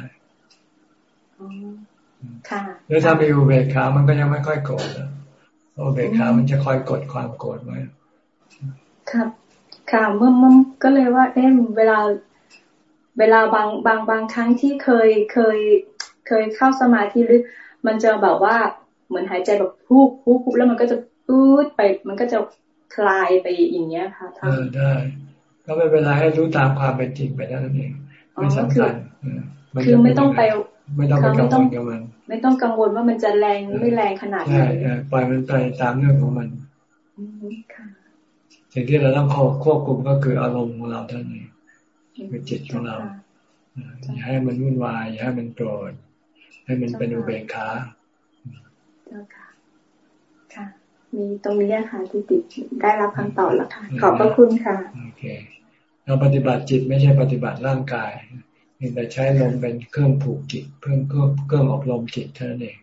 ค่ะหรือถ้ามีอุเบกขามันก็ยังไม่ค่อยโกรธนะอุเบกขามันจะคอยกดความโกรธไว้ครับ ค่ะเมื่อเมื่อก็เลยว่า เอ๊ะเวลา เวลาบางบางบางครั้งที่เคยเคย เคยเข้าสมาธิหรือมันจะแบบว่าเหมือนหายใจแบบพุบพุบพุบแล้วมันก็จะ ปื๊ดไปมันก็จะคลายไปอย่างเงี้ยค่ะทำได้ ก็ไม่เป็นไรให้รู้ตามความเป็นจริงไปนั่นเองไม่สำคัญคือไม่ต้องไปไม่ต้องไปกังวลกับมัน ไม่ต้องกังวลว่ามันจะแรงไม่แรงขนาดไหนปล่อยมันไปตามเรื่องของมันสิ่งที่เราต้องควบคุมก็คืออารมณ์ของเราเท่านั้นคือจิตของเราอย่าให้มันวุ่นวายอย่าให้มันโกรธให้มันเป็นอุเบกขา มีตรงนี้ค่ะที่ติดได้รับคำตอบแล้วค่ะ ขอบพระคุณค่ะโอเคเราปฏิบัติจิตไม่ใช่ปฏิบัติร่างกายมีแต่ใช้ลมเป็นเครื่องผูกจิตเพื่อเครื่องเครื่องอบรมจิตเท่านั้นเอง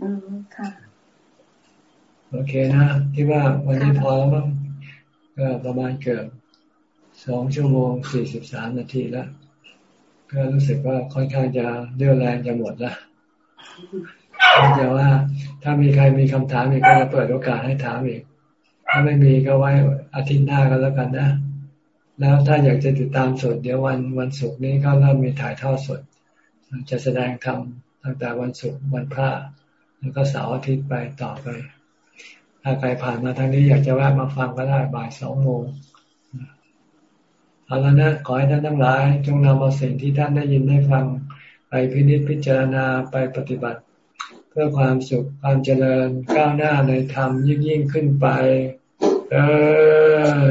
อืมค่ะ โอเคนะที่ว่าวันนี้พอแล้วมั้งก็ประมาณเกือบสองชั่วโมงสี่สิบสามนาทีแล้วก็รู้สึกว่าค่อนข้างจะเรี่ยวแรงจะหมดแล้ว แต่ว่าถ้ามีใครมีคำถามอีกก็จะเปิดโอกาสให้ถามอีก ถ้าไม่มีก็ไว้อาทิตย์หน้าก็แล้วกันนะ แล้วถ้าอยากจะติดตามสดเดี๋ยววันวันศุกร์นี้ก็เริ่มมีถ่ายทอดสด จะแสดงธรรมตั้งแต่วันศุกร์วันพระแล้วก็เสาร์อาทิตย์ไปต่อไป ถ้าใครผ่านมาทางนี้อยากจะแวะมาฟังก็ได้บ่ายสองโมงเอาละนะขอให้ท่านทั้งหลาย จงนำเอาสิ่งที่ท่านได้ยินได้ฟัง ไปพินิจพิจารณาไปปฏิบัติ พื่อความสุขความเจริญก้าวหน้าในธรรมยิ่งยิ่งขึ้นไปเออ